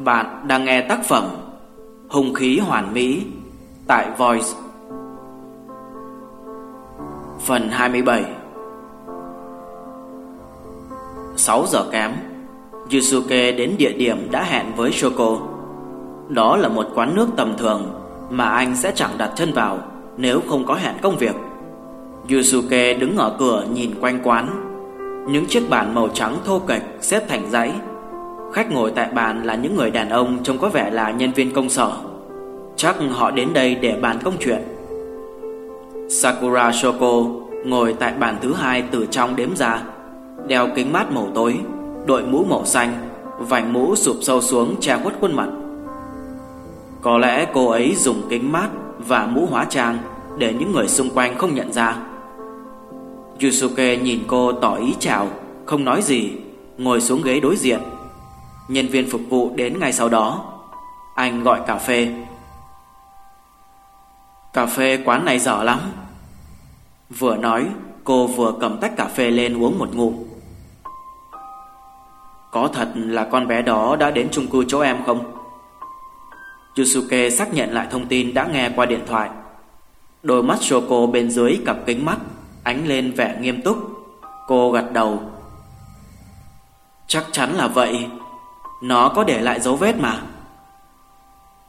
Bạn đang nghe tác phẩm Hùng khí hoàn mỹ tại Voice Phần 27 6 giờ kém, Yusuke đến địa điểm đã hẹn với Shoko. Đó là một quán nước tầm thường Mà anh sẽ chẳng đặt chân vào Nếu không có hẹn công việc. Yusuke đứng ở cửa nhìn quanh quán. Những chiếc bàn màu trắng thô kệch xếp thành dãy. Khách ngồi tại bàn là những người đàn ông Trông có vẻ là nhân viên công sở. Chắc họ đến đây để bàn công chuyện. Sakura Shoko ngồi tại bàn thứ hai từ trong đếm ra, đeo kính mát màu tối, đội mũ màu xanh, vành mũ sụp sâu xuống che khuất khuôn mặt. Có lẽ cô ấy dùng kính mát và mũ hóa trang để những người xung quanh không nhận ra. Yusuke nhìn cô tỏ ý chào, không nói gì, ngồi xuống ghế đối diện. Nhân viên phục vụ đến ngay sau đó. Anh gọi cà phê. Cà phê quán này dở lắm. Vừa nói, cô vừa cầm tách cà phê lên uống một ngụm. Có thật là con bé đó đã đến chung cư chỗ em không? Yusuke xác nhận lại thông tin đã nghe qua điện thoại. Đôi mắt Shoko bên dưới cặp kính mắt, Ánh lên vẻ nghiêm túc. Cô gật đầu. Chắc chắn là vậy. Nó có để lại dấu vết mà.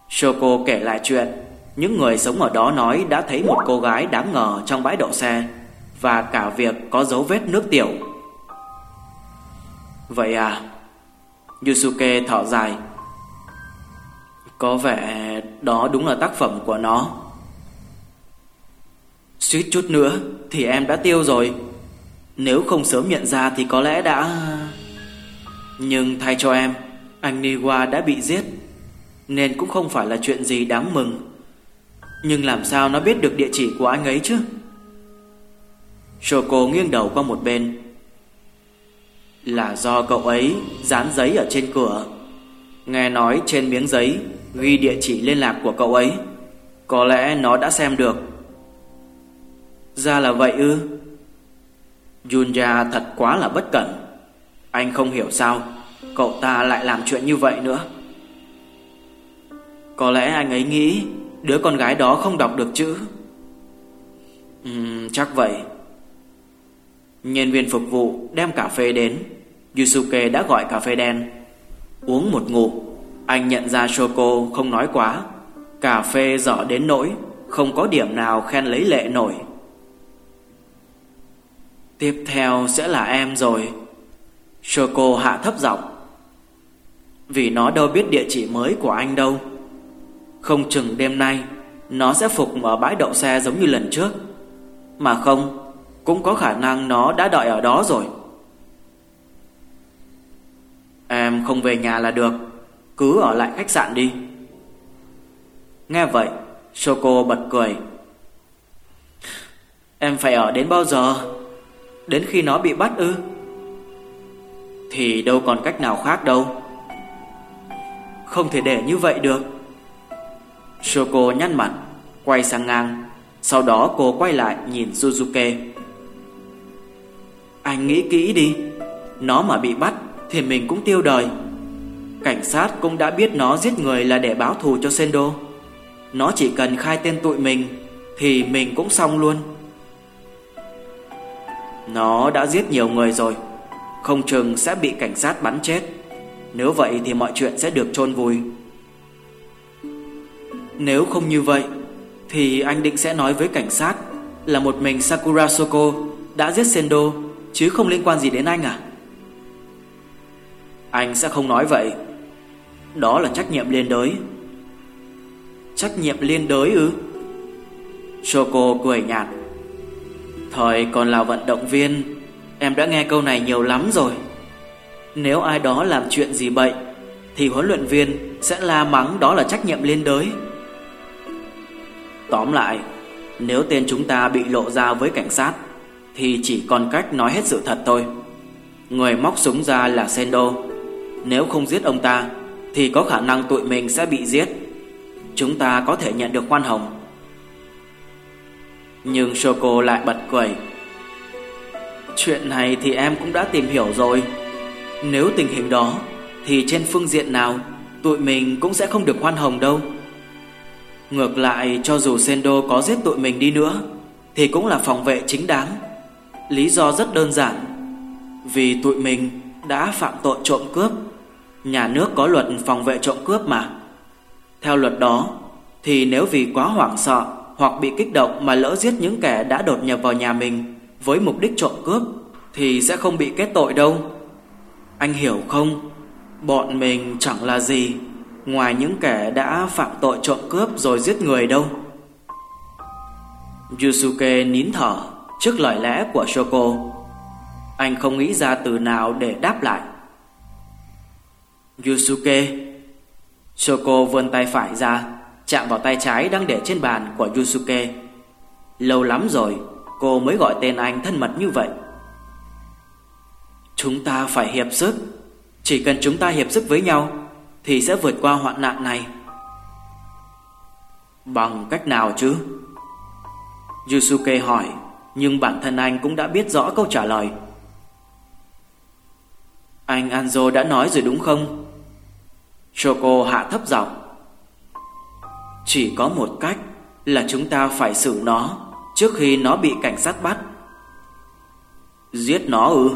Shoko kể lại chuyện những người sống ở đó nói đã thấy một cô gái đáng ngờ trong bãi đậu xe, Và cả việc có dấu vết nước tiểu. Vậy à? Yusuke thở dài. Có vẻ đó đúng là tác phẩm của nó. Suýt chút nữa thì em đã tiêu rồi. Nếu không sớm nhận ra thì có lẽ đã Nhưng thay cho em, Anh Niwa đã bị giết, Nên cũng không phải là chuyện gì đáng mừng nhưng làm sao nó biết được địa chỉ của anh ấy chứ? Choco nghiêng đầu qua một bên. Là do cậu ấy dán giấy ở trên cửa. Nghe nói trên miếng giấy Ghi địa chỉ liên lạc của cậu ấy. Có lẽ nó đã xem được. Ra là vậy ư? Junya thật quá là bất cẩn. Anh không hiểu sao Cậu ta lại làm chuyện như vậy nữa. Có lẽ anh ấy nghĩ Đứa con gái đó không đọc được chữ. Uhm, Chắc vậy. Nhân viên phục vụ đem cà phê đến. Yusuke đã gọi cà phê đen. Uống một ngụm. Anh nhận ra Shoko không nói quá. Cà phê dở đến nỗi Không có điểm nào khen lấy lệ nổi. Tiếp theo sẽ là em rồi. Shoko hạ thấp giọng. Vì nó đâu biết địa chỉ mới của anh đâu. Không chừng đêm nay, Nó sẽ phục ở bãi đậu xe giống như lần trước. Mà không, Cũng có khả năng nó đã đợi ở đó rồi. Em không về nhà là được, Cứ ở lại khách sạn đi. Nghe vậy Choco bật cười. Em phải ở đến bao giờ? Đến khi nó bị bắt ư? Thì đâu còn cách nào khác đâu. Không thể để như vậy được. Shoko nhăn mặt, Quay sang ngang. Sau đó cô quay lại nhìn Suzuki. Anh nghĩ kỹ đi, Nó mà bị bắt Thì mình cũng tiêu đời. Cảnh sát cũng đã biết nó giết người là để báo thù cho Sendo. Nó chỉ cần khai tên tụi mình Thì mình cũng xong luôn. Nó đã giết nhiều người rồi, Không chừng sẽ bị cảnh sát bắn chết. Nếu vậy thì mọi chuyện sẽ được chôn vùi. Nếu không như vậy, Thì anh định sẽ nói với cảnh sát Là một mình Sakura Soko Đã giết Sendo, Chứ không liên quan gì đến anh à? Anh sẽ không nói vậy. Đó là trách nhiệm liên đới. Trách nhiệm liên đới ư? Soko cười nhạt. Thời còn là vận động viên, Em đã nghe câu này nhiều lắm rồi. Nếu ai đó làm chuyện gì bậy, Thì huấn luyện viên sẽ la mắng đó là trách nhiệm liên đới. Tóm lại, Nếu tên chúng ta bị lộ ra với cảnh sát, Thì chỉ còn cách nói hết sự thật thôi. Người móc súng ra là Sendo. Nếu không giết ông ta, Thì có khả năng tụi mình sẽ bị giết. Chúng ta có thể nhận được khoan hồng. Nhưng Shoko lại bật cười. Chuyện này thì em cũng đã tìm hiểu rồi. Nếu tình hình đó, Thì trên phương diện nào, Tụi mình cũng sẽ không được khoan hồng đâu. Ngược lại, cho dù Sendo có giết tụi mình đi nữa, Thì cũng là phòng vệ chính đáng. Lý do rất đơn giản. Vì tụi mình đã phạm tội trộm cướp. Nhà nước có luật phòng vệ trộm cướp mà. Theo luật đó, Thì nếu vì quá hoảng sợ Hoặc bị kích động mà lỡ giết những kẻ đã đột nhập vào nhà mình Với mục đích trộm cướp, Thì sẽ không bị kết tội đâu. Anh hiểu không? Bọn mình chẳng là gì. Ngoài những kẻ đã phạm tội trộm cướp rồi giết người đâu. Yusuke nín thở trước lời lẽ của Shoko. Anh không nghĩ ra từ nào để đáp lại. Yusuke, Shoko vươn tay phải ra, Chạm vào tay trái đang để trên bàn của Yusuke. Lâu lắm rồi, Cô mới gọi tên anh thân mật như vậy. Chúng ta phải hiệp sức, Chỉ cần chúng ta hiệp sức với nhau thì sẽ vượt qua hoạn nạn này. Bằng cách nào chứ? Yusuke hỏi, Nhưng bản thân anh cũng đã biết rõ câu trả lời. Anh Anzo đã nói rồi đúng không? Choco hạ thấp giọng. Chỉ có một cách Là chúng ta phải xử nó Trước khi nó bị cảnh sát bắt. Giết nó ư?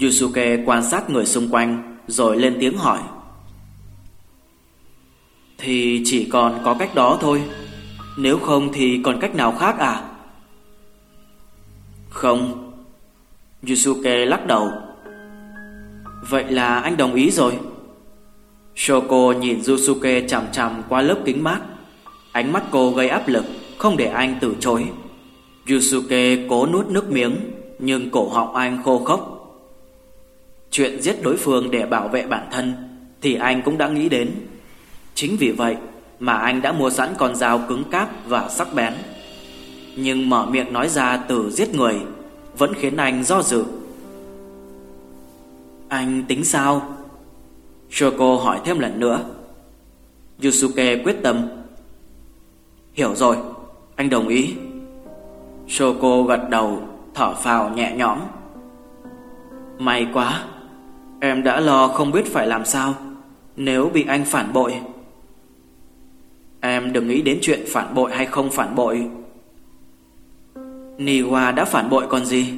Yusuke quan sát người xung quanh Rồi lên tiếng hỏi. Thì chỉ còn có cách đó thôi. Nếu không thì còn cách nào khác à? Không. Yusuke lắc đầu. Vậy là anh đồng ý rồi. Shoko nhìn Yusuke chằm chằm qua lớp kính mát. Ánh mắt cô gây áp lực, Không để anh từ chối. Yusuke cố nuốt nước miếng, Nhưng cổ họng anh khô khốc. Chuyện giết đối phương để bảo vệ bản thân Thì anh cũng đã nghĩ đến. Chính vì vậy Mà anh đã mua sẵn con dao cứng cáp và sắc bén. Nhưng mở miệng nói ra từ giết người Vẫn khiến anh do dự. Anh tính sao? Shoko hỏi thêm lần nữa. Yusuke quyết tâm. Hiểu rồi, Anh đồng ý. Shoko gật đầu, Thở phào nhẹ nhõm. May quá, Em đã lo không biết phải làm sao. Nếu bị anh phản bội Em đừng nghĩ đến chuyện phản bội hay không phản bội. Niwa đã phản bội còn gì?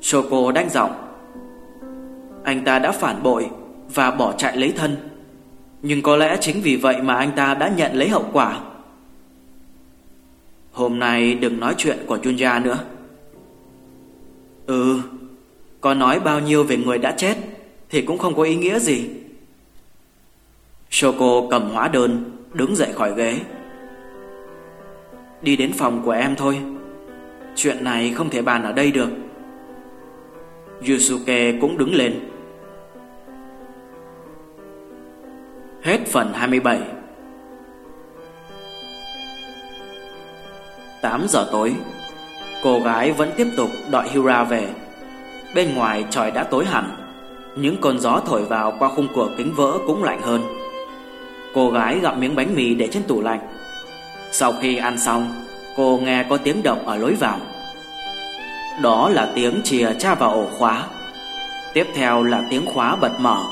Shoko đanh giọng. Anh ta đã phản bội Và bỏ chạy lấy thân. Nhưng có lẽ chính vì vậy mà anh ta đã nhận lấy hậu quả. Hôm nay đừng nói chuyện của Junja nữa. Ừ Có nói bao nhiêu về người đã chết Thì cũng không có ý nghĩa gì. Shoko cầm hóa đơn. Đứng dậy khỏi ghế. Đi đến phòng của em thôi. Chuyện này không thể bàn ở đây được. Yusuke cũng đứng lên. Hết phần 27 8 giờ tối, Cô gái vẫn tiếp tục đợi Hira về. Bên ngoài trời đã tối hẳn, Những cơn gió thổi vào qua khung cửa kính vỡ cũng lạnh hơn. Cô gái gặm miếng bánh mì để trên tủ lạnh. Sau khi ăn xong, Cô nghe có tiếng động ở lối vào. Đó là tiếng chìa tra vào ổ khóa. Tiếp theo là tiếng khóa bật mở.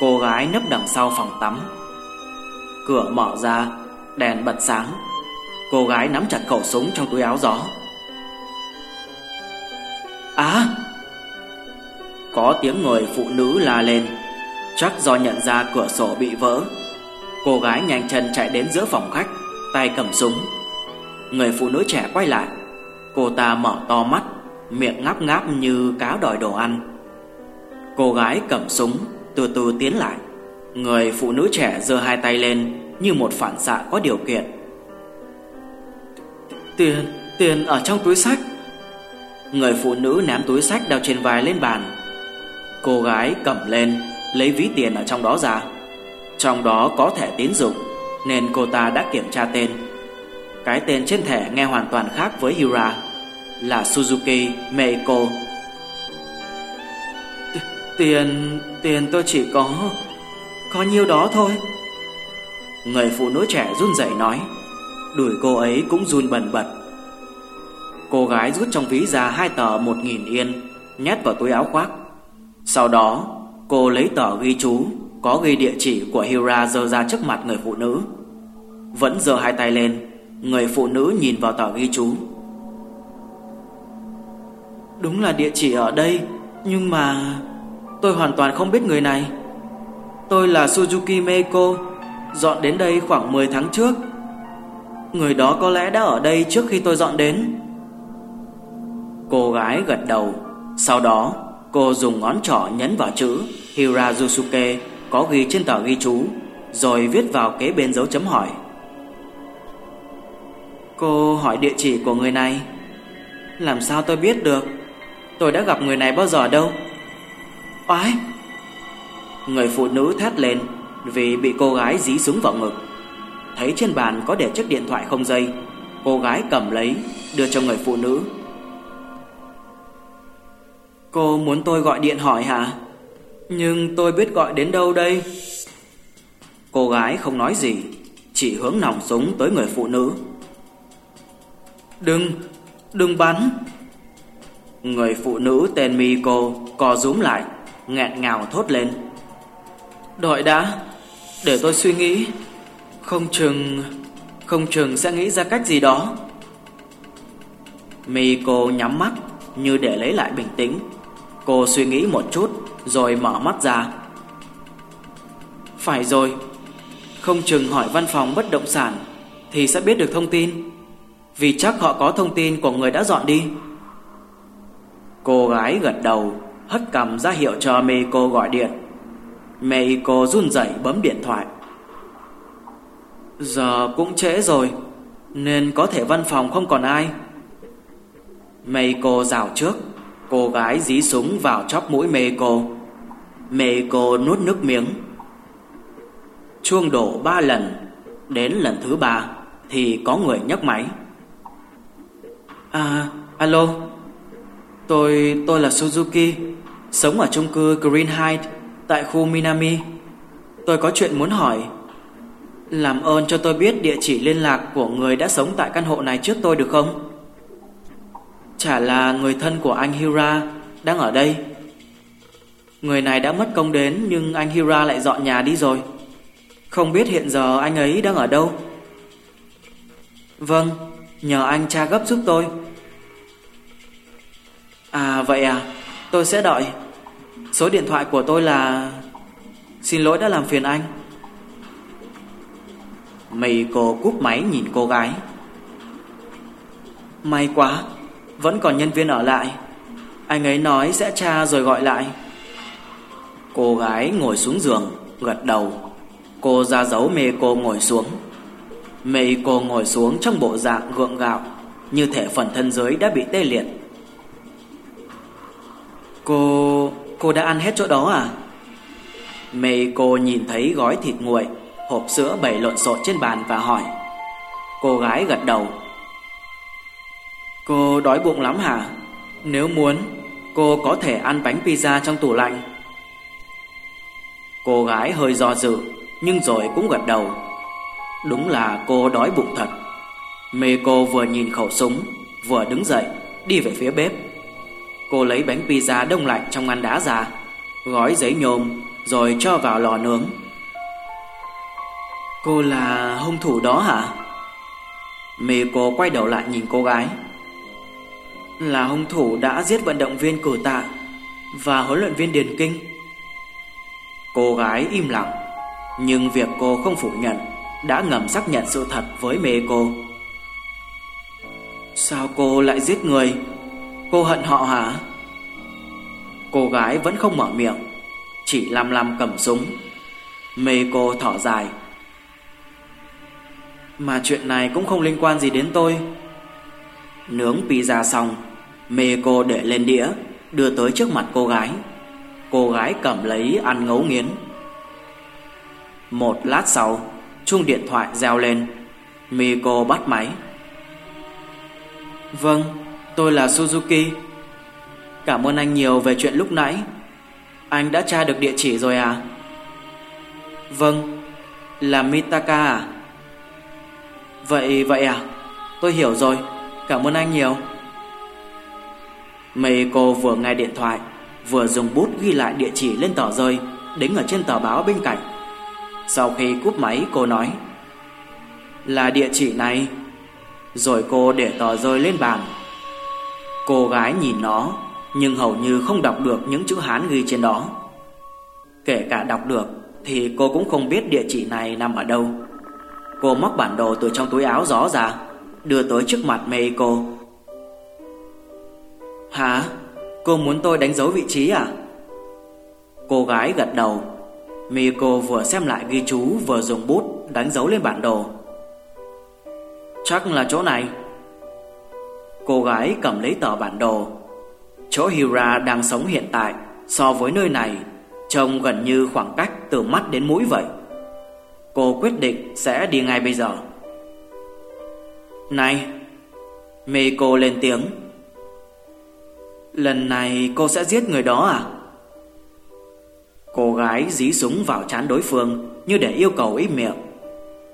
Cô gái nấp đằng sau phòng tắm. Cửa mở ra, Đèn bật sáng. Cô gái nắm chặt khẩu súng trong túi áo gió. Á! Có tiếng người phụ nữ la lên. Chắc do nhận ra cửa sổ bị vỡ. Cô gái nhanh chân chạy đến giữa phòng khách Tay cầm súng. Người phụ nữ trẻ quay lại. Cô ta mở to mắt Miệng ngáp ngáp như cá đòi đồ ăn. Cô gái cầm súng Từ từ tiến lại. Người phụ nữ trẻ giơ hai tay lên Như một phản xạ có điều kiện. Tiền, tiền ở trong túi sách. Người phụ nữ ném túi sách đeo trên vai lên bàn. Cô gái cầm lên Lấy ví tiền ở trong đó ra. Trong đó có thẻ tín dụng, Nên cô ta đã kiểm tra tên. Cái tên trên thẻ nghe hoàn toàn khác với Hira, Là Suzuki Meiko. Tiền... tiền tôi chỉ có... Có nhiêu đó thôi. Người phụ nữ trẻ run rẩy nói Đuổi cô ấy cũng run bần bật. Cô gái rút trong ví ra hai tờ một nghìn yên, Nhét vào túi áo khoác. Sau đó, cô lấy tờ ghi chú. Có ghi địa chỉ của Hira dơ ra trước mặt người phụ nữ. Vẫn giơ hai tay lên, Người phụ nữ nhìn vào tờ ghi chú. Đúng là địa chỉ ở đây, Nhưng mà Tôi hoàn toàn không biết người này. Tôi là Suzuki Meiko, Dọn đến đây khoảng 10 tháng trước. Người đó có lẽ đã ở đây trước khi tôi dọn đến. Cô gái gật đầu. Sau đó, cô dùng ngón trỏ nhấn vào chữ Hirazusuke có ghi trên tờ ghi chú, Rồi viết vào kế bên dấu chấm hỏi. Cô hỏi địa chỉ của người này. Làm sao tôi biết được? Tôi đã gặp người này bao giờ đâu? Oái! Người phụ nữ thét lên Vì bị cô gái dí súng vào ngực. Thấy trên bàn có để chiếc điện thoại không dây, Cô gái cầm lấy, Đưa cho người phụ nữ. Cô muốn tôi gọi điện hỏi hả? Nhưng tôi biết gọi đến đâu đây? Cô gái không nói gì, Chỉ hướng nòng súng tới người phụ nữ. Đừng Đừng bắn. Người phụ nữ tên Miko Co rúm lại, nghẹn ngào thốt lên. Đợi đã, Để tôi suy nghĩ. Không chừng Không chừng sẽ nghĩ ra cách gì đó. Miko nhắm mắt Như để lấy lại bình tĩnh. Cô suy nghĩ một chút. Rồi mở mắt ra. Phải rồi, Không chừng hỏi văn phòng bất động sản Thì sẽ biết được thông tin, Vì chắc họ có thông tin của người đã dọn đi. Cô gái gật đầu, Hất cầm ra hiệu cho Meiko gọi điện. Meiko run rẩy bấm điện thoại. Giờ cũng trễ rồi, Nên có thể văn phòng không còn ai. Meiko rào trước. Cô gái dí súng vào chóp mũi Meiko Meiko nuốt nước miếng. Chuông đổ ba lần. Đến lần thứ ba, Thì có người nhấc máy. À alo. Tôi tôi là Suzuki, Sống ở chung cư Green Heights, Tại khu Minami. Tôi có chuyện muốn hỏi. Làm ơn cho tôi biết địa chỉ liên lạc Của người đã sống tại căn hộ này trước tôi được không? Chả là người thân của anh Hira Đang ở đây. Người này đã mất công đến Nhưng anh Hira lại dọn nhà đi rồi. Không biết hiện giờ anh ấy đang ở đâu. Vâng Nhờ anh tra gấp giúp tôi. À vậy à Tôi sẽ đợi. Số điện thoại của tôi là Xin lỗi đã làm phiền anh. Meiko cúp máy nhìn cô gái. May quá. Vẫn còn nhân viên ở lại. Anh ấy nói sẽ tra rồi gọi lại. Cô gái ngồi xuống giường, Gật đầu. Cô ra dấu mê cô ngồi xuống. Mê cô ngồi xuống trong bộ dạng gượng gạo, Như thể phần thân dưới đã bị tê liệt. Cô... cô đã ăn hết chỗ đó à? mê cô nhìn thấy gói thịt nguội, Hộp sữa bày lộn xộn trên bàn và hỏi. Cô gái gật đầu. Cô đói bụng lắm hả? Nếu muốn, Cô có thể ăn bánh pizza trong tủ lạnh. Cô gái hơi do dự, Nhưng rồi cũng gật đầu. Đúng là cô đói bụng thật. Meiko vừa nhìn khẩu súng, Vừa đứng dậy, Đi về phía bếp. Cô lấy bánh pizza đông lạnh trong ngăn đá ra, Gói giấy nhôm, Rồi cho vào lò nướng. Cô là hung thủ đó hả? Meiko quay đầu lại nhìn cô gái. Là hung thủ đã giết vận động viên cử tạ Và huấn luyện viên Điền Kinh. Cô gái im lặng, Nhưng việc cô không phủ nhận Đã ngầm xác nhận sự thật với Meiko Sao cô lại giết người? Cô hận họ hả? Cô gái vẫn không mở miệng, Chỉ lăm lăm cầm súng. Meiko thở dài. Mà chuyện này cũng không liên quan gì đến tôi. Nướng pizza xong Meiko để lên đĩa, Đưa tới trước mặt cô gái. Cô gái cầm lấy ăn ngấu nghiến. Một lát sau, Chuông điện thoại reo lên. Miko bắt máy. Vâng Tôi là Suzuki. Cảm ơn anh nhiều về chuyện lúc nãy. Anh đã tra được địa chỉ rồi à? Vâng Là Mitaka à? Vậy vậy à? Tôi hiểu rồi. Cảm ơn anh nhiều. Meiko vừa nghe điện thoại, Vừa dùng bút ghi lại địa chỉ lên tờ rơi Đính ở trên tờ báo bên cạnh. Sau khi cúp máy, cô nói, Là địa chỉ này. Rồi cô để tờ rơi lên bàn. Cô gái nhìn nó, Nhưng hầu như không đọc được những chữ Hán ghi trên đó. Kể cả đọc được, Thì cô cũng không biết địa chỉ này nằm ở đâu. Cô móc bản đồ từ trong túi áo gió ra, Đưa tới trước mặt Meiko Hả? Cô muốn tôi đánh dấu vị trí à? Cô gái gật đầu. Miko vừa xem lại ghi chú, Vừa dùng bút đánh dấu lên bản đồ. Chắc là chỗ này. Cô gái cầm lấy tờ bản đồ. Chỗ Hira đang sống hiện tại, So với nơi này, Trông gần như khoảng cách từ mắt đến mũi vậy. Cô quyết định sẽ đi ngay bây giờ. Này! Miko lên tiếng. Lần này cô sẽ giết người đó à? Cô gái dí súng vào chán đối phương, Như để yêu cầu im miệng.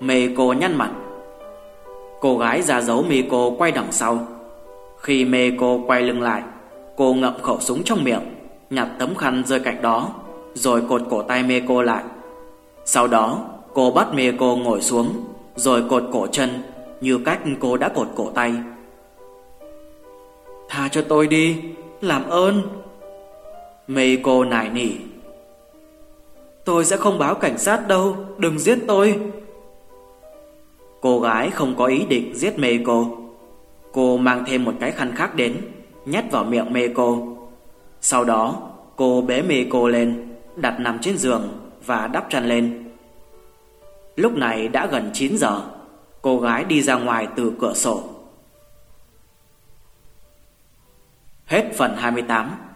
Meiko nhăn mặt. Cô gái ra dấu Meiko quay đằng sau. Khi Meiko quay lưng lại, Cô ngậm khẩu súng trong miệng, Nhặt tấm khăn rơi cạnh đó, Rồi cột cổ tay Meiko lại. Sau đó, cô bắt Meiko ngồi xuống, Rồi cột cổ chân, Như cách cô đã cột cổ tay. Tha cho tôi đi làm ơn. Meiko nài nỉ. Tôi sẽ không báo cảnh sát đâu, Đừng giết tôi. Cô gái không có ý định giết Meiko Cô. Mang thêm một cái khăn khác đến, Nhét vào miệng Meiko Sau đó, cô bế Meiko lên, Đặt nằm trên giường Và đắp chăn lên. Lúc này đã gần 9 giờ, Cô gái đi ra ngoài từ cửa sổ. Hết phần 28